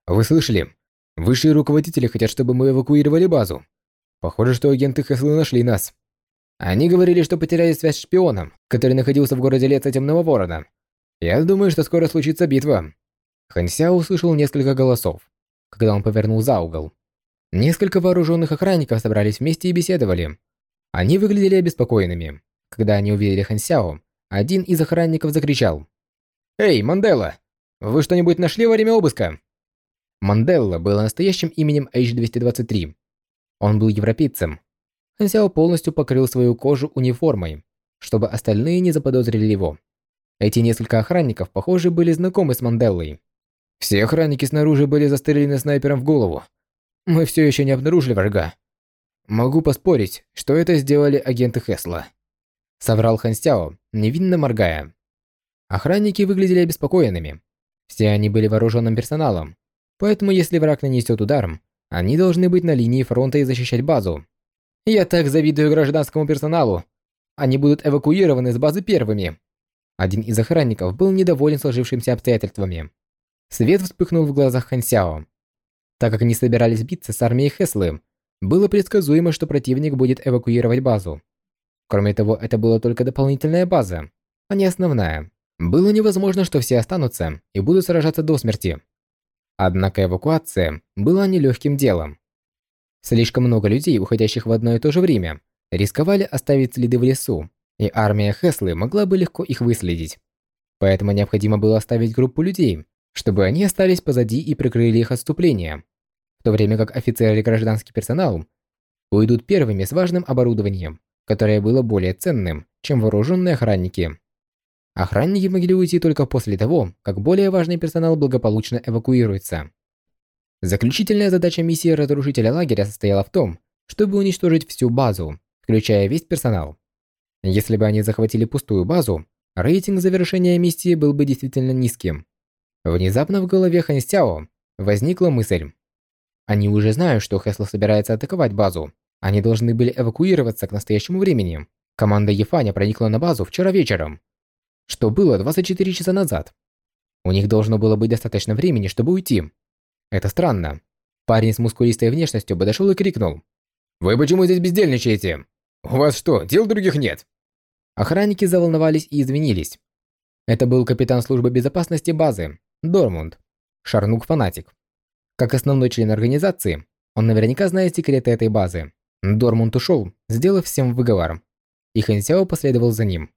«Вы слышали? Высшие руководители хотят, чтобы мы эвакуировали базу. Похоже, что агенты Хэслы нашли нас. Они говорили, что потеряли связь с шпионом, который находился в городе Леса Темного Ворона. Я думаю, что скоро случится битва». Ханся услышал несколько голосов, когда он повернул за угол. Несколько вооруженных охранников собрались вместе и беседовали. Они выглядели обеспокоенными. Когда они увидели Хансяо, один из охранников закричал. «Эй, Мандела! Вы что-нибудь нашли во время обыска?» Манделла было настоящим именем H-223. Он был европейцем. Хансяо полностью покрыл свою кожу униформой, чтобы остальные не заподозрили его. Эти несколько охранников, похоже, были знакомы с Манделлой. Все охранники снаружи были застрелены снайпером в голову. Мы все еще не обнаружили врага. Могу поспорить, что это сделали агенты Хесла. Соврал Хансяо, невинно моргая. Охранники выглядели обеспокоенными. Все они были вооруженным персоналом, поэтому если враг нанесет удар, они должны быть на линии фронта и защищать базу. Я так завидую гражданскому персоналу. Они будут эвакуированы с базы первыми. Один из охранников был недоволен сложившимися обстоятельствами. Свет вспыхнул в глазах Хансяо. Так как они собирались биться с армией Хеслы, было предсказуемо, что противник будет эвакуировать базу. Кроме того, это была только дополнительная база, а не основная. Было невозможно, что все останутся и будут сражаться до смерти. Однако эвакуация была нелегким делом. Слишком много людей, уходящих в одно и то же время, рисковали оставить следы в лесу, и армия Хеслы могла бы легко их выследить. Поэтому необходимо было оставить группу людей, чтобы они остались позади и прикрыли их отступление, в то время как офицеры и гражданский персонал уйдут первыми с важным оборудованием, которое было более ценным, чем вооруженные охранники. Охранники могли уйти только после того, как более важный персонал благополучно эвакуируется. Заключительная задача миссии разрушителя лагеря состояла в том, чтобы уничтожить всю базу, включая весь персонал. Если бы они захватили пустую базу, рейтинг завершения миссии был бы действительно низким. Внезапно в голове Хан Сяо возникла мысль. Они уже знают, что Хесла собирается атаковать базу. Они должны были эвакуироваться к настоящему времени. Команда Ефаня проникла на базу вчера вечером, что было 24 часа назад. У них должно было быть достаточно времени, чтобы уйти. Это странно. Парень с мускулистой внешностью подошел и крикнул. «Вы почему здесь бездельничаете? У вас что, дел других нет?» Охранники заволновались и извинились. Это был капитан службы безопасности базы, Дормунд, Шарнук-фанатик. Как основной член организации, он наверняка знает секреты этой базы. Дормунд ушел, сделав всем выговор, и Хансяо последовал за ним.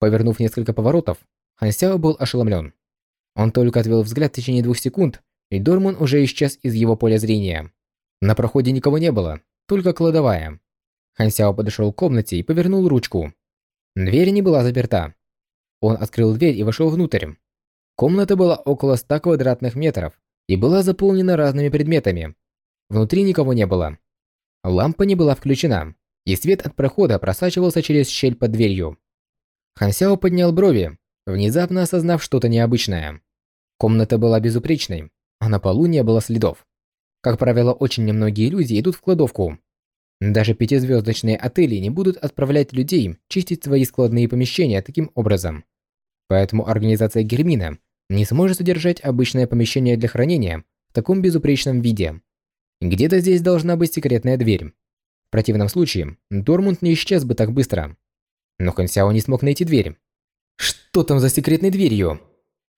Повернув несколько поворотов, Хансяо был ошеломлен. Он только отвел взгляд в течение двух секунд, и Дормун уже исчез из его поля зрения. На проходе никого не было, только кладовая. Хансяо подошел к комнате и повернул ручку. Дверь не была заперта. Он открыл дверь и вошел внутрь. Комната была около 100 квадратных метров и была заполнена разными предметами. Внутри никого не было. Лампа не была включена, и свет от прохода просачивался через щель под дверью. Хансяо поднял брови, внезапно осознав что-то необычное. Комната была безупречной, а на полу не было следов. Как правило, очень немногие люди идут в кладовку. Даже пятизвездочные отели не будут отправлять людей чистить свои складные помещения таким образом. Поэтому организация Гермина не сможет содержать обычное помещение для хранения в таком безупречном виде. Где-то здесь должна быть секретная дверь. В противном случае, Дормунд не исчез бы так быстро. Но Хансяо не смог найти дверь. Что там за секретной дверью?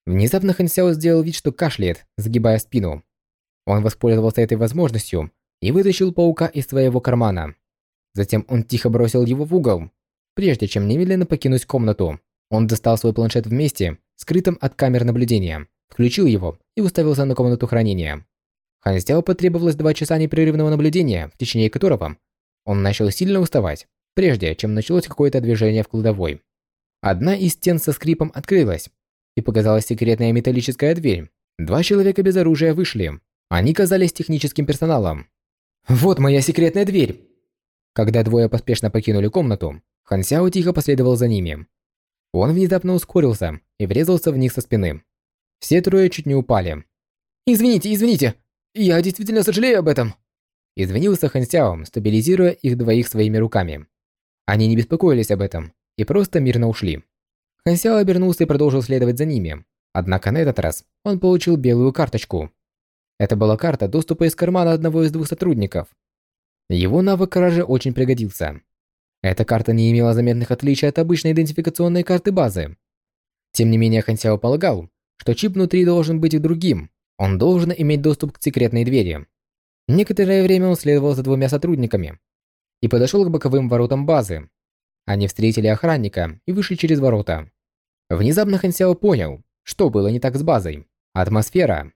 Внезапно Хансяо сделал вид, что кашляет, загибая спину. Он воспользовался этой возможностью и вытащил паука из своего кармана. Затем он тихо бросил его в угол. Прежде чем немедленно покинуть комнату, он достал свой планшет вместе, скрытым от камер наблюдения, включил его и уставился на комнату хранения. Хан Сяо потребовалось два часа непрерывного наблюдения, в течение которого он начал сильно уставать, прежде чем началось какое-то движение в кладовой. Одна из стен со скрипом открылась, и показалась секретная металлическая дверь. Два человека без оружия вышли. Они казались техническим персоналом. «Вот моя секретная дверь!» Когда двое поспешно покинули комнату, Хан Сяо тихо последовал за ними. Он внезапно ускорился и врезался в них со спины. Все трое чуть не упали. «Извините, извините! Я действительно сожалею об этом!» Извинился Хан Сяо, стабилизируя их двоих своими руками. Они не беспокоились об этом и просто мирно ушли. Хан Сяо обернулся и продолжил следовать за ними. Однако на этот раз он получил белую карточку. Это была карта доступа из кармана одного из двух сотрудников. Его навык кражи очень пригодился. Эта карта не имела заметных отличий от обычной идентификационной карты базы. Тем не менее, Хан Сяо полагал, что чип внутри должен быть и другим. Он должен иметь доступ к секретной двери. Некоторое время он следовал за двумя сотрудниками и подошел к боковым воротам базы. Они встретили охранника и вышли через ворота. Внезапно Хан Сяо понял, что было не так с базой. Атмосфера.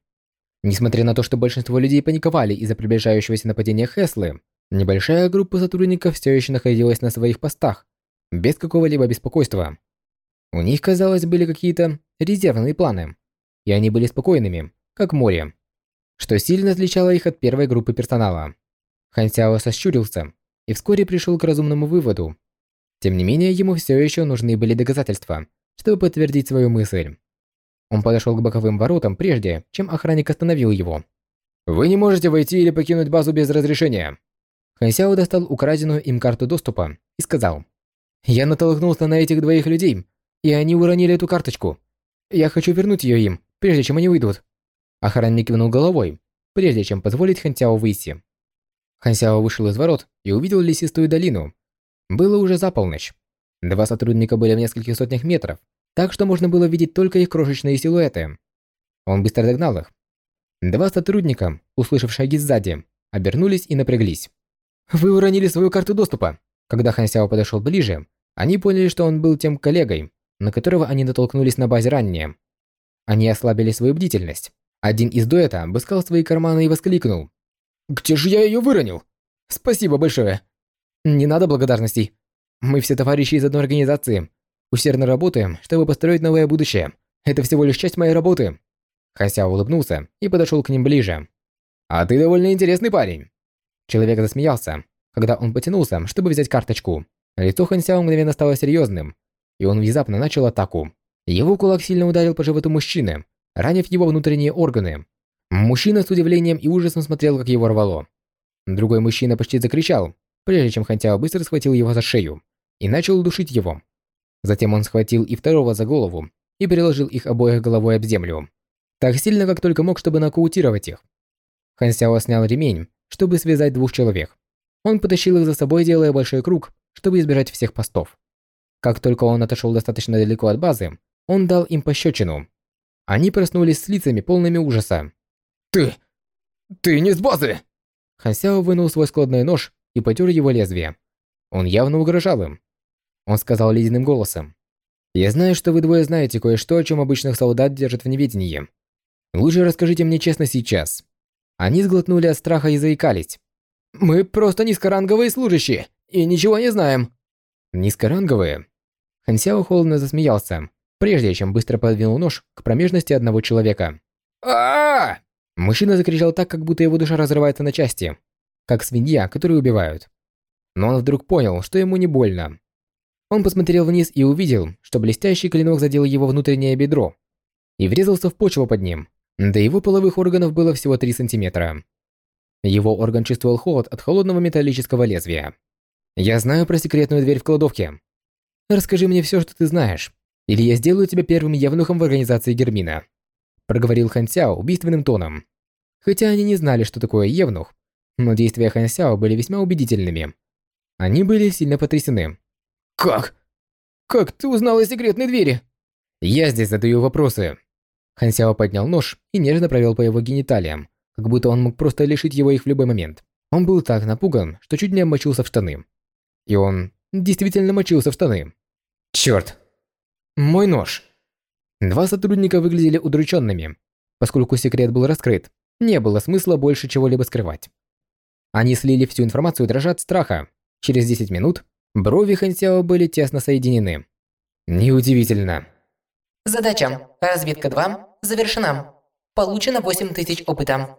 Несмотря на то, что большинство людей паниковали из-за приближающегося нападения Хеслы, небольшая группа сотрудников все еще находилась на своих постах, без какого-либо беспокойства. У них, казалось, были какие-то резервные планы, и они были спокойными, как море, что сильно отличало их от первой группы персонала. Хан Сяо сощурился и вскоре пришел к разумному выводу. Тем не менее, ему все еще нужны были доказательства, чтобы подтвердить свою мысль. Он подошел к боковым воротам прежде, чем охранник остановил его. «Вы не можете войти или покинуть базу без разрешения». Хансяо достал украденную им карту доступа и сказал. «Я натолкнулся на этих двоих людей, и они уронили эту карточку. Я хочу вернуть ее им, прежде чем они уйдут». Охранник кивнул головой, прежде чем позволить Хансяо выйти. Хансяо вышел из ворот и увидел лесистую долину. Было уже за полночь. Два сотрудника были в нескольких сотнях метров, так что можно было видеть только их крошечные силуэты. Он быстро догнал их. Два сотрудника, услышав шаги сзади, обернулись и напряглись. «Вы уронили свою карту доступа!» Когда Хан Сяо подошел ближе, они поняли, что он был тем коллегой, на которого они натолкнулись на базе ранее. Они ослабили свою бдительность. Один из дуэта обыскал свои карманы и воскликнул. «Где же я ее выронил? Спасибо большое!» «Не надо благодарностей. Мы все товарищи из одной организации. Усердно работаем, чтобы построить новое будущее. Это всего лишь часть моей работы. Хася улыбнулся и подошел к ним ближе. А ты довольно интересный парень. Человек засмеялся, когда он потянулся, чтобы взять карточку. Лицо Хансяо мгновенно стало серьезным, и он внезапно начал атаку. Его кулак сильно ударил по животу мужчины, ранив его внутренние органы. Мужчина с удивлением и ужасом смотрел, как его рвало. Другой мужчина почти закричал, прежде чем Хантяо быстро схватил его за шею и начал душить его. Затем он схватил и второго за голову и переложил их обоих головой об землю. Так сильно, как только мог, чтобы нокаутировать их. Хан снял ремень, чтобы связать двух человек. Он потащил их за собой, делая большой круг, чтобы избежать всех постов. Как только он отошел достаточно далеко от базы, он дал им пощечину. Они проснулись с лицами полными ужаса. «Ты... ты не с базы!» Хан Сяо вынул свой складной нож и потер его лезвие. Он явно угрожал им. Он сказал ледяным голосом. «Я знаю, что вы двое знаете кое-что, о чем обычных солдат держат в неведении. Лучше расскажите мне честно сейчас». Они сглотнули от страха и заикались. «Мы просто низкоранговые служащие и ничего не знаем». «Низкоранговые?» Хансяо холодно засмеялся, прежде чем быстро подвинул нож к промежности одного человека. а Мужчина закричал так, как будто его душа разрывается на части, как свинья, которую убивают. Но он вдруг понял, что ему не больно. Он посмотрел вниз и увидел, что блестящий клинок задел его внутреннее бедро и врезался в почву под ним. До его половых органов было всего 3 сантиметра. Его орган чувствовал холод от холодного металлического лезвия. «Я знаю про секретную дверь в кладовке. Расскажи мне все, что ты знаешь, или я сделаю тебя первым явнухом в организации Гермина», проговорил Хан Сяо убийственным тоном. Хотя они не знали, что такое евнух, но действия Хан Сяо были весьма убедительными. Они были сильно потрясены. «Как? Как ты узнал о секретной двери?» «Я здесь задаю вопросы». Хан Сяо поднял нож и нежно провел по его гениталиям, как будто он мог просто лишить его их в любой момент. Он был так напуган, что чуть не обмочился в штаны. И он действительно мочился в штаны. Черт! Мой нож! Два сотрудника выглядели удрученными, Поскольку секрет был раскрыт, не было смысла больше чего-либо скрывать. Они слили всю информацию, дрожа от страха. Через 10 минут брови Хансяо были тесно соединены. Неудивительно. Задача. Разведка 2 завершена. Получено 8000 опыта.